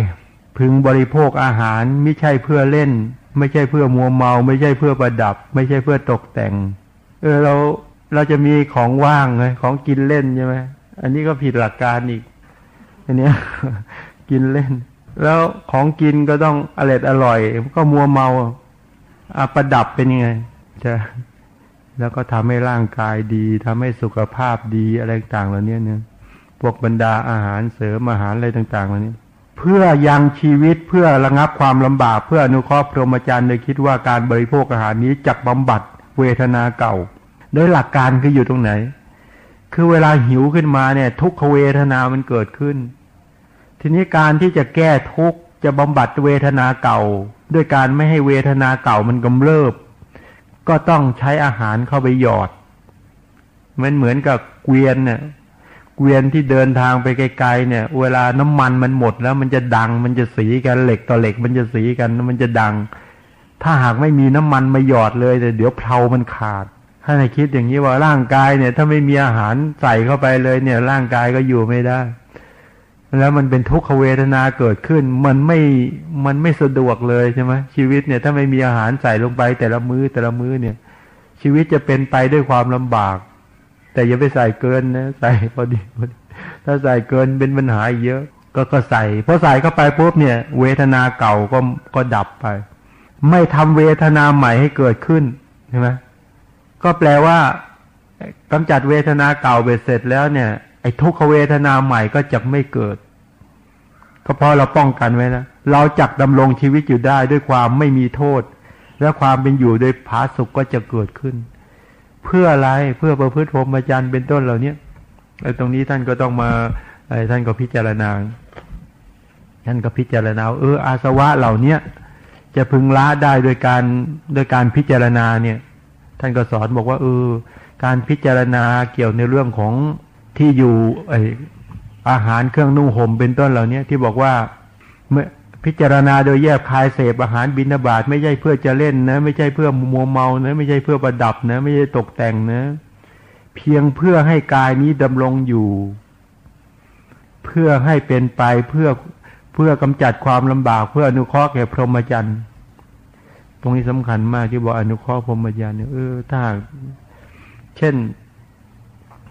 พึงบริโภคอาหารไม่ใช่เพื่อเล่น ไม่ใช่เพื่อมัวเมา ไม่ใช่เพื่อประดับ ไม่ใช่เพื่อตกแต่ง เออเราเราจะมีของว่างเลยของกินเล่นใช่ไหม อันนี้ก็ผิดหลักการอีกอันเนี้ยกินเล่น แล้วของกินก็ต้องอร่อยอร่อย ก็มัวเมาอะประดับเป็นยังไงจะแล้วก็ทำให้ร่างกายดีทำให้สุขภาพดีอะไรต่างๆเหล่านี้เนี่ยพวกบรรดาอาหารเสริมอาหารอะไรต่างๆเหล่านี้เพื่อยังชีวิตเพื่อระงับความลำบาก เพื่ออนุเคราะห์พรหมจรรย์โดยคิดว่าการบริโภคอาหารนี้จักบำบัดเวทนาเก่าโดยหลักการคืออยู่ตรงไหน คือเวลาหิวขึ้นมาเนี่ย ทุกขเวทนามันเกิดขึ้น ทีนี้การที่จะแก้ทุกจะบำบัดเวทนาเก่า ด้วยการไม่ให้เวทนาเก่ามันกำเริบ ก็ต้องใช้อาหารเข้าไปหยอด มันเหมือนกับเกวียนเนี่ยเกวียนที่เดินทางไปไกลๆเนี่ย เวลาน้ำมันมันหมดแล้วมันจะดัง มันจะสีกันเหล็กต่อเหล็ก มันจะสีกันมันจะดัง ถ้าหากไม่มีน้ำมันมาหยอดเลยแต่เดี๋ยวเพลามันขาด ถ้าในคิดอย่างนี้ว่าร่างกายเนี่ย ถ้าไม่มีอาหารใส่เข้าไปเลยเนี่ย ร่างกายก็อยู่ไม่ได้ แล้วมันเป็นทุกขเวทนาเกิดขึ้น มันไม่มันไม่สะดวกเลยใช่ไหมชีวิตเนี่ย ถ้าไม่มีอาหารใส่ลงไปแต่ละมือ้อแต่ละมื้อเนี่ย ชีวิตจะเป็นไปด้วยความลำบาก แต่อย่าไปใส่เกินนะใส่พอดีพอดีถ้าใส่เกินเป็นปัญหาเยอะ ก็ก็ใส่พอใส่เข้าไปปุ๊บเนี่ย เวทนาเก่าก็ก็ดับไป ไม่ทำเวทนาใหม่ให้เกิดขึ้นใช่ไหม ก็แปลว่ากำจัดเวทนาเก่าเบ็ดเสร็จแล้วเนี่ย ไอ้ทุกขเวทนาใหม่ก็จะไม่เกิด ก็เพราะเราป้องกันไว้นะเราจักดำรงชีวิตอยู่ได้ด้วยความไม่มีโทษ และความเป็นอยู่โดยผาสุขก็จะเกิดขึ้น เพื่ออะไรเพื่อประพฤติพรหมจรรย์เป็นต้นเหล่านี้ไอ้ตรงนี้ท่านก็ต้องมาไอ้ท่านก็พิจารณาท่านก็พิจารณาเอออาสวะเหล่าเนี้ยจะพึงละได้โดยการโดยการพิจารณาเนี่ย ท่านก็สอนบอกว่าเออการพิจารณาเกี่ยวในเรื่องของที่อยู่ไออาหารเครื่องนุ่งห่มเป็นต้นเหล่านี้ที่บอกว่าเมื่อพิจารณาโดยแยกคายเสพอาหารบินาบาตไม่ใช่เพื่อจะเล่นนะ ไม่ใช่เพื่อมัวเมานะ ไม่ใช่เพื่อประดับนะ ไม่ใช่ตกแต่งนะ เพียงเพื่อให้กายนี้ดำรงอยู่ เพื่อให้เป็นไปเพื่อเพื่อกำจัดความลำบาก เพื่ออนุเคราะห์แก่พรหมจรรย์ ตรงนี้สำคัญมากที่บอกอนุเคราะห์พรหมจรรย์เนี่ยเออถ้า เช่น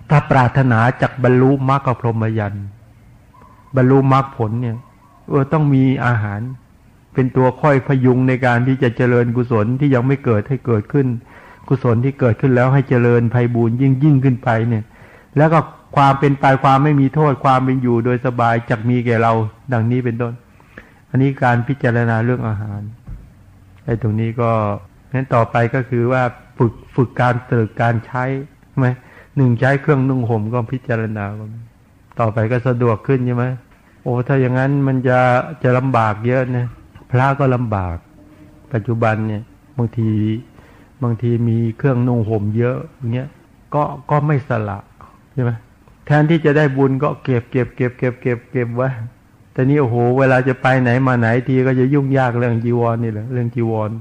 ถ้าปรารถนาจากบรรลุมรรคพรหมจรรย์บรรลุมรรคผลเนี่ย เออต้องมีอาหาร เป็นตัวค่อยพยุงในการที่จะเจริญกุศลที่ยังไม่เกิดให้เกิดขึ้น กุศลที่เกิดขึ้นแล้วให้เจริญภัยบูญยิ่งยิ่งขึ้นไปเนี่ย แล้วก็ความเป็นไปความไม่มีโทษความเป็นอยู่โดยสบายจักมีแก่เรา ดังนี้เป็นต้น อันนี้การพิจารณาเรื่องอาหาร ไอ้ตรงนี้ก็นั้นต่อไปก็คือว่าฝึกฝึกการตรึกการใช้ใช่ไหมหนึ่งใช้เครื่องนุ่งห่มก็พิจารณาต่อไปก็สะดวกขึ้นใช่ไหมโอ้ถ้าอย่างนั้นมันจะจะลำบากเยอะนะพระก็ลำบาก ปัจจุบันเนี่ยบางทีบางทีมีเครื่องนุ่งห่มเยอะอย่างเงี้ยก็ก็ไม่สละใช่ไหมแทนที่จะได้บุญก็เก็บเก็บเก็บเก็บเก็บเก็บไว้ แต่นี่โอ้โหเวลาจะไปไหนมาไหนทีก็จะยุ่งยากเรื่องจีวรนี่แหละเรื่องจีวร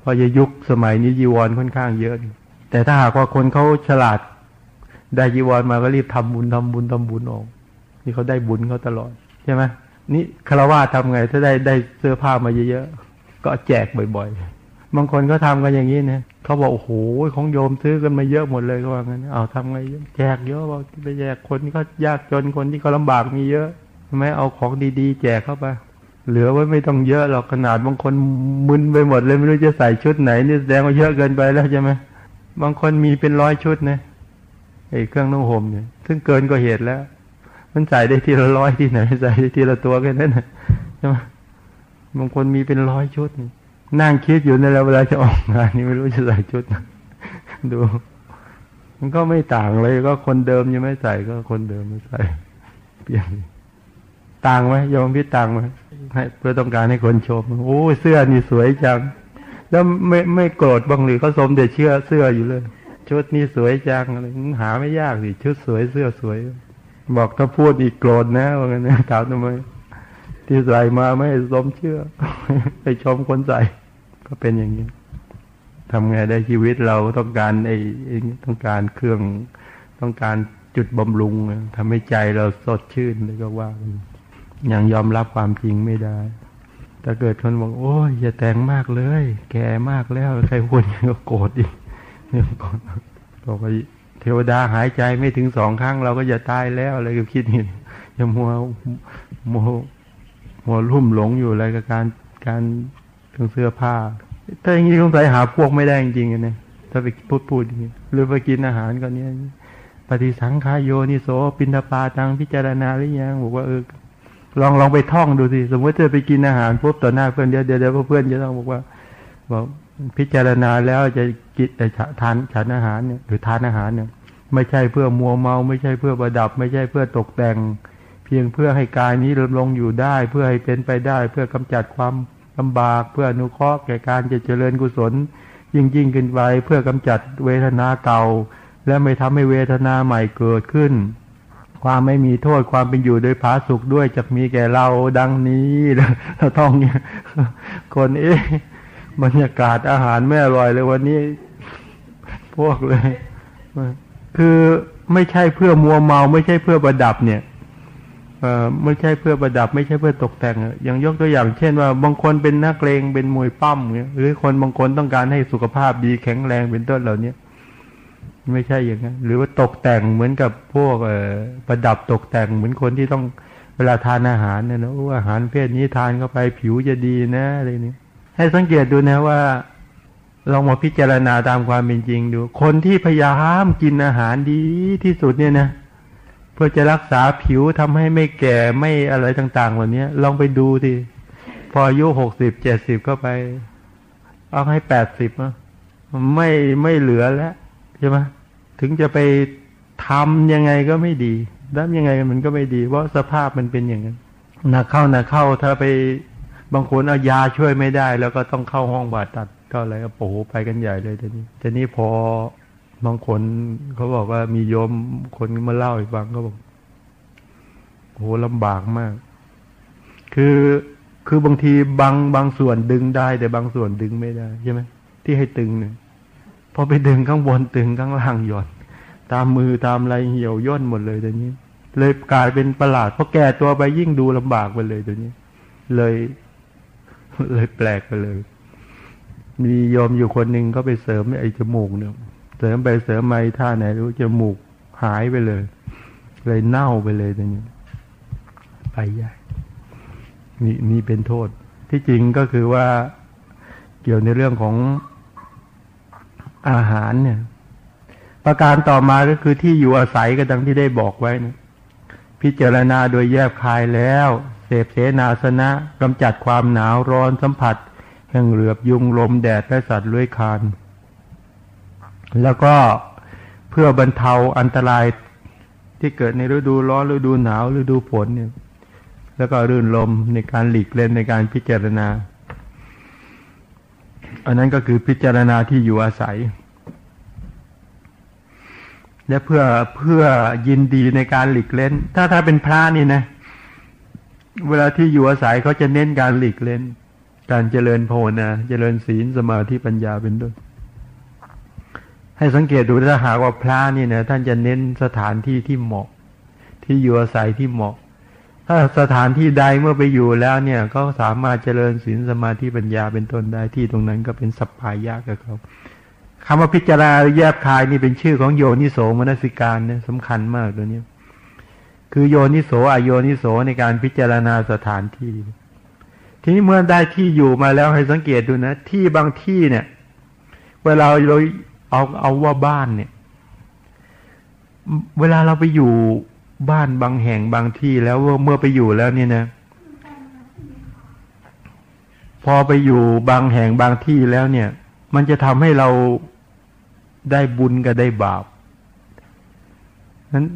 เพราะจะยุคสมัยนี้จีวรค่อนข้างเยอะ แต่ถ้าหากว่าคนเขาฉลาด ได้จีวรมาก็รีบทำบุญทำบุญทำบุญออก นี่เขาได้บุญเขาตลอดใช่ไหมนี่คารวะทำไงถ้าได้ได้เสื้อผ้ามาเยอะๆก็แจกบ่อยๆ บางคนก็ทำกันอย่างนี้นะเขาบอกโอ้โหของโยมซื้อกันมาเยอะหมดเลยก็ว่างั้นเอาทำไงแจกเยอะบอกไปแจกคนที่เขายากจนคนที่เขาลาบากมีเยอะ ทำไมเอาของดีๆ แจกเข้าไปเหลือไว้ไม่ต้องเยอะหรอกขนาดบางคนมึนไปหมดเลยไม่รู้จะใส่ชุดไหนนี่แสดงว่าเยอะเกินไปแล้วใช่ไหมบางคนมีเป็นร้อยชุดนะไอ้เครื่องนุ่งห่มเนี่ย ซึ่งเกินกว่าเหตุแล้ว มันใส่ได้ทีละร้อยที่ไหนใส่ได้ทีละตัวแค่นั้นนะใช่ไหมบางคนมีเป็นร้อยชุดนี่นั่งคิดอยู่ในเวลาจะออกงานนี่ไม่รู้จะใส่ชุดดู มันก็ไม่ต่างเลยก็คนเดิมยังไม่ใส่ก็คนเดิมไม่ใส่ เปลี่ยน ต่างไหมยอมพิต่างไหมให้เพื่อต้องการให้คนชมโอ้เสื้อนี่สวยจัง แล้วไม่ไม่โกรธบ้างหรือเขาสมเด็จเชื่อเสื้ออยู่เลย ชุดนี้สวยจังอะไรหาไม่ยากสิชุดสวยเสื้อสวย บอกถ้าพูดอีกโกรธนะว่างั้นถามทำไมที่ใส่มาไม่สมเชื่อ ไปชมคนใส่ก็เป็นอย่างนี้ทำไงได้ชีวิตเราต้องการไอ้ต้องการเครื่องต้องการจุดบำรุงทำให้ใจเราสดชื่นเลยก็ว่า ยังยอมรับความจริงไม่ได้ ถ้าเกิดคนบอกโอ้ยอย่าแต่งมากเลย แก่มากแล้วใครพูดอย่างก็โกรธอีกเนี่ยก่อนบอกว่าเทวดาหายใจไม่ถึงสองครั้ง เราก็จะตายแล้วอะไรก็คิดนี่อย่ามัวมัวมัวรุ่มหลงอยู่อะไรกับการการเครื่องเสื้อผ้าถ้าอย่างนี้สงสัยหาพวกไม่ได้จริงๆนะถ้าไปพูดพูดอย่างนี้หรือไปกินอาหารก็เนี้ยปฏิสังขายโยนิโสปินทปาตังพิจารณาหรือยังบอกว่าเออ ลองลองไปท่องดูสิสมมติเธอไปกินอาหารปุ๊บต่อหน้าเพื่อนเดี๋ยวเดี๋ยวเดี๋ยวเพื่อนจะต้องบอกว่าบอกพิจารณาแล้วจะกินทานฉันอาหารเนี่ยหรือทานอาหารเนี่ย ไม่ใช่เพื่อมัวเมาไม่ใช่เพื่อประดับ ไม่ใช่เพื่อตกแต่ง เพียงเพื่อให้กายนี้ดำรงอยู่ได้ เพื่อให้เป็นไปได้ เพื่อกำจัดความลำบาก เพื่ออนุเคราะห์แก่การจะเจริญกุศล ยิ่งยิ่งขึ้นไปเพื่อกำจัดเวทนาเก่า และไม่ทำให้เวทนาใหม่เกิดขึ้น ความไม่มีโทษความเป็นอยู่โดยผาสุขด้วยจะมีแก่เราดังนี้เราต้องเนี่ยคนเอ๊ะบรรยากาศอาหารไม่อร่อยเลยวันนี้ พวกเลย คือไม่ใช่เพื่อมัวเมา ไม่ใช่เพื่อประดับเนี่ยเออไม่ใช่เพื่อประดับ ไม่ใช่เพื่อตกแต่งอย่างยกตัวอย่าง เช่นว่าบางคนเป็นนักเลงเป็นมวยปั้มเนี่ยหรือคนบางคนต้องการให้สุขภาพดีแข็งแรงเป็นต้นเหล่านี้ ไม่ใช่อย่างนั้นหรือว่าตกแต่งเหมือนกับพวกเอประดับตกแต่งเหมือนคนที่ต้องเวลาทานอาหารเนี่ยนะอาหารเพศนี้ทานเข้าไปผิวจะดีนะอะไรนี้ให้สังเกตดูนะว่าลองมาพิจารณาตามความเป็นจริงดู คนที่พยายามกินอาหารดีที่สุดเนี่ยนะเพื่อจะรักษาผิวทำให้ไม่แก่ไม่อะไรต่างๆเหล่านี้ลองไปดูดิพออายุหกสิบเจ็ดสิบเข้าไป เอาให้แปดสิบอะไม่ไม่เหลือแล้ว ช่ไหมถึงจะไปทำยังไงก็ไม่ดีด้านยังไงมันก็ไม่ดี เพราะสภาพมันเป็นอย่างนั้นหนักเข้าหนักเข้าถ้าไปบางคนเอายาช่วยไม่ได้ แล้วก็ต้องเข้าห้องบาดตัดก็อะไรก็โอ้โหไปกันใหญ่เลยทีนี้ทีนี้พอบางคนเขาบอกว่ามีโยมคนมาเล่าให้ฟังเขาบอกโอ้โหลำบากมาก คือคือบางทีบางบางส่วนดึงได้ แต่บางส่วนดึงไม่ได้ใช่ไหมที่ให้ตึงเนี่ย พอไปดึงข้างบนตึงข้างล่างหย่อนตามมือตามอะไรเหี่ยวย่นหมดเลยตอนนี้ เลยกลายเป็นประหลาดเพราะแก่ตัวไปยิ่งดูลำบากไปเลยตัวนี้ เลย เลยแปลกไปเลย มีโยมอยู่คนหนึ่งก็ไปเสริมไอ้จมูกเนี่ยเสริมไปเสริมมาท่าไหนรู้จมูกหายไปเลย เลยเน่าไปเลยตรงนี้ไปใหญ่นี่นี่เป็นโทษ ที่จริงก็คือว่าเกี่ยวในเรื่องของ อาหารเนี่ย ประการต่อมาก็คือที่อยู่อาศัยก็ดังที่ได้บอกไว้นะพิจารณาโดยแยบคายแล้ว เสพเสนาสนะกำจัดความหนาวร้อนสัมผัส แห่งเหลือบยุงลมแดดและสัตว์เลื้อยคานแล้วก็เพื่อบรรเทาอันตรายที่เกิดในฤดูร้อนฤดูหนาวฤดูฝนเนี่ย แล้วก็รื่นลมในการหลีกเล่นในการพิจารณา อันนั้นก็คือพิจารณาที่อยู่อาศัย และเพื่อเพื่อยินดีในการหลีกเล่น ถ้าถ้าเป็นพระนี่นะ เวลาที่อยู่อาศัยเขาจะเน้นการหลีกเล่น การเจริญภาวนาเจริญศีลสมาธิปัญญาเป็นต้นให้สังเกตดูถ้าหากว่าพระนี่นะท่านจะเน้นสถานที่ที่เหมาะ ที่อยู่อาศัยที่เหมาะ ถ้าสถานที่ใดเมื่อไปอยู่แล้วเนี่ย ก็สามารถเจริญศีลสมาธิปัญญาเป็นต้นได้ที่ตรงนั้นก็เป็นสัพพายะกับเขาคำว่าพิจารณาแยบคายนี่เป็นชื่อของโยนิโสมนสิการเนี่ยสำคัญมากตัวนี้คือโยนิโสอโยนิโสในการพิจารณาสถานที่ ทีนี้เมื่อได้ที่อยู่มาแล้วให้สังเกตดูนะ ที่บางที่เนี่ย เวลาเราเอาเอาว่าบ้านเนี่ย เวลาเราไปอยู่ บ้านบางแห่งบางที่แล้วเมื่อไปอยู่แล้วเนี่ยนะ พอไปอยู่บางแห่งบางที่แล้วเนี่ย มันจะทำให้เราได้บุญกับได้บาปนั้น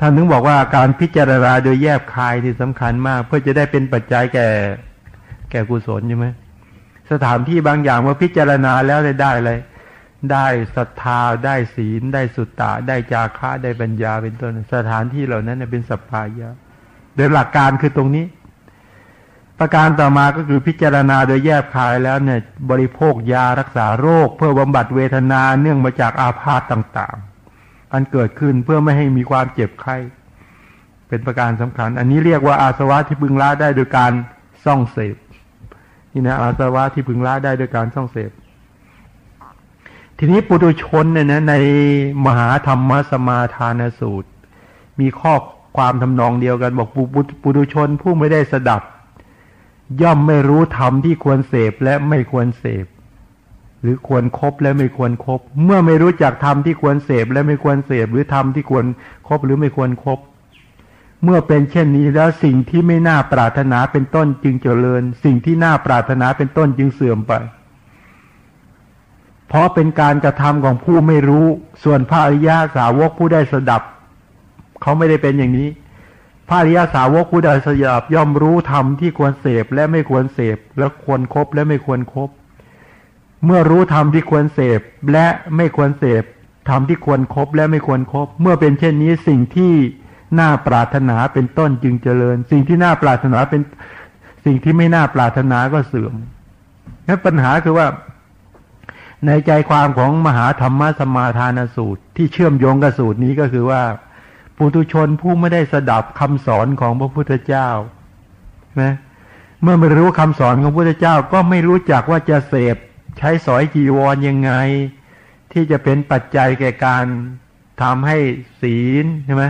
ท่านถึงบอกว่าการพิจารณาโดยแยบคายที่สำคัญมาก เพื่อจะได้เป็นปัจจัยแก่ แก่กุศลใช่ไหมสถานที่บางอย่างเมื่อพิจารณาแล้วได้ได้อะไร ได้ศรัทธาได้ศีล ได้สุตตะ ได้จาคะได้ปัญญาเป็นต้นสถานที่เหล่านั้นเป็นสัพพายะโดยหลักการคือตรงนี้ ประการต่อมาก็คือพิจารณาโดยแยบคายแล้วเนี่ย บริโภคยารักษาโรค เพื่อบำบัดเวทนาเนื่องมาจากอาพาธต่างๆ อันเกิดขึ้นเพื่อไม่ให้มีความเจ็บไข้เป็นประการสำคัญ อันนี้เรียกว่าอาสวะที่พึงละได้โดยการซ่องเสพนี่นะอาสวะที่พึงละได้โดยการซ่องเสพ ทีนี้ปุถุชนเนี่ยนะในมหาธรรมสมาทานสูตร มีข้อความทำนองเดียวกัน บอกปุถุชนผู้ไม่ได้สดับ ย่อมไม่รู้ธรรมที่ควรเสพและไม่ควรเสพ หรือควรครบและไม่ควรครบ เมื่อไม่รู้จักธรรมที่ควรเสพและไม่ควรเสพ หรือธรรมที่ควรครบหรือไม่ควรครบเมื่อเป็นเช่นนี้แล้วสิ่งที่ไม่น่าปรารถนาเป็นต้นจึงเจริญ สิ่งที่น่าปรารถนาเป็นต้นจึงเสื่อมไป เพราะเป็นการกระทำของผู้ไม่รู้ ส่วนพระอริยาสาวกผู้ได้สดับ เขาไม่ได้เป็นอย่างนี้ พระอริยาสาวกผู้ได้สดับย่อมรู้ธรรมที่ควรเสพและไม่ควรเสพ และควรครบและไม่ควรครบ เมื่อรู้ธรรมที่ควรเสพและไม่ควรเสพธรรมที่ควรครบและไม่ควรครบ เมื่อเป็นเช่นนี้สิ่งที่น่าปรารถนาเป็นต้นจึงเจริญ สิ่งที่น่าปรารถนาเป็นสิ่งที่ไม่น่าปรารถนาก็เสื่อมนั้นปัญหาคือว่า ในใจความของมหาธรรมสมาทานสูตร ที่เชื่อมโยงกับสูตรนี้ก็คือว่าปุถุชนผู้ไม่ได้สดับคำสอนของพระพุทธเจ้านะเมื่อไม่รู้คำสอนของพระพุทธเจ้าก็ไม่รู้จักว่าจะเสพใช้สอยจีวรยังไง ที่จะเป็นปัจจัยแก่การทำให้ศีลใช่ไหม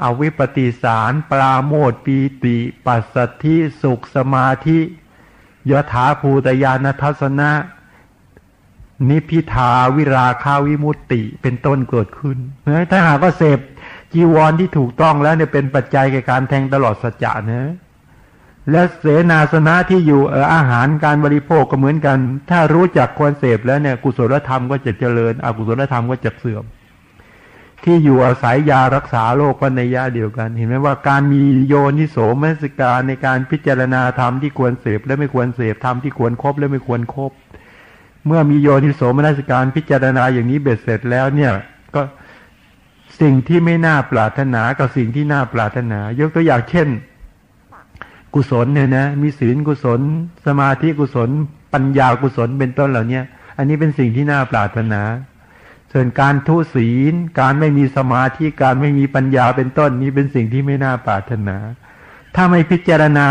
เอาวิปฏิสาร ปราโมทปีติ ปัสสัทธิสุขสมาธิยถาภูตยานทัศนะ นิพิทาวิราคาวิมุตติเป็นต้นเกิดขึ้นนะถ้าหากว่าเสพจีวรที่ถูกต้องแล้วเนี่ยเป็นปัจจัยแก่การแทงตลอดสัจจะนะและเสนาสนะที่อยู่เอออาหารการบริโภคก็เหมือนกัน ถ้ารู้จักควรเสพแล้วเนี่ยกุศลธรรมก็จะเจริญอกุศลธรรมก็จะเสื่อม ที่อยู่อาศัยยารักษาโรคก็ในยาเดียวกัน เห็นไหมว่าการมีโยนิโสมนสิการในการพิจารณาธรรมที่ควรเสพและไม่ควรเสพธรรมที่ควรครบและไม่ควรครบ เมื่อมีโยนิโสมนัสการพิจารณาอย่างนี้เบ็ดเสร็จแล้วเนี่ยก็สิ่งที่ไม่น่าปรารถนากับสิ่งที่น่าปรารถนา ยกตัวอย่างเช่น กุศลเนี่ยนะมีศีลกุศล สมาธิกุศล ปัญญากุศลเป็นต้นเหล่านี้อันนี้เป็นสิ่งที่น่าปรารถนา ส่วนการทุศีล การไม่มีสมาธิการไม่มีปัญญาเป็นต้น นี้เป็นสิ่งที่ไม่น่าปรารถนา ถ้าไม่พิจารณา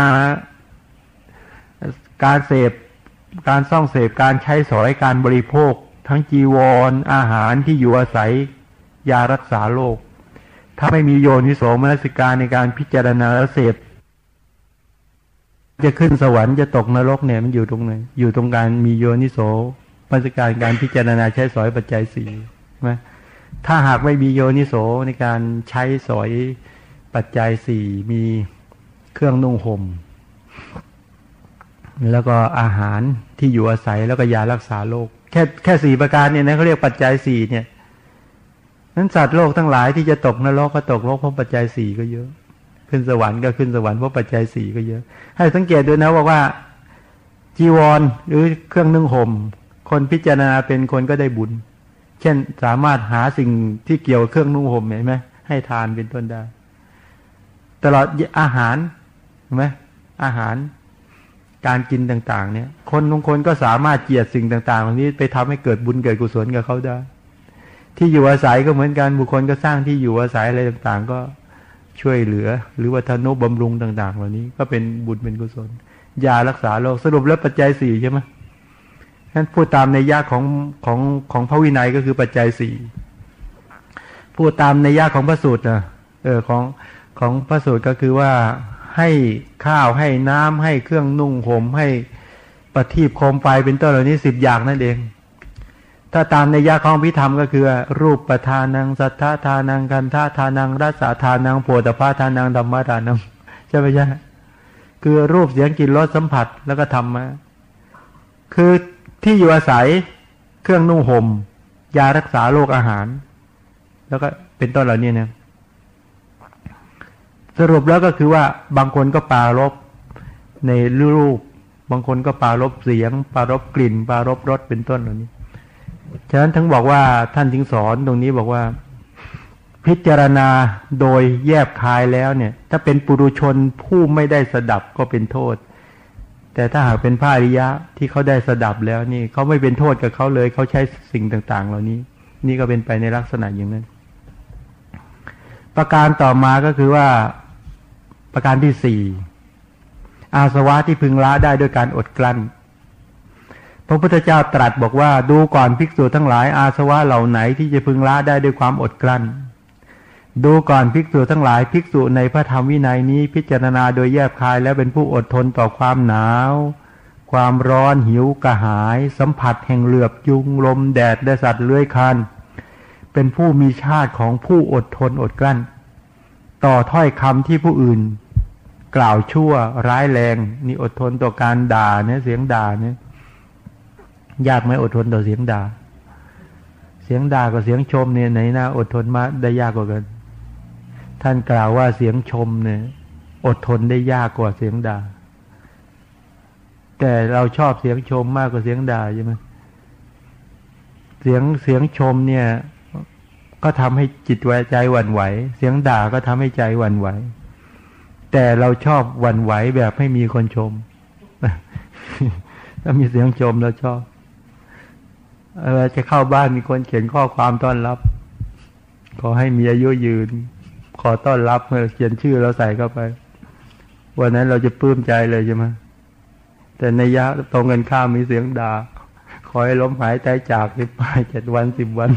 การเสพ การซ่องเสพการใช้สอยการบริโภค ทั้งจีวรออาหารที่อยู่อาศัย ยารักษาโรคถ้าไม่มีโยนิโสมนสิการในการพิจารณาและเสพจะขึ้นสวรรค์จะตกนรกเนี่ยมันอยู่ตรงไหนอยู่ตรงการมีโยนิโสมนสิการการพิจารณาใช้สอยปัจจัยสี่ใช่ไหมถ้าหากไม่มีโยนิโสในการใช้สอยปัจจัยสี่มีเครื่องนุ่งห่ม แล้วก็อาหารที่อยู่อาศัยแล้วก็ยารักษาโรคแค่แค่สี่ประการเนี่ยนะเขาเรียกปัจจัยสี่เนี่ยนั้นสัตว์โลกทั้งหลายที่จะตกนรกก็ตกนรกเพราะปัจจัยสี่ก็เยอะ ขึ้นสวรรค์ก็ขึ้นสวรรค์เพราะปัจจัยสี่ก็เยอะ ให้สังเกตดูนะว่าว่า จีวรหรือเครื่องนึ่งห่มคนพิจารณาเป็นคนก็ได้บุญ เช่นสามารถหาสิ่งที่เกี่ยวเครื่องนุ่งห่มเห็นไหมให้ทานเป็นต้นได้ ตลอดอาหารเห็นไหมอาหาร การกินต่าง ๆ เนี่ย คนบางคนก็สามารถเกียรติสิ่งต่างๆเหล่านี้ไปทำให้เกิดบุญเกิดกุศลกับเขาได้ ที่อยู่อาศัยก็เหมือนกันบุคคลก็สร้างที่อยู่อาศัยอะไรต่างๆ ก็ช่วยเหลือ หรือว่าทนุบำรุงต่าง ๆ เหล่านี้ก็เป็นบุญเป็นกุศลยารักษาโรคสรุปแล้วปัจจัยสี่ใช่ไหมท่านพูดตามในยะของของของพระวินัยก็คือปัจจัยสี่พูดตามในยะของพระสูตรนะเออของของพระสูตรก็คือว่า ให้ข้าวให้น้ำให้เครื่องนุ่งห่มให้ปฏิบโคมไฟเป็นต้นเหล่านี้สิบอย่างนั่นเอง ถ้าตามในยะของพิธรรมก็คือ รูปประธานังสัทธาทานังกันธาทานังรัศทานังโพธพาทานังธรรมทานังใช่ไหมใช่คือรูปเสียงกลิ่นรสสัมผัสแล้วก็ทำมาคือที่อยู่อาศัยเครื่องนุ่งห่มยารักษาโรคอาหาร แล้วก็เป็นต้นเหล่านี้เนี่ย สรุปแล้วก็คือว่าบางคนก็ปารบในรูป บางคนก็ปารบเสียง ปารบกลิ่น ปารบรสเป็นต้นเหล่านี้ ฉะนั้นทั้งบอกว่าท่านจึงสอนตรงนี้บอกว่า พิจารณาโดยแยบคายแล้วเนี่ย ถ้าเป็นปุรุชนผู้ไม่ได้สดับก็เป็นโทษ แต่ถ้าหากเป็นพระอริยะที่เขาได้สดับแล้วนี่เขาไม่เป็นโทษกับเขาเลยเขาใช้สิ่งต่าง ๆ เหล่านี้ นี่ก็เป็นไปในลักษณะอย่างนั้น ประการต่อมาก็คือว่า ประการที่สี่อาสวะที่พึงละได้ด้วยการอดกลั้น พระพุทธเจ้าตรัสบอกว่าดูก่อนภิกษุทั้งหลาย อาสวะเหล่าไหนที่จะพึงละได้ด้วยความอดกลั้น ดูก่อนภิกษุทั้งหลายภิกษุในพระธรรมวินัยนี้พิจารณาโดยแยบคายแล้วเป็นผู้อดทนต่อความหนาว ความร้อนหิวกระหาย สัมผัสแห่งเหลือบยุงลมแดดและสัตว์เลื้อยคานเป็นผู้มีชาติของผู้อดทนอดกลั้น ต่อถ้อยคำที่ผู้อื่น กล่าวชั่วร้ายแรงนี่อดทนต่อการด่าเนี่ยเสียงด่าเนี่ยยากไหมอดทนต่อเสียงด่า เสียงด่ากับเสียงชมเนี่ยไหนนะอดทนมาได้ยากกว่ากัน ท่านกล่าวว่าเสียงชมเนี่ย อดทนได้ยากกว่าเสียงด่า แต่เราชอบเสียงชมมากกว่าเสียงด่าใช่ไหมเสียงเสียงชมเนี่ย ก็ทำให้จิตใจหวั่นไหว เสียงด่าก็ทำให้ใจหวั่นไหว แต่เราชอบหวั่นไหวแบบให้มีคนชม ถ้ามีเสียงชมเราชอบเออจะเข้าบ้านมีคนเขียนข้อความต้อนรับ ขอให้มีอายุยืน ขอต้อนรับเมื่อเขียนชื่อเราใส่เข้าไป วันนั้นเราจะปลื้มใจเลยใช่ไหมแต่ในยะตรงกันข้ามมีเสียงด่า ขอให้ล้มหายใจจากไปไปเจ็ดวันสิบวัน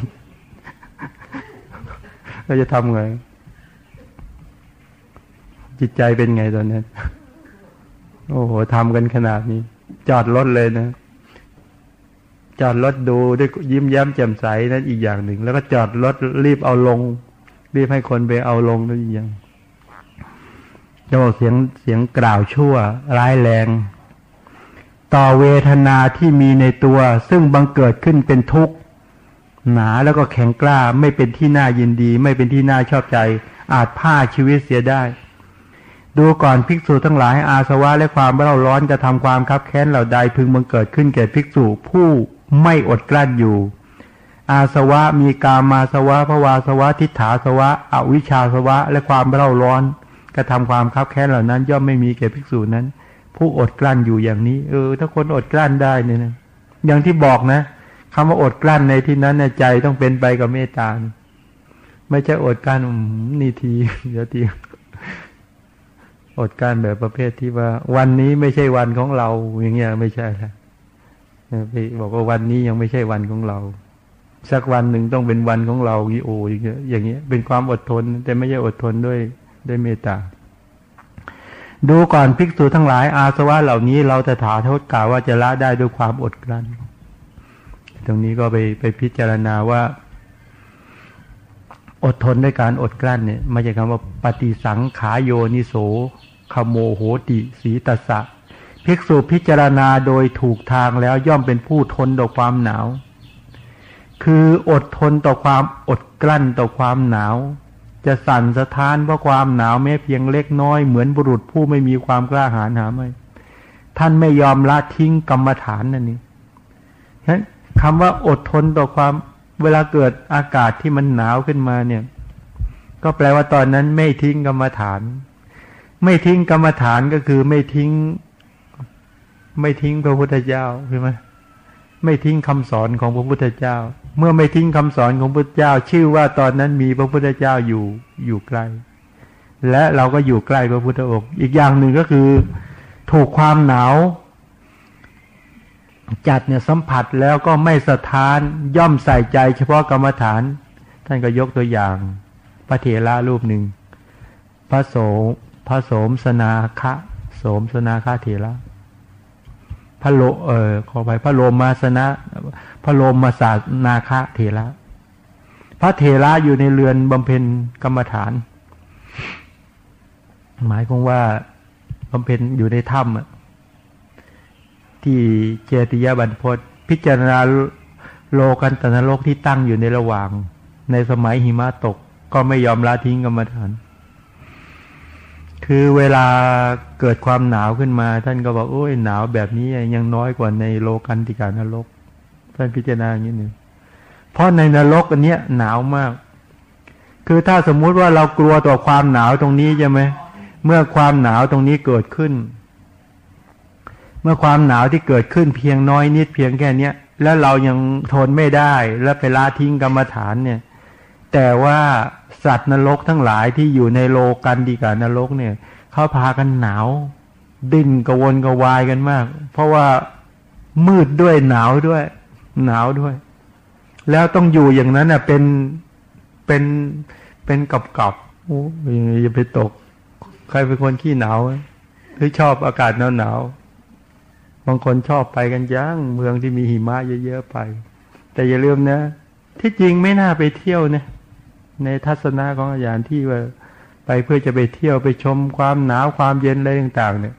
เราจะทำไง จิตใจเป็นไงตอนนี้น โอ้โหทำกันขนาดนี้ จอดรถเลยนะ จอดรถดูด้วยยิ้มแย้มแจ่มใสนั่นอีกอย่างหนึ่ง แล้วก็จอดรถรีบเอาลง รีบให้คนไปเอาลงนั่นอีกอย่างจะบอกเสียงเสียงกล่าวชั่ว ร้ายแรง ต่อเวทนาที่มีในตัว ซึ่งบังเกิดขึ้นเป็นทุกข์หนาแล้วก็แข็งกล้า ไม่เป็นที่น่ายินดี ไม่เป็นที่น่าชอบใจ อาจผ้าชีวิตเสียได้ ดูก่อนภิกษุทั้งหลายอาสวะและความเร่าร้อนจะทำความคับแค้นเหล่าใดพึงบังเกิดขึ้นแก่ภิกษุผู้ไม่อดกลั้นอยู่ อาสวะมีกามาสวะภวาสวะทิฏฐาสวะ อวิชชาสวะ และความเร่าร้อนกระทำความคับแค้นเหล่านั้น ย่อมไม่มีแก่ภิกษุนั้น ผู้อดกลั้นอยู่อย่างนี้ เออ ถ้าคนอดกลั้นได้เนี่ยนะอย่างที่บอกนะคำว่าอดกลั้นในที่นั้นใจต้องเป็นไปกับเมตตาไม่ใช่อดกลั้นนี่ทีเดี๋ยวที อดการแบบประเภทที่ว่า วันนี้ไม่ใช่วันของเรา อย่างเงี้ยไม่ใช่ละไปบอกว่าวันนี้ยังไม่ใช่วันของเรา สักวันหนึ่งต้องเป็นวันของเราอีโออย่างเงี้ยอย่างเงี้ยเป็นความอดทน แต่ไม่ใช่อดทนด้วยด้วยเมตตาดูก่อนภิกษุทั้งหลาย อาสวะเหล่านี้เราจะถาโทษกล่าวว่าจะละได้ด้วยความอดกลั้น ตรงนี้ก็ไปไปพิจารณาว่า อดทนด้วยการอดกลั้นเนี่ยมาจากคำว่าปฏิสังขาโยนิโส ขโมโหติสีตสะ ภิกษุพิจารณาโดยถูกทางแล้วย่อมเป็นผู้ทนต่อความหนาว คืออดทนต่อความอดกลั้นต่อความหนาว จะสั่นสะท้านเพราะความหนาวแม้เพียงเล็กน้อยเหมือนบุรุษผู้ไม่มีความกล้าหาญหาไม่ ท่านไม่ยอมละทิ้งกรรมฐานนั่นนี่ฉะนั้นคำว่าอดทนต่อความเวลาเกิดอากาศที่มันหนาวขึ้นมาเนี่ย ก็แปลว่าตอนนั้นไม่ทิ้งกรรมฐาน ไม่ทิ้งกรรมฐานก็คือไม่ทิ้ง ไม่ทิ้งพระพุทธเจ้าใช่ไหมไม่ทิ้งคำสอนของพระพุทธเจ้า เมื่อไม่ทิ้งคำสอนของพระพุทธเจ้า ชื่อว่าตอนนั้นมีพระพุทธเจ้าอยู่อยู่ใกล้ และเราก็อยู่ใกล้พระพุทธองค์ อีกอย่างหนึ่งก็คือ ถูกความหนาวจัดเนี่ยสัมผัสแล้วก็ไม่สะท้านย่อมใส่ใจเฉพาะกรรมฐาน ท่านก็ยกตัวอย่าง พระเถระรูปหนึ่ง พระโส พระโสมสนาคะโสมสนาคะเถระพระโลเออขอไปพระโลมาสนะพระโลมาสานาคะเถระพระเถระอยู่ในเรือนบำเพ็ญกรรมฐาน หมายความว่าบำเพ็ญอยู่ในถ้ำที่เจติยบันพศพิจารณาโลกันตนรกที่ตั้งอยู่ในระหว่าง ในสมัยหิมะตกก็ไม่ยอมละทิ้งกรรมฐาน คือเวลาเกิดความหนาวขึ้นมา ท่านก็บอกโอ้ยหนาวแบบนี้ยังน้อยกว่าในโลกันติการนรกท่านพิจารณาอย่างนี้หนึ่งเพราะในนรกอันเนี้ยหนาวมาก คือถ้าสมมุติว่าเรากลัวต่อความหนาวตรงนี้ใช่ไหมเมื่อความหนาวตรงนี้เกิดขึ้น เมื่อความหนาวที่เกิดขึ้นเพียงน้อยนิดเพียงแค่เนี้ยแล้วเรายังทนไม่ได้แล้วไปละทิ้งกรรมฐานเนี่ย แต่ว่าสัตว์นรกทั้งหลายที่อยู่ในโลกันดีกานรกเนี่ยเขาพากันหนาว ดิ้นกระวนกระวายกันมาก เพราะว่ามืดด้วยหนาวด้วย หนาวด้วย แล้วต้องอยู่อย่างนั้นน่ะเป็นเป็นเป็นกับกับโอ้ยอย่าไปตก ใครเป็นคนขี้หนาวหรือชอบอากาศหนาวหนาวบางคนชอบไปกันย่างเมืองที่มีหิมะเยอะๆไป แต่อย่าลืมนะ ที่จริงไม่น่าไปเที่ยวนะ ในทัศนะของอาจารย์ที่ว่าไปเพื่อจะไปเที่ยวไปชมความหนาวความเย็นอะไรต่าง ๆ เนี่ย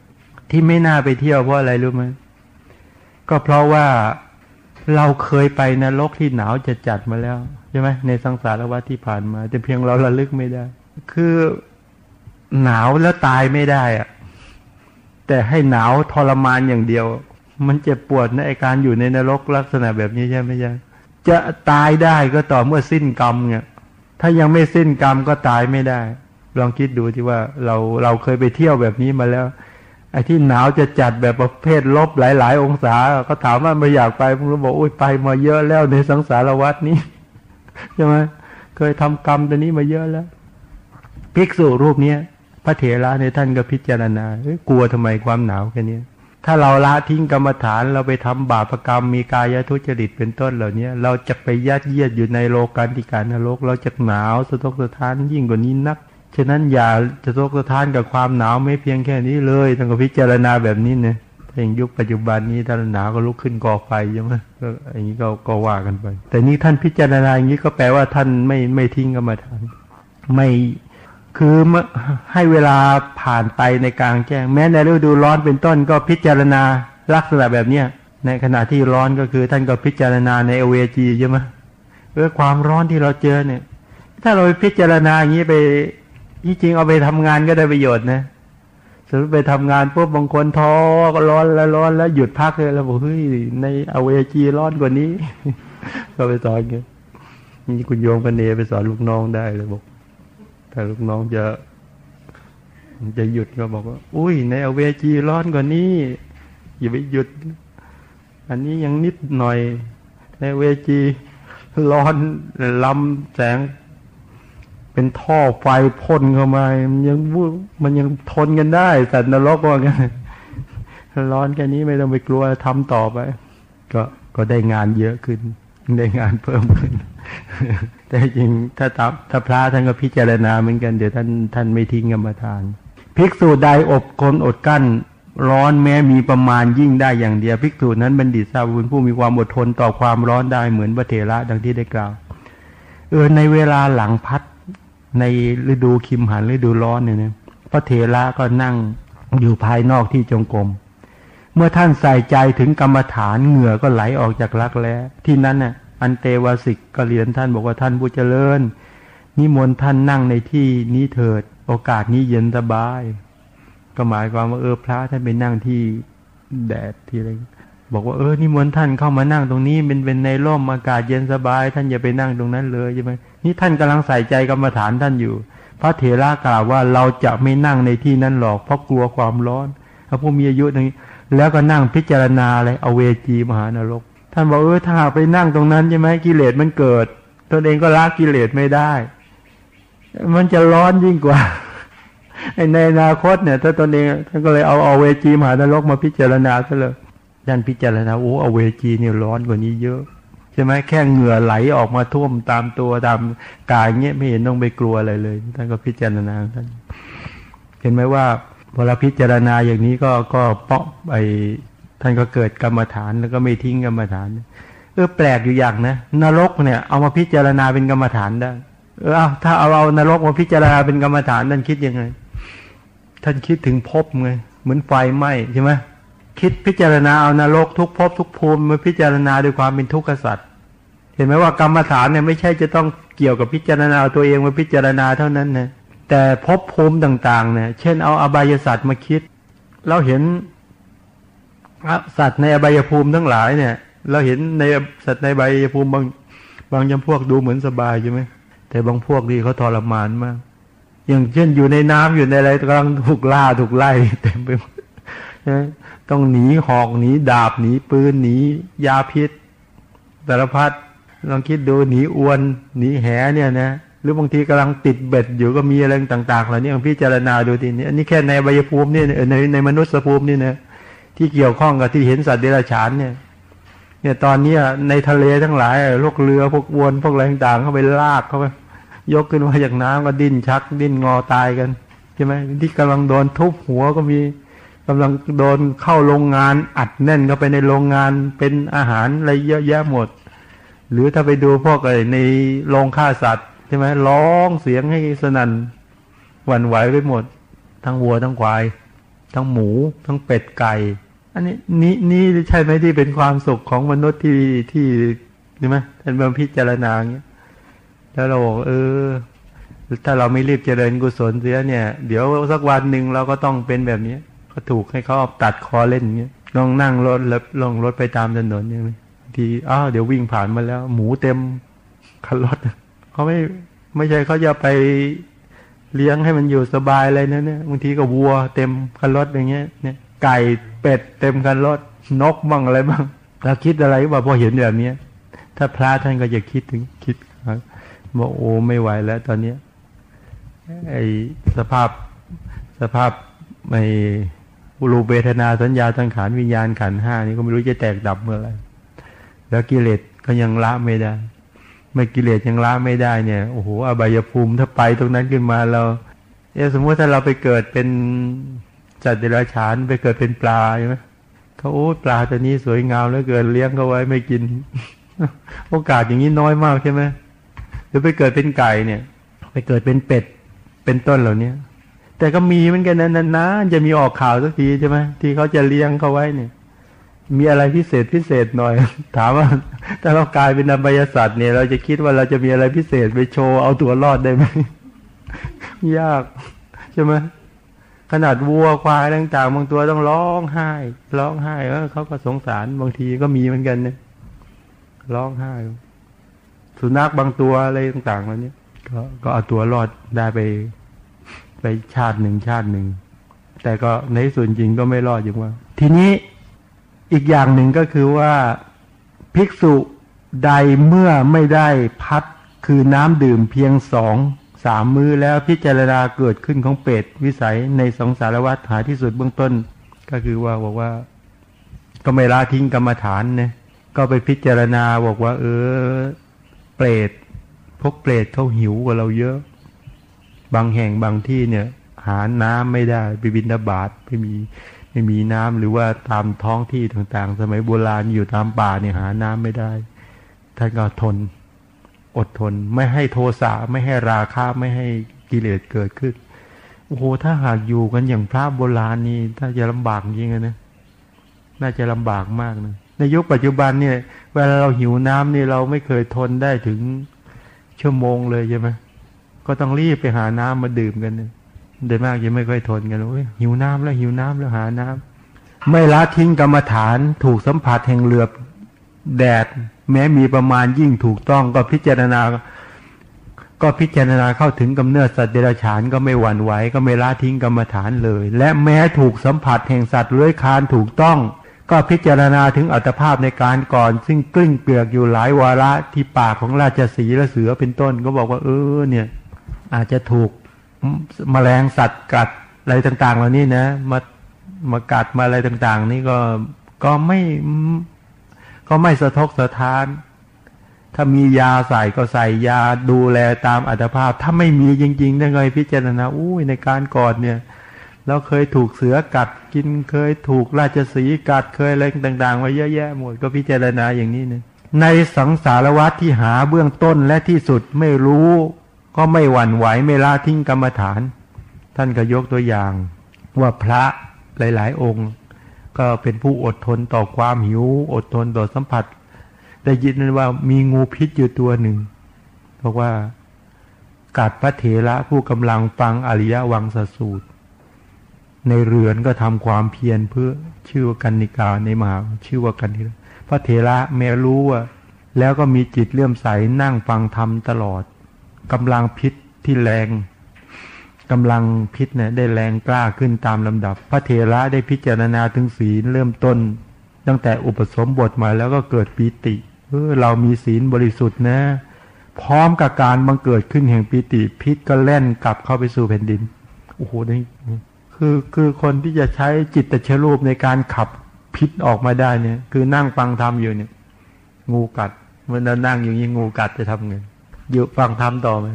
ที่ไม่น่าไปเที่ยวเพราะอะไรรู้ไหมก็เพราะว่าเราเคยไปนรกที่หนาวจะจัดมาแล้วใช่ไหมในสังสารวัฏที่ผ่านมาแต่เพียงเราระลึกไม่ได้ คือหนาวแล้วตายไม่ได้อะแต่ให้หนาวทรมานอย่างเดียว มันเจ็บปวดในะไอการอยู่ในนรกลักษณะแบบนี้ใช่ไหมใช่จะตายได้ก็ต่อเมื่อสิ้นกรรมเนี่ย ถ้ายังไม่สิ้นกรรมก็ตายไม่ได้ ลองคิดดูที่ว่าเราเราเคยไปเที่ยวแบบนี้มาแล้ว ไอ้ที่หนาวจะจัดแบบประเภทลบหลาย ๆ องศาก็ถามว่าไม่อยากไปผมก็บอกอุ้ยไปมาเยอะแล้วในสังสารวัฏนี้ใช่ไหมเคยทำกรรมตัวนี้มาเยอะแล้วภิกษุรูปเนี้ยพระเถระในท่านก็พิจารณา กลัวทำไมความหนาวแค่นี้ ถ้าเราละทิ้งกรรมฐานเราไปทำบาปกรรมมีกายทุจริตเป็นต้นเหล่านี้เราจะไปยัดเยียดอยู่ในโลกันติการนรก เราจะหนาวสะทกสะท้านยิ่งกว่านี้นัก ฉะนั้นอย่าจะทกสะท้านกับความหนาวไม่เพียงแค่นี้เลยต้องพิจารณาแบบนี้เนี่ยถ้าอย่างยุคปัจจุบันนี้ถ้าหนาวก็ลุกขึ้นก่อไฟใช่ไหมก็อย่างนี้ก็ก็ว่ากันไป แต่นี้ท่านพิจารณาอย่างนี้ก็แปลว่าท่านไม่ไม่ทิ้งกรรมฐานไม่ คือเมื่อให้เวลาผ่านไปในกลางแจ้ง แม้ในฤดูร้อนเป็นต้นก็พิจารณาลักษณะแบบเนี้ยในขณะที่ร้อนก็คือท่านก็พิจารณาในเอเวจีใช่ไหมเรื่องความร้อนที่เราเจอเนี่ย ถ้าเราไปพิจารณาอย่างนี้ไปที่จริงเอาไปทำงานก็ได้ประโยชน์นะสมมติไปทำงานปุ๊บบางคนท้อก็ร้อนแล้วร้อนแล้วหยุดพักเลยแล้วบอกเฮ้ยในเอเวจีร้อนกว่านี้ ก็ไปสอนกันนี่คุณโยมกันเนไปสอนลูกน้องได้เลยบอก ถ้าลูกน้องจะจะหยุดก็บอกว่า อุ้ย ในเอเวจีร้อนกว่านี้ อย่าไปหยุด อันนี้ยังนิดหน่อย ในเวจีร้อนลำแสง เป็นท่อไฟพ่นเข้ามา มันยังมันยังทนกันได้แต่นรกว่ากันร้อนแค่นี้ไม่ต้องไปกลัวทำต่อไป ก็ก็ได้งานเยอะขึ้น ได้งานเพิ่มขึ้นแต่จริงถ้าตับถ้าพระท่านก็พิจารณาเหมือนกันเดี๋ยวท่านท่านไม่ทิ้งกรรมฐาน ภิกษุใดอบคนอดกั้น ร้อนแม้มีประมาณยิ่งได้อย่างเดียวภิกษุนั้นบัณฑิตทราบบุญผู้มีความอดทนต่อความร้อนได้เหมือนพระเถระดังที่ได้กล่าว เออในเวลาหลังพัดในฤดูคิมหันฤดูร้อนเนี่ยนะพระเถระก็นั่งอยู่ภายนอกที่จงกรมเมื่อท่านใส่ใจถึงกรรมฐานเหงื่อก็ไหลออกจากรักแร้ที่นั้นน่ะ อันเตวสิกก็เรียนท่านบอกว่าท่านผู้เจริญ นิมนต์ท่านนั่งในที่นี้เถิด โอกาสนี้เย็นสบาย ก็หมายความว่าเออพระท่านไปนั่งที่แดดที่อะไรบอกว่าเออนิมนต์ท่านเข้ามานั่งตรงนี้เป็นเป็นในร่มอากาศเย็นสบาย ท่านอย่าไปนั่งตรงนั้นเลยใช่ไหมนี่ท่านกำลังใส่ใจกรรมฐานท่านอยู่ พระเถระกล่าวว่าเราจะไม่นั่งในที่นั้นหรอกเพราะกลัวความร้อนพระผู้มีอายุอย่างนี้ แล้วก็นั่งพิจารณาอะไรเอเวจีมหานรก ท่านบอกเออถ้าหากไปนั่งตรงนั้นใช่ไหมกิเลสมันเกิดตนเองก็ละกิเลสไม่ได้ มันจะร้อนยิ่งกว่าในอนาคตเนี่ย ถ้าตนเองท่านก็เลยเอาเอาเวจีมหานรกมาพิจารณาซะเลยท่านพิจารณาโอ้เอาเวจีเนี่ยร้อนกว่านี้เยอะใช่ไหมแค่เหงื่อไหลออกมาท่วมตามตัวตามกายเงี้ยไม่เห็นต้องไปกลัวอะไรเลยท่านก็พิจารณาท่านเห็นไหมว่าพอเราพิจารณาอย่างนี้ก็ก็เปาะไป ท่านก็เกิดกรรมฐานแล้วก็ไม่ทิ้งกรรมฐาน เออแปลกอยู่อย่างนะนรกเนี่ย เอามาพิจารณาเป็นกรรมฐานได้ เออเอาถ้าเอาเอานรกมาพิจารณาเป็นกรรมฐานท่านคิดยังไง ท่านคิดถึงภพไงเหมือนไฟไหม้ใช่ไหมคิดพิจารณาเอานรกทุกภพทุกภูมิมาพิจารณาด้วยความเป็นทุกข์กษัตริย์เห็นไหมว่ากรรมฐานเนี่ยไม่ใช่จะต้องเกี่ยวกับพิจารณาตัวเองมาพิจารณาเท่านั้นนะแต่ภพภูมิต่าง ๆ เนี่ย เช่นเอาอบายศาสตว์มาคิดเราเห็น สัตว์ในอบายภูมิทั้งหลายเนี่ย เราเห็นในสัตว์ในอบายภูมิบางบางจำพวกดูเหมือนสบายใช่ไหมแต่บางพวกนี่เขาทรมานมาก อย่างเช่นอยู่ในน้ำอยู่ในอะไรกำลังถูกล่าถูกไล่เต็มไปหมดต้องหนีหอกหนีดาบหนีปืนหนียาพิษสารพัดลองคิดดูหนีอวนหนีแหเนี่ยนะหรือบางทีกำลังติดเบ็ดอยู่ก็มีอะไรต่างๆเหล่านี้ลองพิจารณาดูทีนี้อันนี้แค่ในใบภูมิเนี่ยในในมนุษย์ภูมินี่นะ ที่เกี่ยวข้องกับที่เห็นสัตว์เดรัจฉานเนี่ย เนี่ยตอนนี้ในทะเลทั้งหลายพวกเรือพวกอวนพวกอะไรต่างๆเข้าไปลากเข้าไปยกขึ้นมาจากน้ำก็ดิ้นชัก ดิ้นงอตายกันใช่ไหมที่กำลังโดนทุบหัวก็มีกำลังโดนเข้าโรงงานอัดแน่นเข้าไปในโรงงานเป็นอาหารอะไรเยอะแยะหมด หรือถ้าไปดูพวกอะไอ้ในโรงฆ่าสัตว์ใช่ไหมร้องเสียงให้สนั่นหวั่นไหวไปหมด ทั้งวัวทั้งควาย ทั้งหมู ทั้งเป็ดไก่ อันนี้นี่นี่ใช่ไหมที่เป็นความสุขของมนุษย์ที่ที่ใช่ไหมท่านมาพิจารณาอย่างเงี้ยแล้วเราบอกเออ ถ้าเราไม่รีบเจริญกุศลเสียเนี่ย เดี๋ยวสักวันหนึ่งเราก็ต้องเป็นแบบนี้ก็ถูกให้เขาตัดคอเล่นอย่างเงี้ยลองนั่งรถแล้วลองรถไปตามถนนอย่างนี้ทีอ้าวเดี๋ยววิ่งผ่านมาแล้ว หมูเต็มคันรถเขาไม่ไม่ใช่เขาจะไปเลี้ยงให้มันอยู่สบายอะไรนะเนี่ยบางทีก็วัวเต็มคันรถอย่างเงี้ยเนี่ยไก่ เป็ดเต็มคันรถนกบ้างอะไรบ้างเราคิดอะไรว่าพอเห็นแบบนี้ถ้าพระท่านก็จะคิดถึงคิดว่าโอ้ไม่ไหวแล้ว ตอนนี้ไอสภาพสภาพไม่รูปเวทนาสัญญาสังขารวิญญาณขันห้านี่ก็ไม่รู้จะแตกดับเมื่อไหร่แล้วกิเลสก็ยังละไม่ได้ ไม่กิเลสยังละไม่ได้เนี่ยโอ้โหอบายภูมิถ้าไปตรงนั้นขึ้นมาเราเอสมมติถ้าเราไปเกิดเป็น จัตว์เดรัจฉานไปเกิดเป็นปลาใช่ไหมเขาโอ้ปลาตัวนี้สวยงามแล้วเกิดเลี้ยงเขาไว้ไม่กิน โอกาสอย่างนี้น้อยมากใช่ไหมหรือไปเกิดเป็นไก่เนี่ย ไปเกิดเป็นเป็ดเป็นต้นเหล่านี้แต่ก็มีเหมือนกันนะนานจะมีออกข่าวสักทีใช่ไหมที่เขาจะเลี้ยงเขาไว้เนี่ย มีอะไรพิเศษพิเศษหน่อย ถามว่าถ้าเรากลายเป็นอบยสัตว์เนี่ย เราจะคิดว่าเราจะมีอะไรพิเศษไปโชว์เอาตัวรอดได้ไหมยากใช่ไหม ขนาดวัวควายต่างๆบางตัวต้องร้องไห้ร้องไห้แล้วเขาก็สงสารบางทีก็มีเหมือนกันเนี่ยร้องไห้สุนัขบางตัวอะไรต่างๆเหล่านี้ก็ก็เอาตัวรอดได้ไป ไปชาติหนึ่งชาติหนึ่ง แต่ก็ในส่วนจริงก็ไม่รอดอย่างว่า ทีนี้อีกอย่างหนึ่งก็คือว่าภิกษุใดเมื่อไม่ได้พัดคือน้ำดื่มเพียงสอง สามมือแล้วพิจารณาเกิดขึ้นของเป็ดวิสัยในสองสารวัตรหาที่สุดเบื้องต้น ก็คือว่าบอกว่า ก็ไม่ละทิ้งกรรมฐานเนี่ยก็ไปพิจารณาบอกว่า เออ เปรตพวกเปรตเขาหิวกว่าเราเยอะ บางแห่งบางที่เนี่ย หาน้ำไม่ได้ไปบินาบาตไม่มีไม่มีน้ำหรือว่าตามท้องที่ต่างๆ สมัยโบราณอยู่ตามป่าเนี่ยหาน้ำไม่ได้ท่านก็ทน อดทน ไม่ให้โทสะไม่ให้ราคะไม่ให้กิเลสเกิดขึ้นโอ้โหถ้าหากอยู่กันอย่างพระโบราณนี่ถ้าจะลำบากจริงๆนะน่าจะลำบากมากนะในยุคปัจจุบันเนี่ย เวลาเราหิวน้ำนี่เราไม่เคยทนได้ถึงชั่วโมงเลยใช่ไหมก็ต้องรีบไปหาน้ำมาดื่มกันเนี่ยโดยมากจะไม่ค่อยทนกันเลยหิวน้ำแล้วหิวน้ำแล้วหาน้ำไม่ละทิ้งกรรมฐานถูกสัมผัสแห่งเหลือบแดด แม้มีประมาณยิ่งถูกต้องก็พิจารณา ก็พิจารณาเข้าถึงกำเนิดสัตว์เดรัจฉานก็ไม่หวั่นไหวก็ไม่ละทิ้งกรรมฐานเลย และแม้ถูกสัมผัสแห่งสัตว์เลื้อยคลานถูกต้อง ก็พิจารณาถึงอัตภาพในการก่อน ซึ่งกลิ้งเกลือกอยู่หลายวาระที่ปากของราชสีและเสือเป็นต้นก็บอกว่าเออเนี่ย อาจจะถูกมแมลงสัตว์กัดอะไรต่าง ๆ เหล่านี้นะ มามากัดมาอะไรต่าง ๆ นี่ก็ก็ไม่ ก็ไม่สะทกสะท้าน ถ้ามียาใส่ก็ใส่ยาดูแลตามอัตภาพ ถ้าไม่มีจริงๆได้ไงพิจารณาอุ้ยในการกอดเนี่ยเราเคยถูกเสือกัดกินเคยถูกราชสีกัดเคยอะไรต่างๆมาเยอะแยะหมดก็พิจารณาอย่างนี้เนี่ยในสังสารวัตที่หาเบื้องต้นและที่สุดไม่รู้ก็ไม่หวั่นไหวไม่ละทิ้งกรรมฐาน ท่านก็ยกตัวอย่างว่าพระหลาย ๆ องค์ ก็เป็นผู้อดทนต่อความหิว อดทนต่อสัมผัส ได้ยินนั้นว่ามีงูพิษอยู่ตัวหนึ่งบอกว่ากัดพระเถระผู้กำลังฟังอริยวังสสูตร ในเรือนก็ทำความเพียรเพื่อชื่อว่ากันนิกาในมหาชื่อว่ากันนิกาพระเถระแม้รู้ว่า แล้วก็มีจิตเลื่อมใสนั่งฟังธรรมตลอดกำลังพิษที่แรง กำลังพิษเนี่ยได้แรงกล้าขึ้นตามลำดับ พระเถระได้พิจารณาถึงศีลเริ่มต้น ตั้งแต่อุปสมบทมาแล้วก็เกิดปีติเออเรามีศีลบริสุทธิ์นะ พร้อมกับการบังเกิดขึ้นแห่งปีติพิษก็แล่นกลับเข้าไปสู่แผ่นดินโอ้โหนี่คือคือคนที่จะใช้จิตตเชรูปในการขับพิษออกมาได้เนี่ย คือนั่งฟังธรรมอยู่เนี่ย งูกัดเมื่อนั่งอย่างนี้งูกัดจะทำไงอยู่ฟังธรรมต่อไหม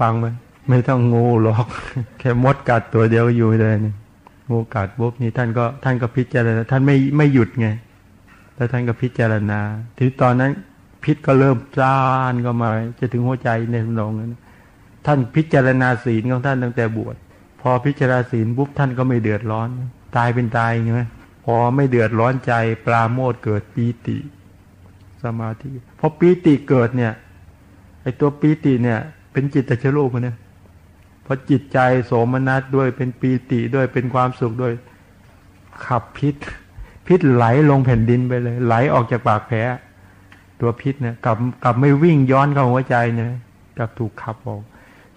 ฟังไหม ไม่ต้องงูหรอก แค่มดกัดตัวเดียวอยู่เลยนี่งูกัดปุ๊บนี่ท่านก็ท่านก็พิจารณาท่านไม่ไม่หยุดไงแล้วท่านก็พิจารณาถึงตอนนั้น พิษก็เริ่มจ้านก็มา จะถึงหัวใจในทำนองนั้นท่านพิจารณาศีลของท่านตั้งแต่บวชพอพิจารณาศีลปุ๊บท่านก็ไม่เดือดร้อน ตายเป็นตายใช่ไหมพอไม่เดือดร้อนใจปลาโมดเกิดปีติ สมาธิพอปีติเกิดเนี่ยไอตัวปีติเนี่ย เป็นจิตตชรูปเนี่ย พอจิตใจโสมนัสด้วยเป็นปีติด้วยเป็นความสุขด้วย ขับพิษ พิษไหลลงแผ่นดินไปเลย ไหลออกจากปากแผลตัวพิษเนี่ยกลับกลับไม่วิ่งย้อนเข้าหัวใจเนี่ยกลับถูกขับออก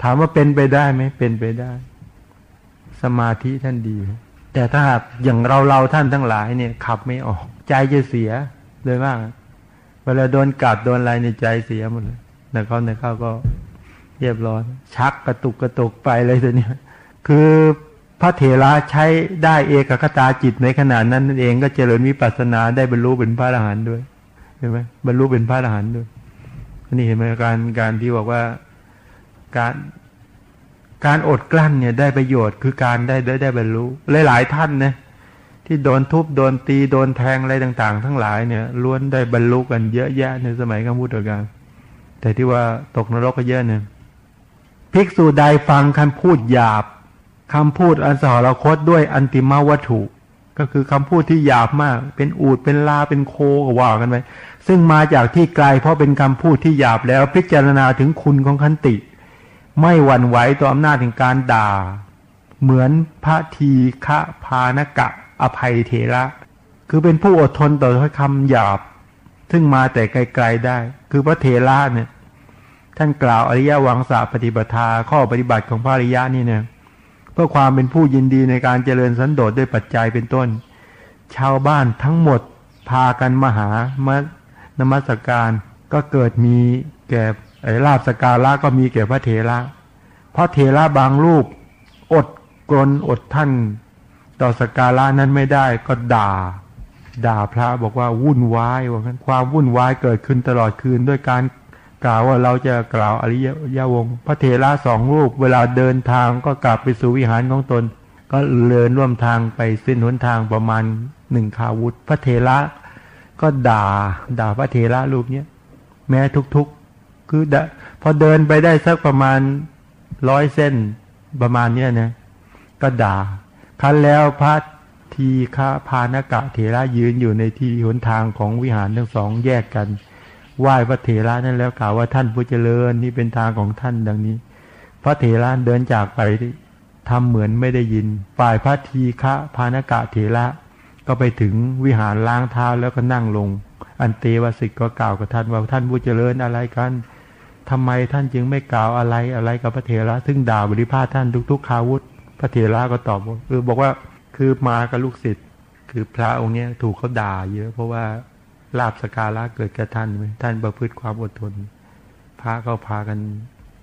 ถามว่าเป็นไปได้ไหมเป็นไปได้ สมาธิท่านดี แต่ถ้าอย่างเราเราท่านทั้งหลายเนี่ย ขับไม่ออก ใจจะเสียเลยมาเวลาโดนกัดโดนอะไรในใจเสียหมดเลยแต่เขาในเข้าก็ เรียบร้อย ชักกระตุกกระตุกไปเลยตัวนี้คือพระเถระใช้ได้เอกคตาจิตในขณะนั้นนั่นเองก็เจริญวิปัสสนาได้บรรลุเป็นพระอรหันต์ด้วยเห็นไหมบรรลุเป็นพระอรหันต์ด้วยนี่เห็นไหมการการที่บอกว่าการการอดกลั้นเนี่ยได้ประโยชน์คือการได้ได้ได้บรรลุหลายๆท่านนะที่โดนทุบโดนตีโดนแทงอะไรต่าง ๆ ทั้งหลายเนี่ยล้วนได้บรรลุกันเยอะแยะในสมัยกัมพูชาแต่ที่ว่าตกนรกก็เยอะเนี่ย ภิกษุใดฟังคำพูดหยาบคำพูดอันสหรคตด้วยอันติมาวัตถุ ก็คือคำพูดที่หยาบมาก เป็นอูดเป็นลาเป็นโคก็ว่ากันไปซึ่งมาจากที่ไกลเพราะเป็นคำพูดที่หยาบแล้วพิจารณาถึงคุณของคันติ ไม่หวั่นไหวต่ออำนาจแห่งการด่า เหมือนพระทีฆะพานกะ อภัยเทระ คือเป็นผู้อดทนต่อคำหยาบ ซึ่งมาแต่ไกลๆได้ คือพระเทระเนี่ย ท่านกล่าวอริยวังสาปฏิปทาข้อปฏิบัติของพระอริยะนี่เนี่ยเพื่อความเป็นผู้ยินดีในการเจริญสันโดษด้วยปัจจัยเป็นต้น ชาวบ้านทั้งหมดพากันมาหามานมัสการก็เกิดมีแก่ไอ้ลาบสการะก็มีแก่พระเถระเพราะเถระบางรูป อดกลนอดท่าน ต่อสการะนั้นไม่ได้ก็ด่า ด่าพระบอกว่าวุ่นวายว่างั้นความวุ่นวายเกิดขึ้นตลอดคืนด้วยการ กล่าวว่าเราจะกล่าวอริยวงพระเถระสองรูป เวลาเดินทางก็กลับไปสู่วิหารของตน ก็เลินร่วมทางไปเส้นหนทางประมาณหนึ่งคาวุธ พระเถระก็ด่าด่าพระเถระรูปเนี้ยแม้ทุกๆ คือพอเดินไปได้สักประมาณร้อยเส้นประมาณเนี้ยนะก็ด่าคันแล้วพระทีฆาพานกะเถระยืนอยู่ในที่หนทางของวิหารทั้งสองแยกกัน ไหว้พระเถระนั่นแล้วกล่าวว่าท่านผู้เจริญนี่เป็นทางของท่านดังนี้ พระเถระเดินจากไปทำเหมือนไม่ได้ยิน ฝ่ายพระทีฆะพานกะเถระก็ไปถึงวิหารล้างเท้าแล้วก็นั่งลง อันเตวสิกก็กล่าวกับท่านว่าท่านผู้เจริญอะไรกันทำไมท่านจึงไม่กล่าวอะไรอะไรกับพระเถระ ซึ่งด่าบริพาทท่านทุกๆคาวุธ พระเถระก็ตอบว่าเออบอกว่าคือมากับลูกศิษย์คือพระองค์เนี้ยถูกเขาด่าเยอะเพราะว่า ลาบสการะเกิดกับท่านไหมท่านประพฤติความอดทน พระก็พากัน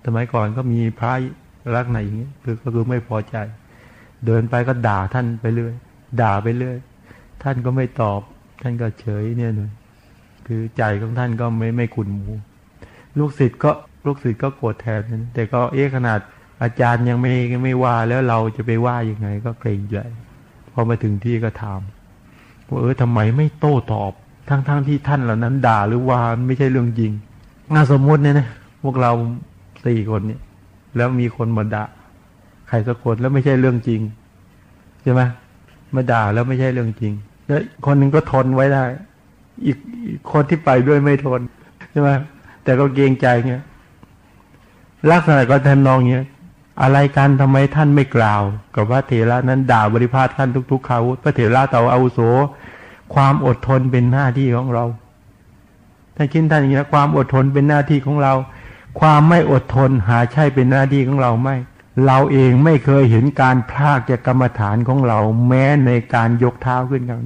สมัยก่อนก็มีพระลักษณะอย่างนี้คือก็คือไม่พอใจ เดินไปก็ด่าท่านไปเรื่อย ด่าไปเรื่อย ท่านก็ไม่ตอบ ท่านก็เฉยเนี่ยหนึ่งคือใจของท่านก็ไม่ไม่ขุนหมู ลูกศิษย์ก็ลูกศิษย์ก็โกรธแทนนแต่ก็เอ๊ะขนาดอาจารย์ยังไม่ไม่ว่าแล้วเราจะไปว่ายังไงก็เกรงใจพอมาถึงที่ก็ถามว่าเออทำไมไม่โต้ตอบ ทั้งๆทที่ท่านเหล่านั้น ด่าหรือว่าไม่ใช่เรื่องจริงงานสมมุติเนี่ยนะพวกเราสี่คนเนี่ย แล้วมีคนมาด่าใครสักคนแล้วไม่ใช่เรื่องจริงใช่ไหมมาด่าแล้วไม่ใช่เรื่องจริง แล้วคนหนึ่งก็ทนไว้ได้ อีกคนที่ไปด้วยไม่ทนใช่ไหมแต่ก็เกรงใจเงี้ยลักษณะก็ทำนองเงี้ยอะไรกันทำไมท่านไม่กล่าว กับพระเถระนั้นด่าบริพาทท่านทุกๆเขาพระเถระเต่าอาวุโส ความอดทนเป็นหน้าที่ของเราท่านคิดท่านอย่างนี้นะความอดทนเป็นหน้าที่ของเรา ความไม่อดทนหาใช่เป็นหน้าที่ของเราไม่ เราเองไม่เคยเห็นการพลากจากกรรมฐานของเรา แม้ในการยกเท้าขึ้นกัน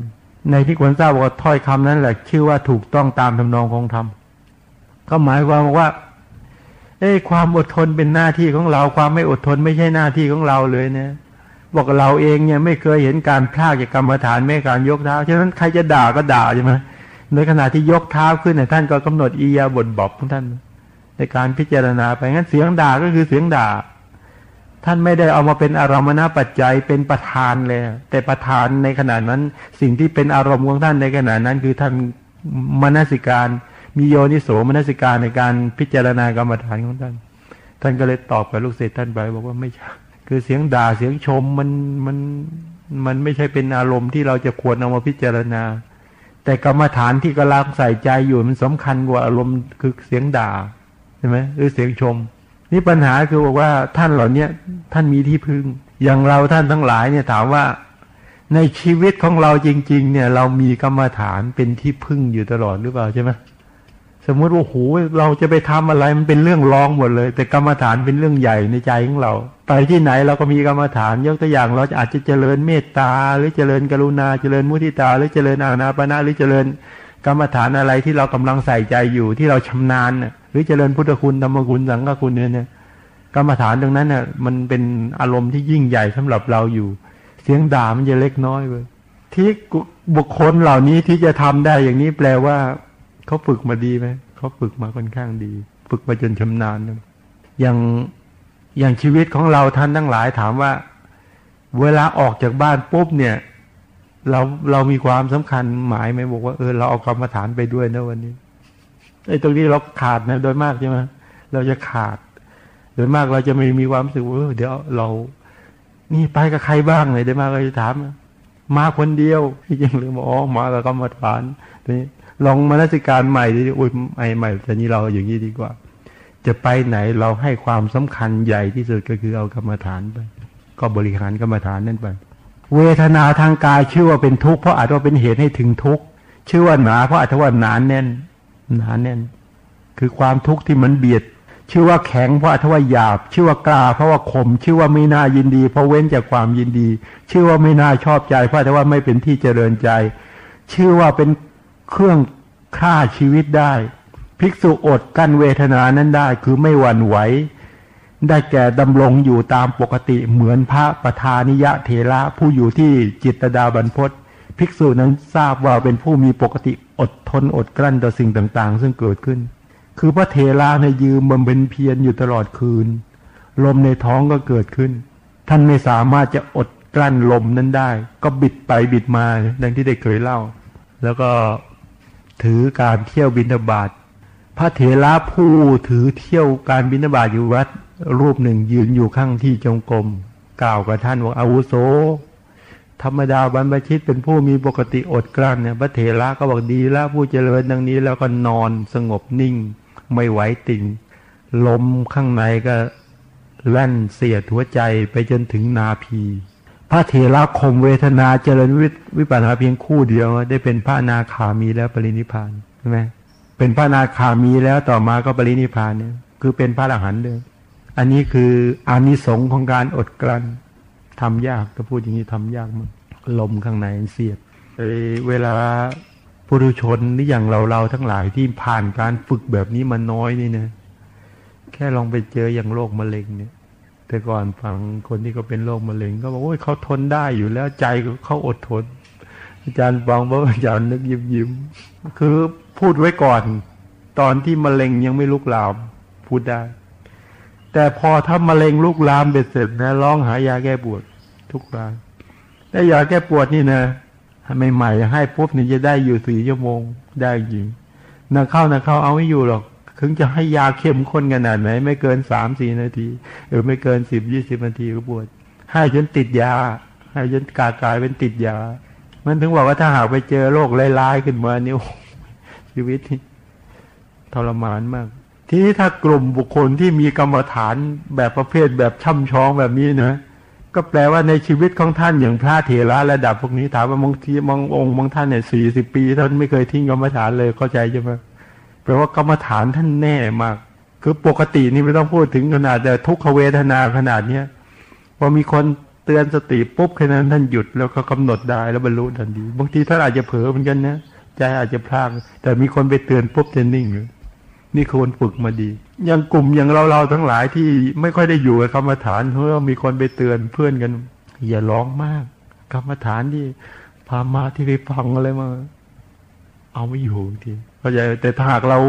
ในที่ควรทราบว่าถ้อยคำนั้นแหละ ชื่อว่าถูกต้องตามทำนองของธรรมก็หมายความว่าเอ้ความอดทนเป็นหน้าที่ของเรา ความไม่อดทนไม่ใช่หน้าที่ของเราเลยเนี่ย บอกเราเองเนี่ยไม่เคยเห็นการพลากจากกรรมฐานไม่การยกเท้า ฉะนั้นใครจะด่าก็ด่าใช่ไหมในขณะที่ยกเท้าขึ้นเนี่ยท่านก็กำหนดอียาบทบอกของท่าน ในการพิจารณาไปงั้นเสียงด่าก็คือเสียงด่า ท่านไม่ได้เอามาเป็นอารมณปัจจัยเป็นประธานเลย แต่ประธานในขณะนั้นสิ่งที่เป็นอารมณ์ของท่านในขณะนั้น คือท่านมนสิการ มีโยนิโสมนสิการในการพิจารณากรรมฐานของท่าน ท่านก็เลยตอบกับลูกศิษย์ท่านไปบอกว่าไม่ใช่ คือเสียงด่าเสียงชมมันมันมันไม่ใช่เป็นอารมณ์ที่เราจะควรเอามาพิจารณา แต่กรรมฐานที่กำลังใส่ใจอยู่มันสำคัญกว่าอารมณ์คือเสียงด่าใช่ไหมหรือเสียงชม นี่ปัญหาคือบอกว่าท่านเหล่าเนี้ยท่านมีที่พึ่ง อย่างเราท่านทั้งหลายเนี่ยถามว่าในชีวิตของเราจริง ๆ เนี่ย เรามีกรรมฐานเป็นที่พึ่งอยู่ตลอดหรือเปล่าใช่ไหม สมมติว่าโหเราจะไปทำอะไรมันเป็นเรื่องรองหมดเลย แต่กรรมฐานเป็นเรื่องใหญ่ในใจของเรา ไปที่ไหนเราก็มีกรรมฐาน ยกตัวอย่างเราจะอาจจะเจริญเมตตา หรือเจริญกรุณาเจริญมุทิตา หรือเจริญอาณาปณะหรือเจริญกรรมฐานอะไรที่เรากำลังใส่ใจอยู่ที่เราชำนาญหรือเจริญพุทธคุณธรรมคุณสังฆคุณเนี่ยเนี่ยกรรมฐานตรงนั้นเน่ยมันเป็นอารมณ์ที่ยิ่งใหญ่สำหรับเราอยู่ เสียงด่ามันจะเล็กน้อยเลยที่บุคคลเหล่านี้ที่จะทำได้อย่างนี้แปลว่า เขาฝึกมาดีไหมเขาฝึกมาค่อนข้างดี ฝึกมาจนชำนาญอย่างอย่างชีวิตของเราท่านทั้งหลายถามว่า เวลาออกจากบ้านปุ๊บเนี่ย เราเรามีความสำคัญหมายไหมบอกว่าเออเราเอากรรมฐานไปด้วยนะวันนี้ไอ้ตรงนี้เราขาดนะโดยมากใช่ไหมเราจะขาด โดยมากเราจะไม่มีความรู้สึกว่าเดี๋ยวเรา นี่ไปกับใครบ้างเลยโดยมากเราจะถามมาคนเดียวยังลืมบอกอ๋อมากับกรรมฐานนี่ ลองมาราชการใหม่ดิอุ้ยใหม่ใหม่แต่นี้เราอย่างนี้ดีกว่า จะไปไหนเราให้ความสำคัญใหญ่ที่สุดก็คือเอากรรมฐานไป ก็บริหารกรรมฐานนั่นไป เวทนาทางกายชื่อว่าเป็นทุกข์เพราะอาจว่าเป็นเหตุให้ถึงทุกข์ชื่อว่าหนาเพราะอาจจะว่าหนานแน่นหนานแน่น คือความทุกข์ที่มันเบียด ชื่อว่าแข็งเพราะอาจว่าหยาบ ชื่อว่ากล้าเพราะว่าขมชื่อว่าไม่น่ายินดี เพราะเว้นจากความยินดี ชื่อว่าไม่น่าชอบใจเพราะอาจว่าไม่เป็นที่เจริญใจ ชื่อว่าเป็น เครื่องฆ่าชีวิตได้ ภิกษุอดกั้นเวทนานั้นได้คือไม่หวั่นไหว ได้แก่ดำรงอยู่ตามปกติเหมือนพระประธานิยะเทระผู้อยู่ที่จิตดาบรรพศภิกษุนั้นทราบว่าเป็นผู้มีปกติอดทนอดกลั้นต่อสิ่งต่างๆ ซึ่งเกิดขึ้น คือพระเทระในยืมบำเพ็ญเพียรอยู่ตลอดคืน ลมในท้องก็เกิดขึ้น ท่านไม่สามารถจะอดกลั้นลมนั้นได้ ก็บิดไปบิดมาดังที่ได้เคยเล่า แล้วก็ ถือการเที่ยวบินบาทพระเถระผู้ถือเที่ยวการบินบาทอยู่วัดรูปหนึ่งยืนอยู่ข้างที่จงกรมกล่าวกับท่านว่าอาวุโส ธรรมดาบรรพชิตเป็นผู้มีปกติอดกลั้นเนี่ยพระเถระก็บอกดีแล้วผู้เจริญดังนี้แล้วก็นอนสงบนิ่ง ไม่ไหวติ่งลมข้างในก็แล่นเสียดหัวใจไปจนถึงนาพี พระเถระคมเวทนาเจริญวิวิปัสสนาเพียงคู่เดียว ได้เป็นพระนาคามีแล้วปรินิพานใช่ไหมเป็นพระนาคามีแล้วต่อมาก็ปรินิพานเนี่ยคือเป็นพระอรหันต์เลยอันนี้คืออานิสงส์ของการอดกลั้นทำยากถ้าพูดอย่างนี้ทำยากมากลมข้างในเสียดเวลาปุถุชนหรืออย่างเราเราทั้งหลายที่ผ่านการฝึกแบบนี้มาน้อยนี่นะแค่ลองไปเจออย่างโรคมะเร็งเนี่ย แต่ก่อนฟังคนที่เขาเป็นโรคมะเร็ง ก็บอกโอ้ยเขาทนได้อยู่แล้วใจเขาอดทน อาจารย์ฟังบอกอาจารย์นึกยิ้มยิ้มคือพูดไว้ก่อน ตอนที่มะเร็งยังไม่ลุกลาม พูดได้ แต่พอถ้ามะเร็งลุกลามเบ็ดเสร็จนะร้องหายาแก้ปวด ทุกรายแต่ยาแก้ปวดนี่นะใหม่ๆให้ปุ๊บนี่จะได้อยู่สี่ชั่วโมงได้จริงนักเข้านักเข้าเอาไม่อยู่หรอก ถึงจะให้ยาเข้มข้นขนาดไหน ไม่เกินสามสี่นาที หรือไม่เกินสิบยี่สิบนาทีก็ปวดให้จนติดยา ให้จนกากลายเป็นติดยา มันถึงบอกว่าถ้าหากไปเจอโรคร้ายๆขึ้นมานี่โอ้ชีวิตนี่ทรมานมาก ทีนี้ถ้ากลุ่มบุคคลที่มีกรรมฐานแบบประเภทแบบช่ำชองแบบนี้นะก็แปลว่าในชีวิตของท่านอย่างพระเถระระดับพวกนี้ถามว่าบางทีบางองค์บางท่านเนี่ยสี่สิบปีท่านไม่เคยทิ้งกรรมฐานเลยเข้าใจใช่ไหม แปลว่ากรรมฐานท่านแน่มาก คือปกตินี่ไม่ต้องพูดถึงขนาดแต่ทุกขเวทนาขนาดเนี้ยพอมีคนเตือนสติปุ๊บแค่นั้นท่านหยุดแล้วก็กำหนดได้แล้วบรรลุทันทีบางทีท่านอาจจะเผลอเหมือนกันนะใจอาจจะพลาดแต่มีคนไปเตือนปุ๊บจะนิ่งเลยนี่คนฝึกมาดี อย่างกลุ่มอย่างเราเราทั้งหลายที่ไม่ค่อยได้อยู่กับกรรมฐานเพราะมีคนไปเตือนเพื่อนกัน อย่าร้องมากกรรมฐานที่พามาที่ไปฟังอะไรมา เอาไม่อยู่ที เข้าใจแต่ถ้าหากเรา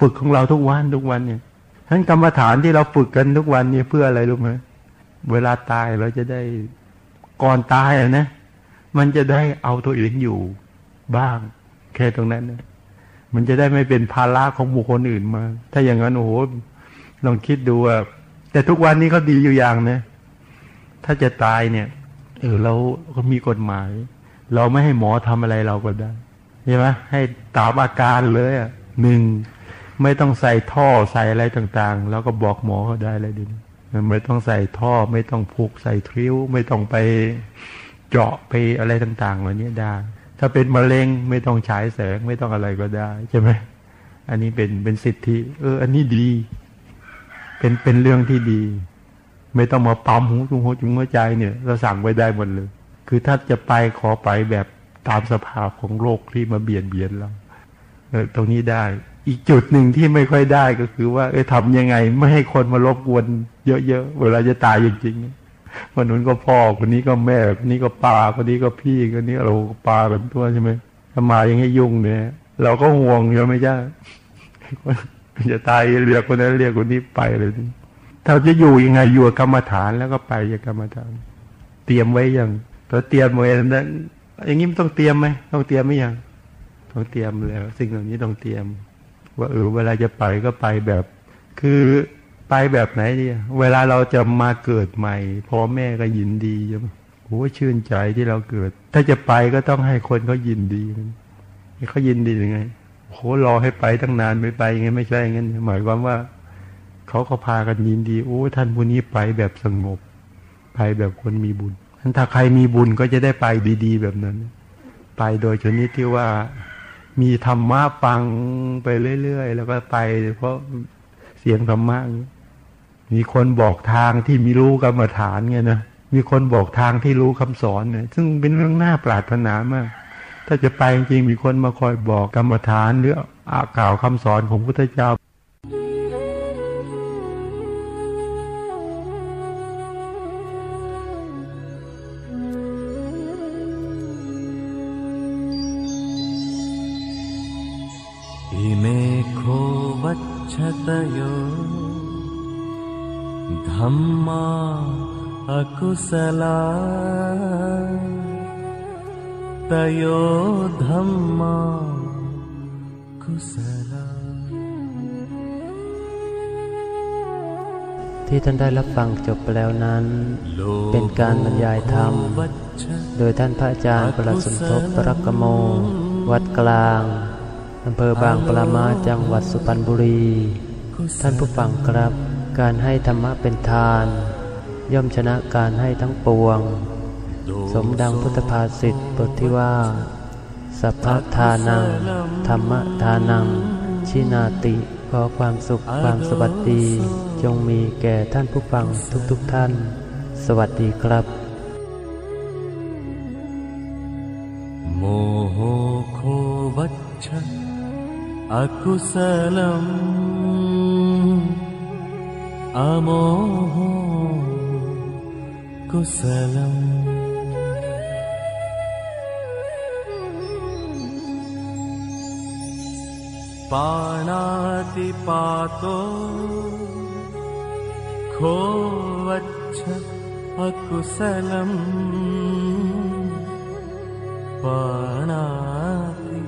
ฝึกของเราทุกวันทุกวันเนี่ยทั้นกรรมฐานที่เราฝึกกันทุกวันเนี่ยเพื่ออะไรรู้ไหมเวลาตายเราจะได้ก่อนตายอะนะ มันจะได้เอาตัวเองอยู่บ้าง แค่ตรงนั้นนะมันจะได้ไม่เป็นภาระของบุคคลอื่นมา ถ้าอย่างนั้นโอ้โหลองคิดดูว่าแต่ทุกวันนี้เขาดีอยู่อย่างนะถ้าจะตายเนี่ย เออเราก็มีกฎหมาย เราไม่ให้หมอทำอะไรเราก็ได้ ใช่ไหมให้ตามอาการเลยอะหนึ่งไม่ต้องใส่ท่อใส่อะไรต่างๆ แล้วก็บอกหมอเขาได้เลยดิไม่ต้องใส่ท่อ ไม่ต้องผูกใส่ทริ้ว ไม่ต้องไปเจาะไปอะไรต่างๆเหล่านี้ได้ ถ้าเป็นมะเร็งไม่ต้องฉายแสงไม่ต้องอะไรก็ได้ใช่ไหมอันนี้เป็นเป็นสิทธิ เออ อันนี้ดี เป็นเป็นเรื่องที่ดี ไม่ต้องมาปั๊มหูจุงหัวจุงหัวใจเนี่ย เราสั่งไว้ได้หมดเลย คือถ้าจะไปขอไปแบบ ตามสภาพของโลกที่มาเบียดเบียนเราเออตรงนี้ได้ อีกจุดหนึ่งที่ไม่ค่อยได้ก็คือว่า เออทำยังไง ไม่ให้คนมารบกวนเยอะๆเวลาจะตายจริงๆคนนู้นก็พ่อคนนี้ก็แม่คนนี้ก็ป้าคนนี้ก็พี่คนนี้เราก็ปากันตัวใช่ไหมถ้ามายังให้ยุ่งเนี่ยเราก็ห่วงใช่ไหมจ้าจะตายเรียกคนนั้นเรียกคนนี้ไปเลยถ้าจะอยู่ยังไงอยู่กับกรรมฐานแล้วก็ไปกับกรรมฐาน เตรียมไว้อยังตัวเตรียมไว้นั้น อย่างนี้มันต้องเตรียมไหมต้องเตรียมไหมยังต้องเตรียมแล้ว สิ่งเหล่านี้ต้องเตรียม ว่าเออเวลาจะไปก็ไปแบบ คือไปแบบไหนดีเวลาเราจะมาเกิดใหม่พ่อแม่ก็ยินดีใช่ไหมโอ้ชื่นใจที่เราเกิด ถ้าจะไปก็ต้องให้คนเขายินดีเขายินดียังไงโหรอให้ไปตั้งนานไม่ไปไงไม่ใช่งั้นหมายความว่าเขาเขาพากันยินดี โอ้ท่านผู้นี้ไปแบบสงบ ไปแบบคนมีบุญ ถ้าใครมีบุญก็จะได้ไปดี ๆ แบบนั้น ไปโดยชนิดที่ว่ามีธรรมะฟังไปเรื่อยๆ แล้วก็ไป เพราะเสียงธรรมะมีคนบอกทางที่มีรู้กรรมฐานไงนะมีคนบอกทางที่รู้คำสอนเนี่ยซึ่งเป็นเรื่องน่าปรารถนามาก ถ้าจะไปจริงมีคนมาคอยบอกกรรมฐานหรืออากล่าวคำสอนของพุทธเจ้า अकुशला तयो धम्मा कुशला ที่ ที่ท่านได้รับฟังจบไปแล้วนั้น เป็นการบรรยายธรรม โดยท่านพระอาจารย์ประหลัดสมทบปรักกโม วัดกลางอำเภอบางปรามาจังหวัดสุพรรณบุรี ท่านผู้ฟังครับ การให้ธรรมะเป็นทาน ย่อมชนะการให้ทั้งปวง สมดังพุทธภาษิตบทที่ว่า สัพพทานัง ธรรมทานัง ชินาติ ขอความสุขความสวัสดี จงมีแก่ท่านผู้ฟังทุกๆทท่าน สวัสดีครับ โมโหโควัชชะอกุสลัมอโมโห कुशलम्। पाणाति पातो खो अकुशलम्। पाणाति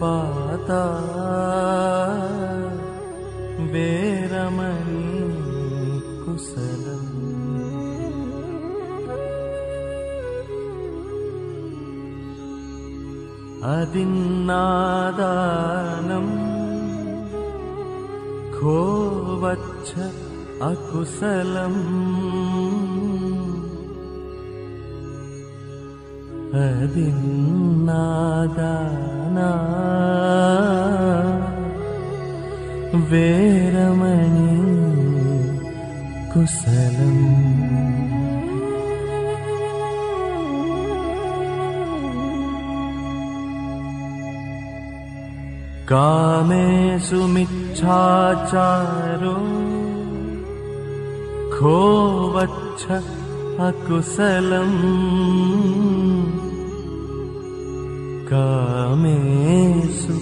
पाता बेरम अदिन्नादानम् खो वच्छ अकुशलम्। अदिन्नादाना वेरमणि कुशलम् कामेषु मिच्छाचारो खो वच्छ अकुशलम्। कामेषु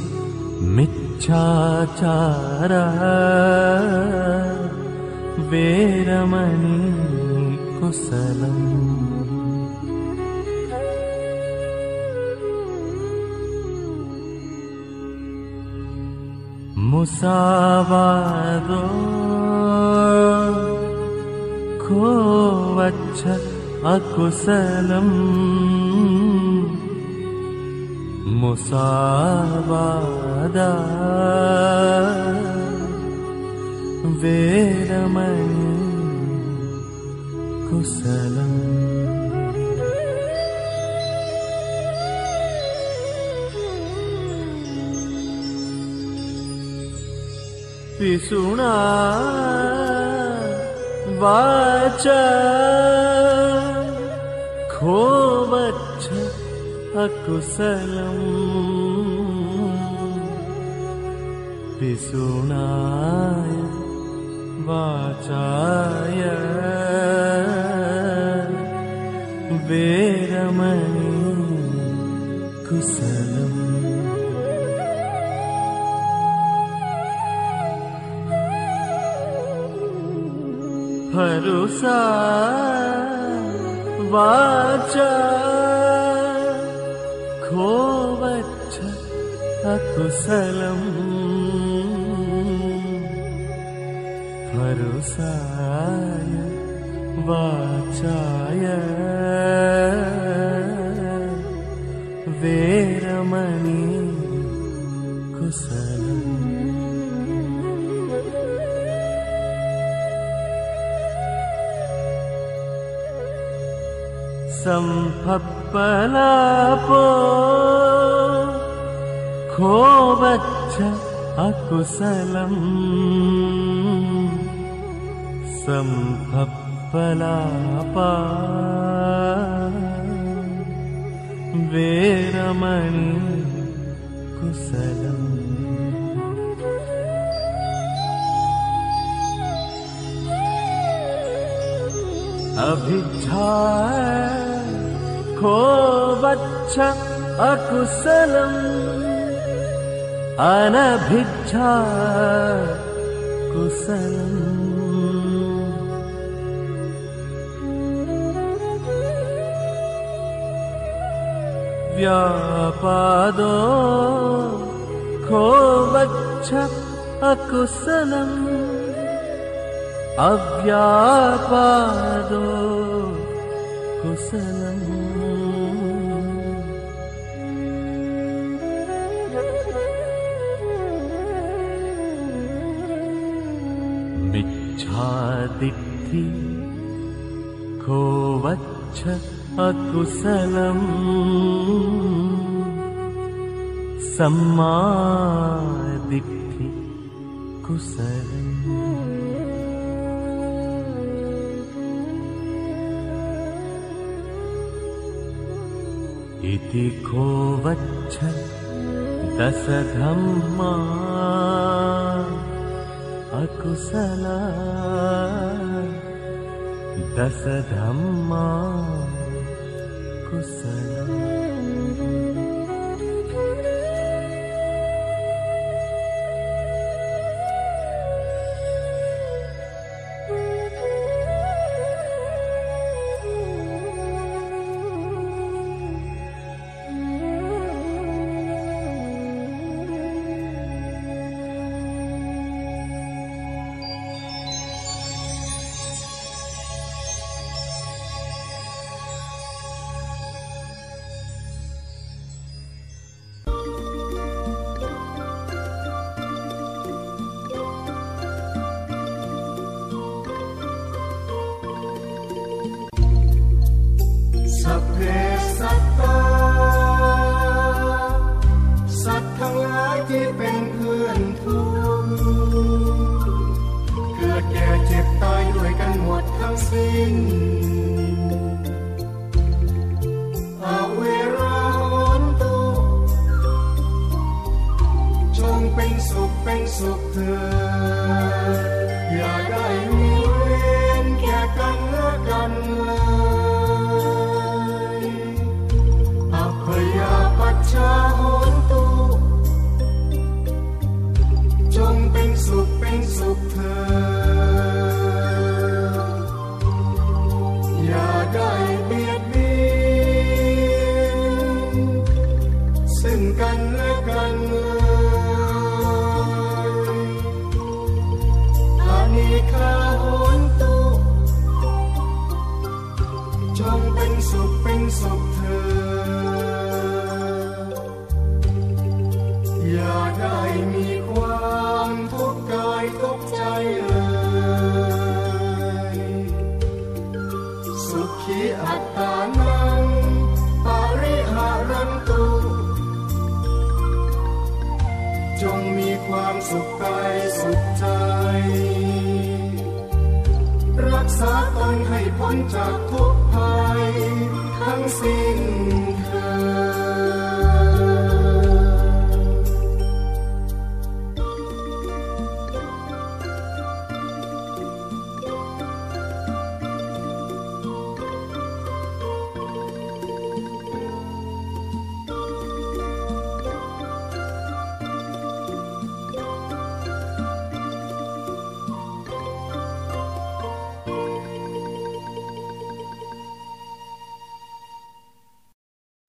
मिच्छाचारः वेरमणि कुशलम् मुसावादो खो वच्छ अकुशलम् मुसावादा वेरमणि कुशलम् पिसुणा वाच। अकुशलम् पिसुणाय वाचाय। वेरमणि कुशलम् भरुसा वाचा। खोवच्छ अकुशलम्। भरुसाय वाचाय। वेरमणि सम्भप्पलापो खो वच्छ अकुशलम्। सम्भप्पलापा वेरमणि कुशलम्। अभिच्छा अकुशलम् अनभिच्छ व्यापादो खो वक्ष अकुशलम् अव्यापादो कुशलम्। दिग्धि कोवच्छ अकुशलम्। सम्मादिग्धि कुशलम्। इति खो वच्छ दशघम् मा दशधम्मा कुस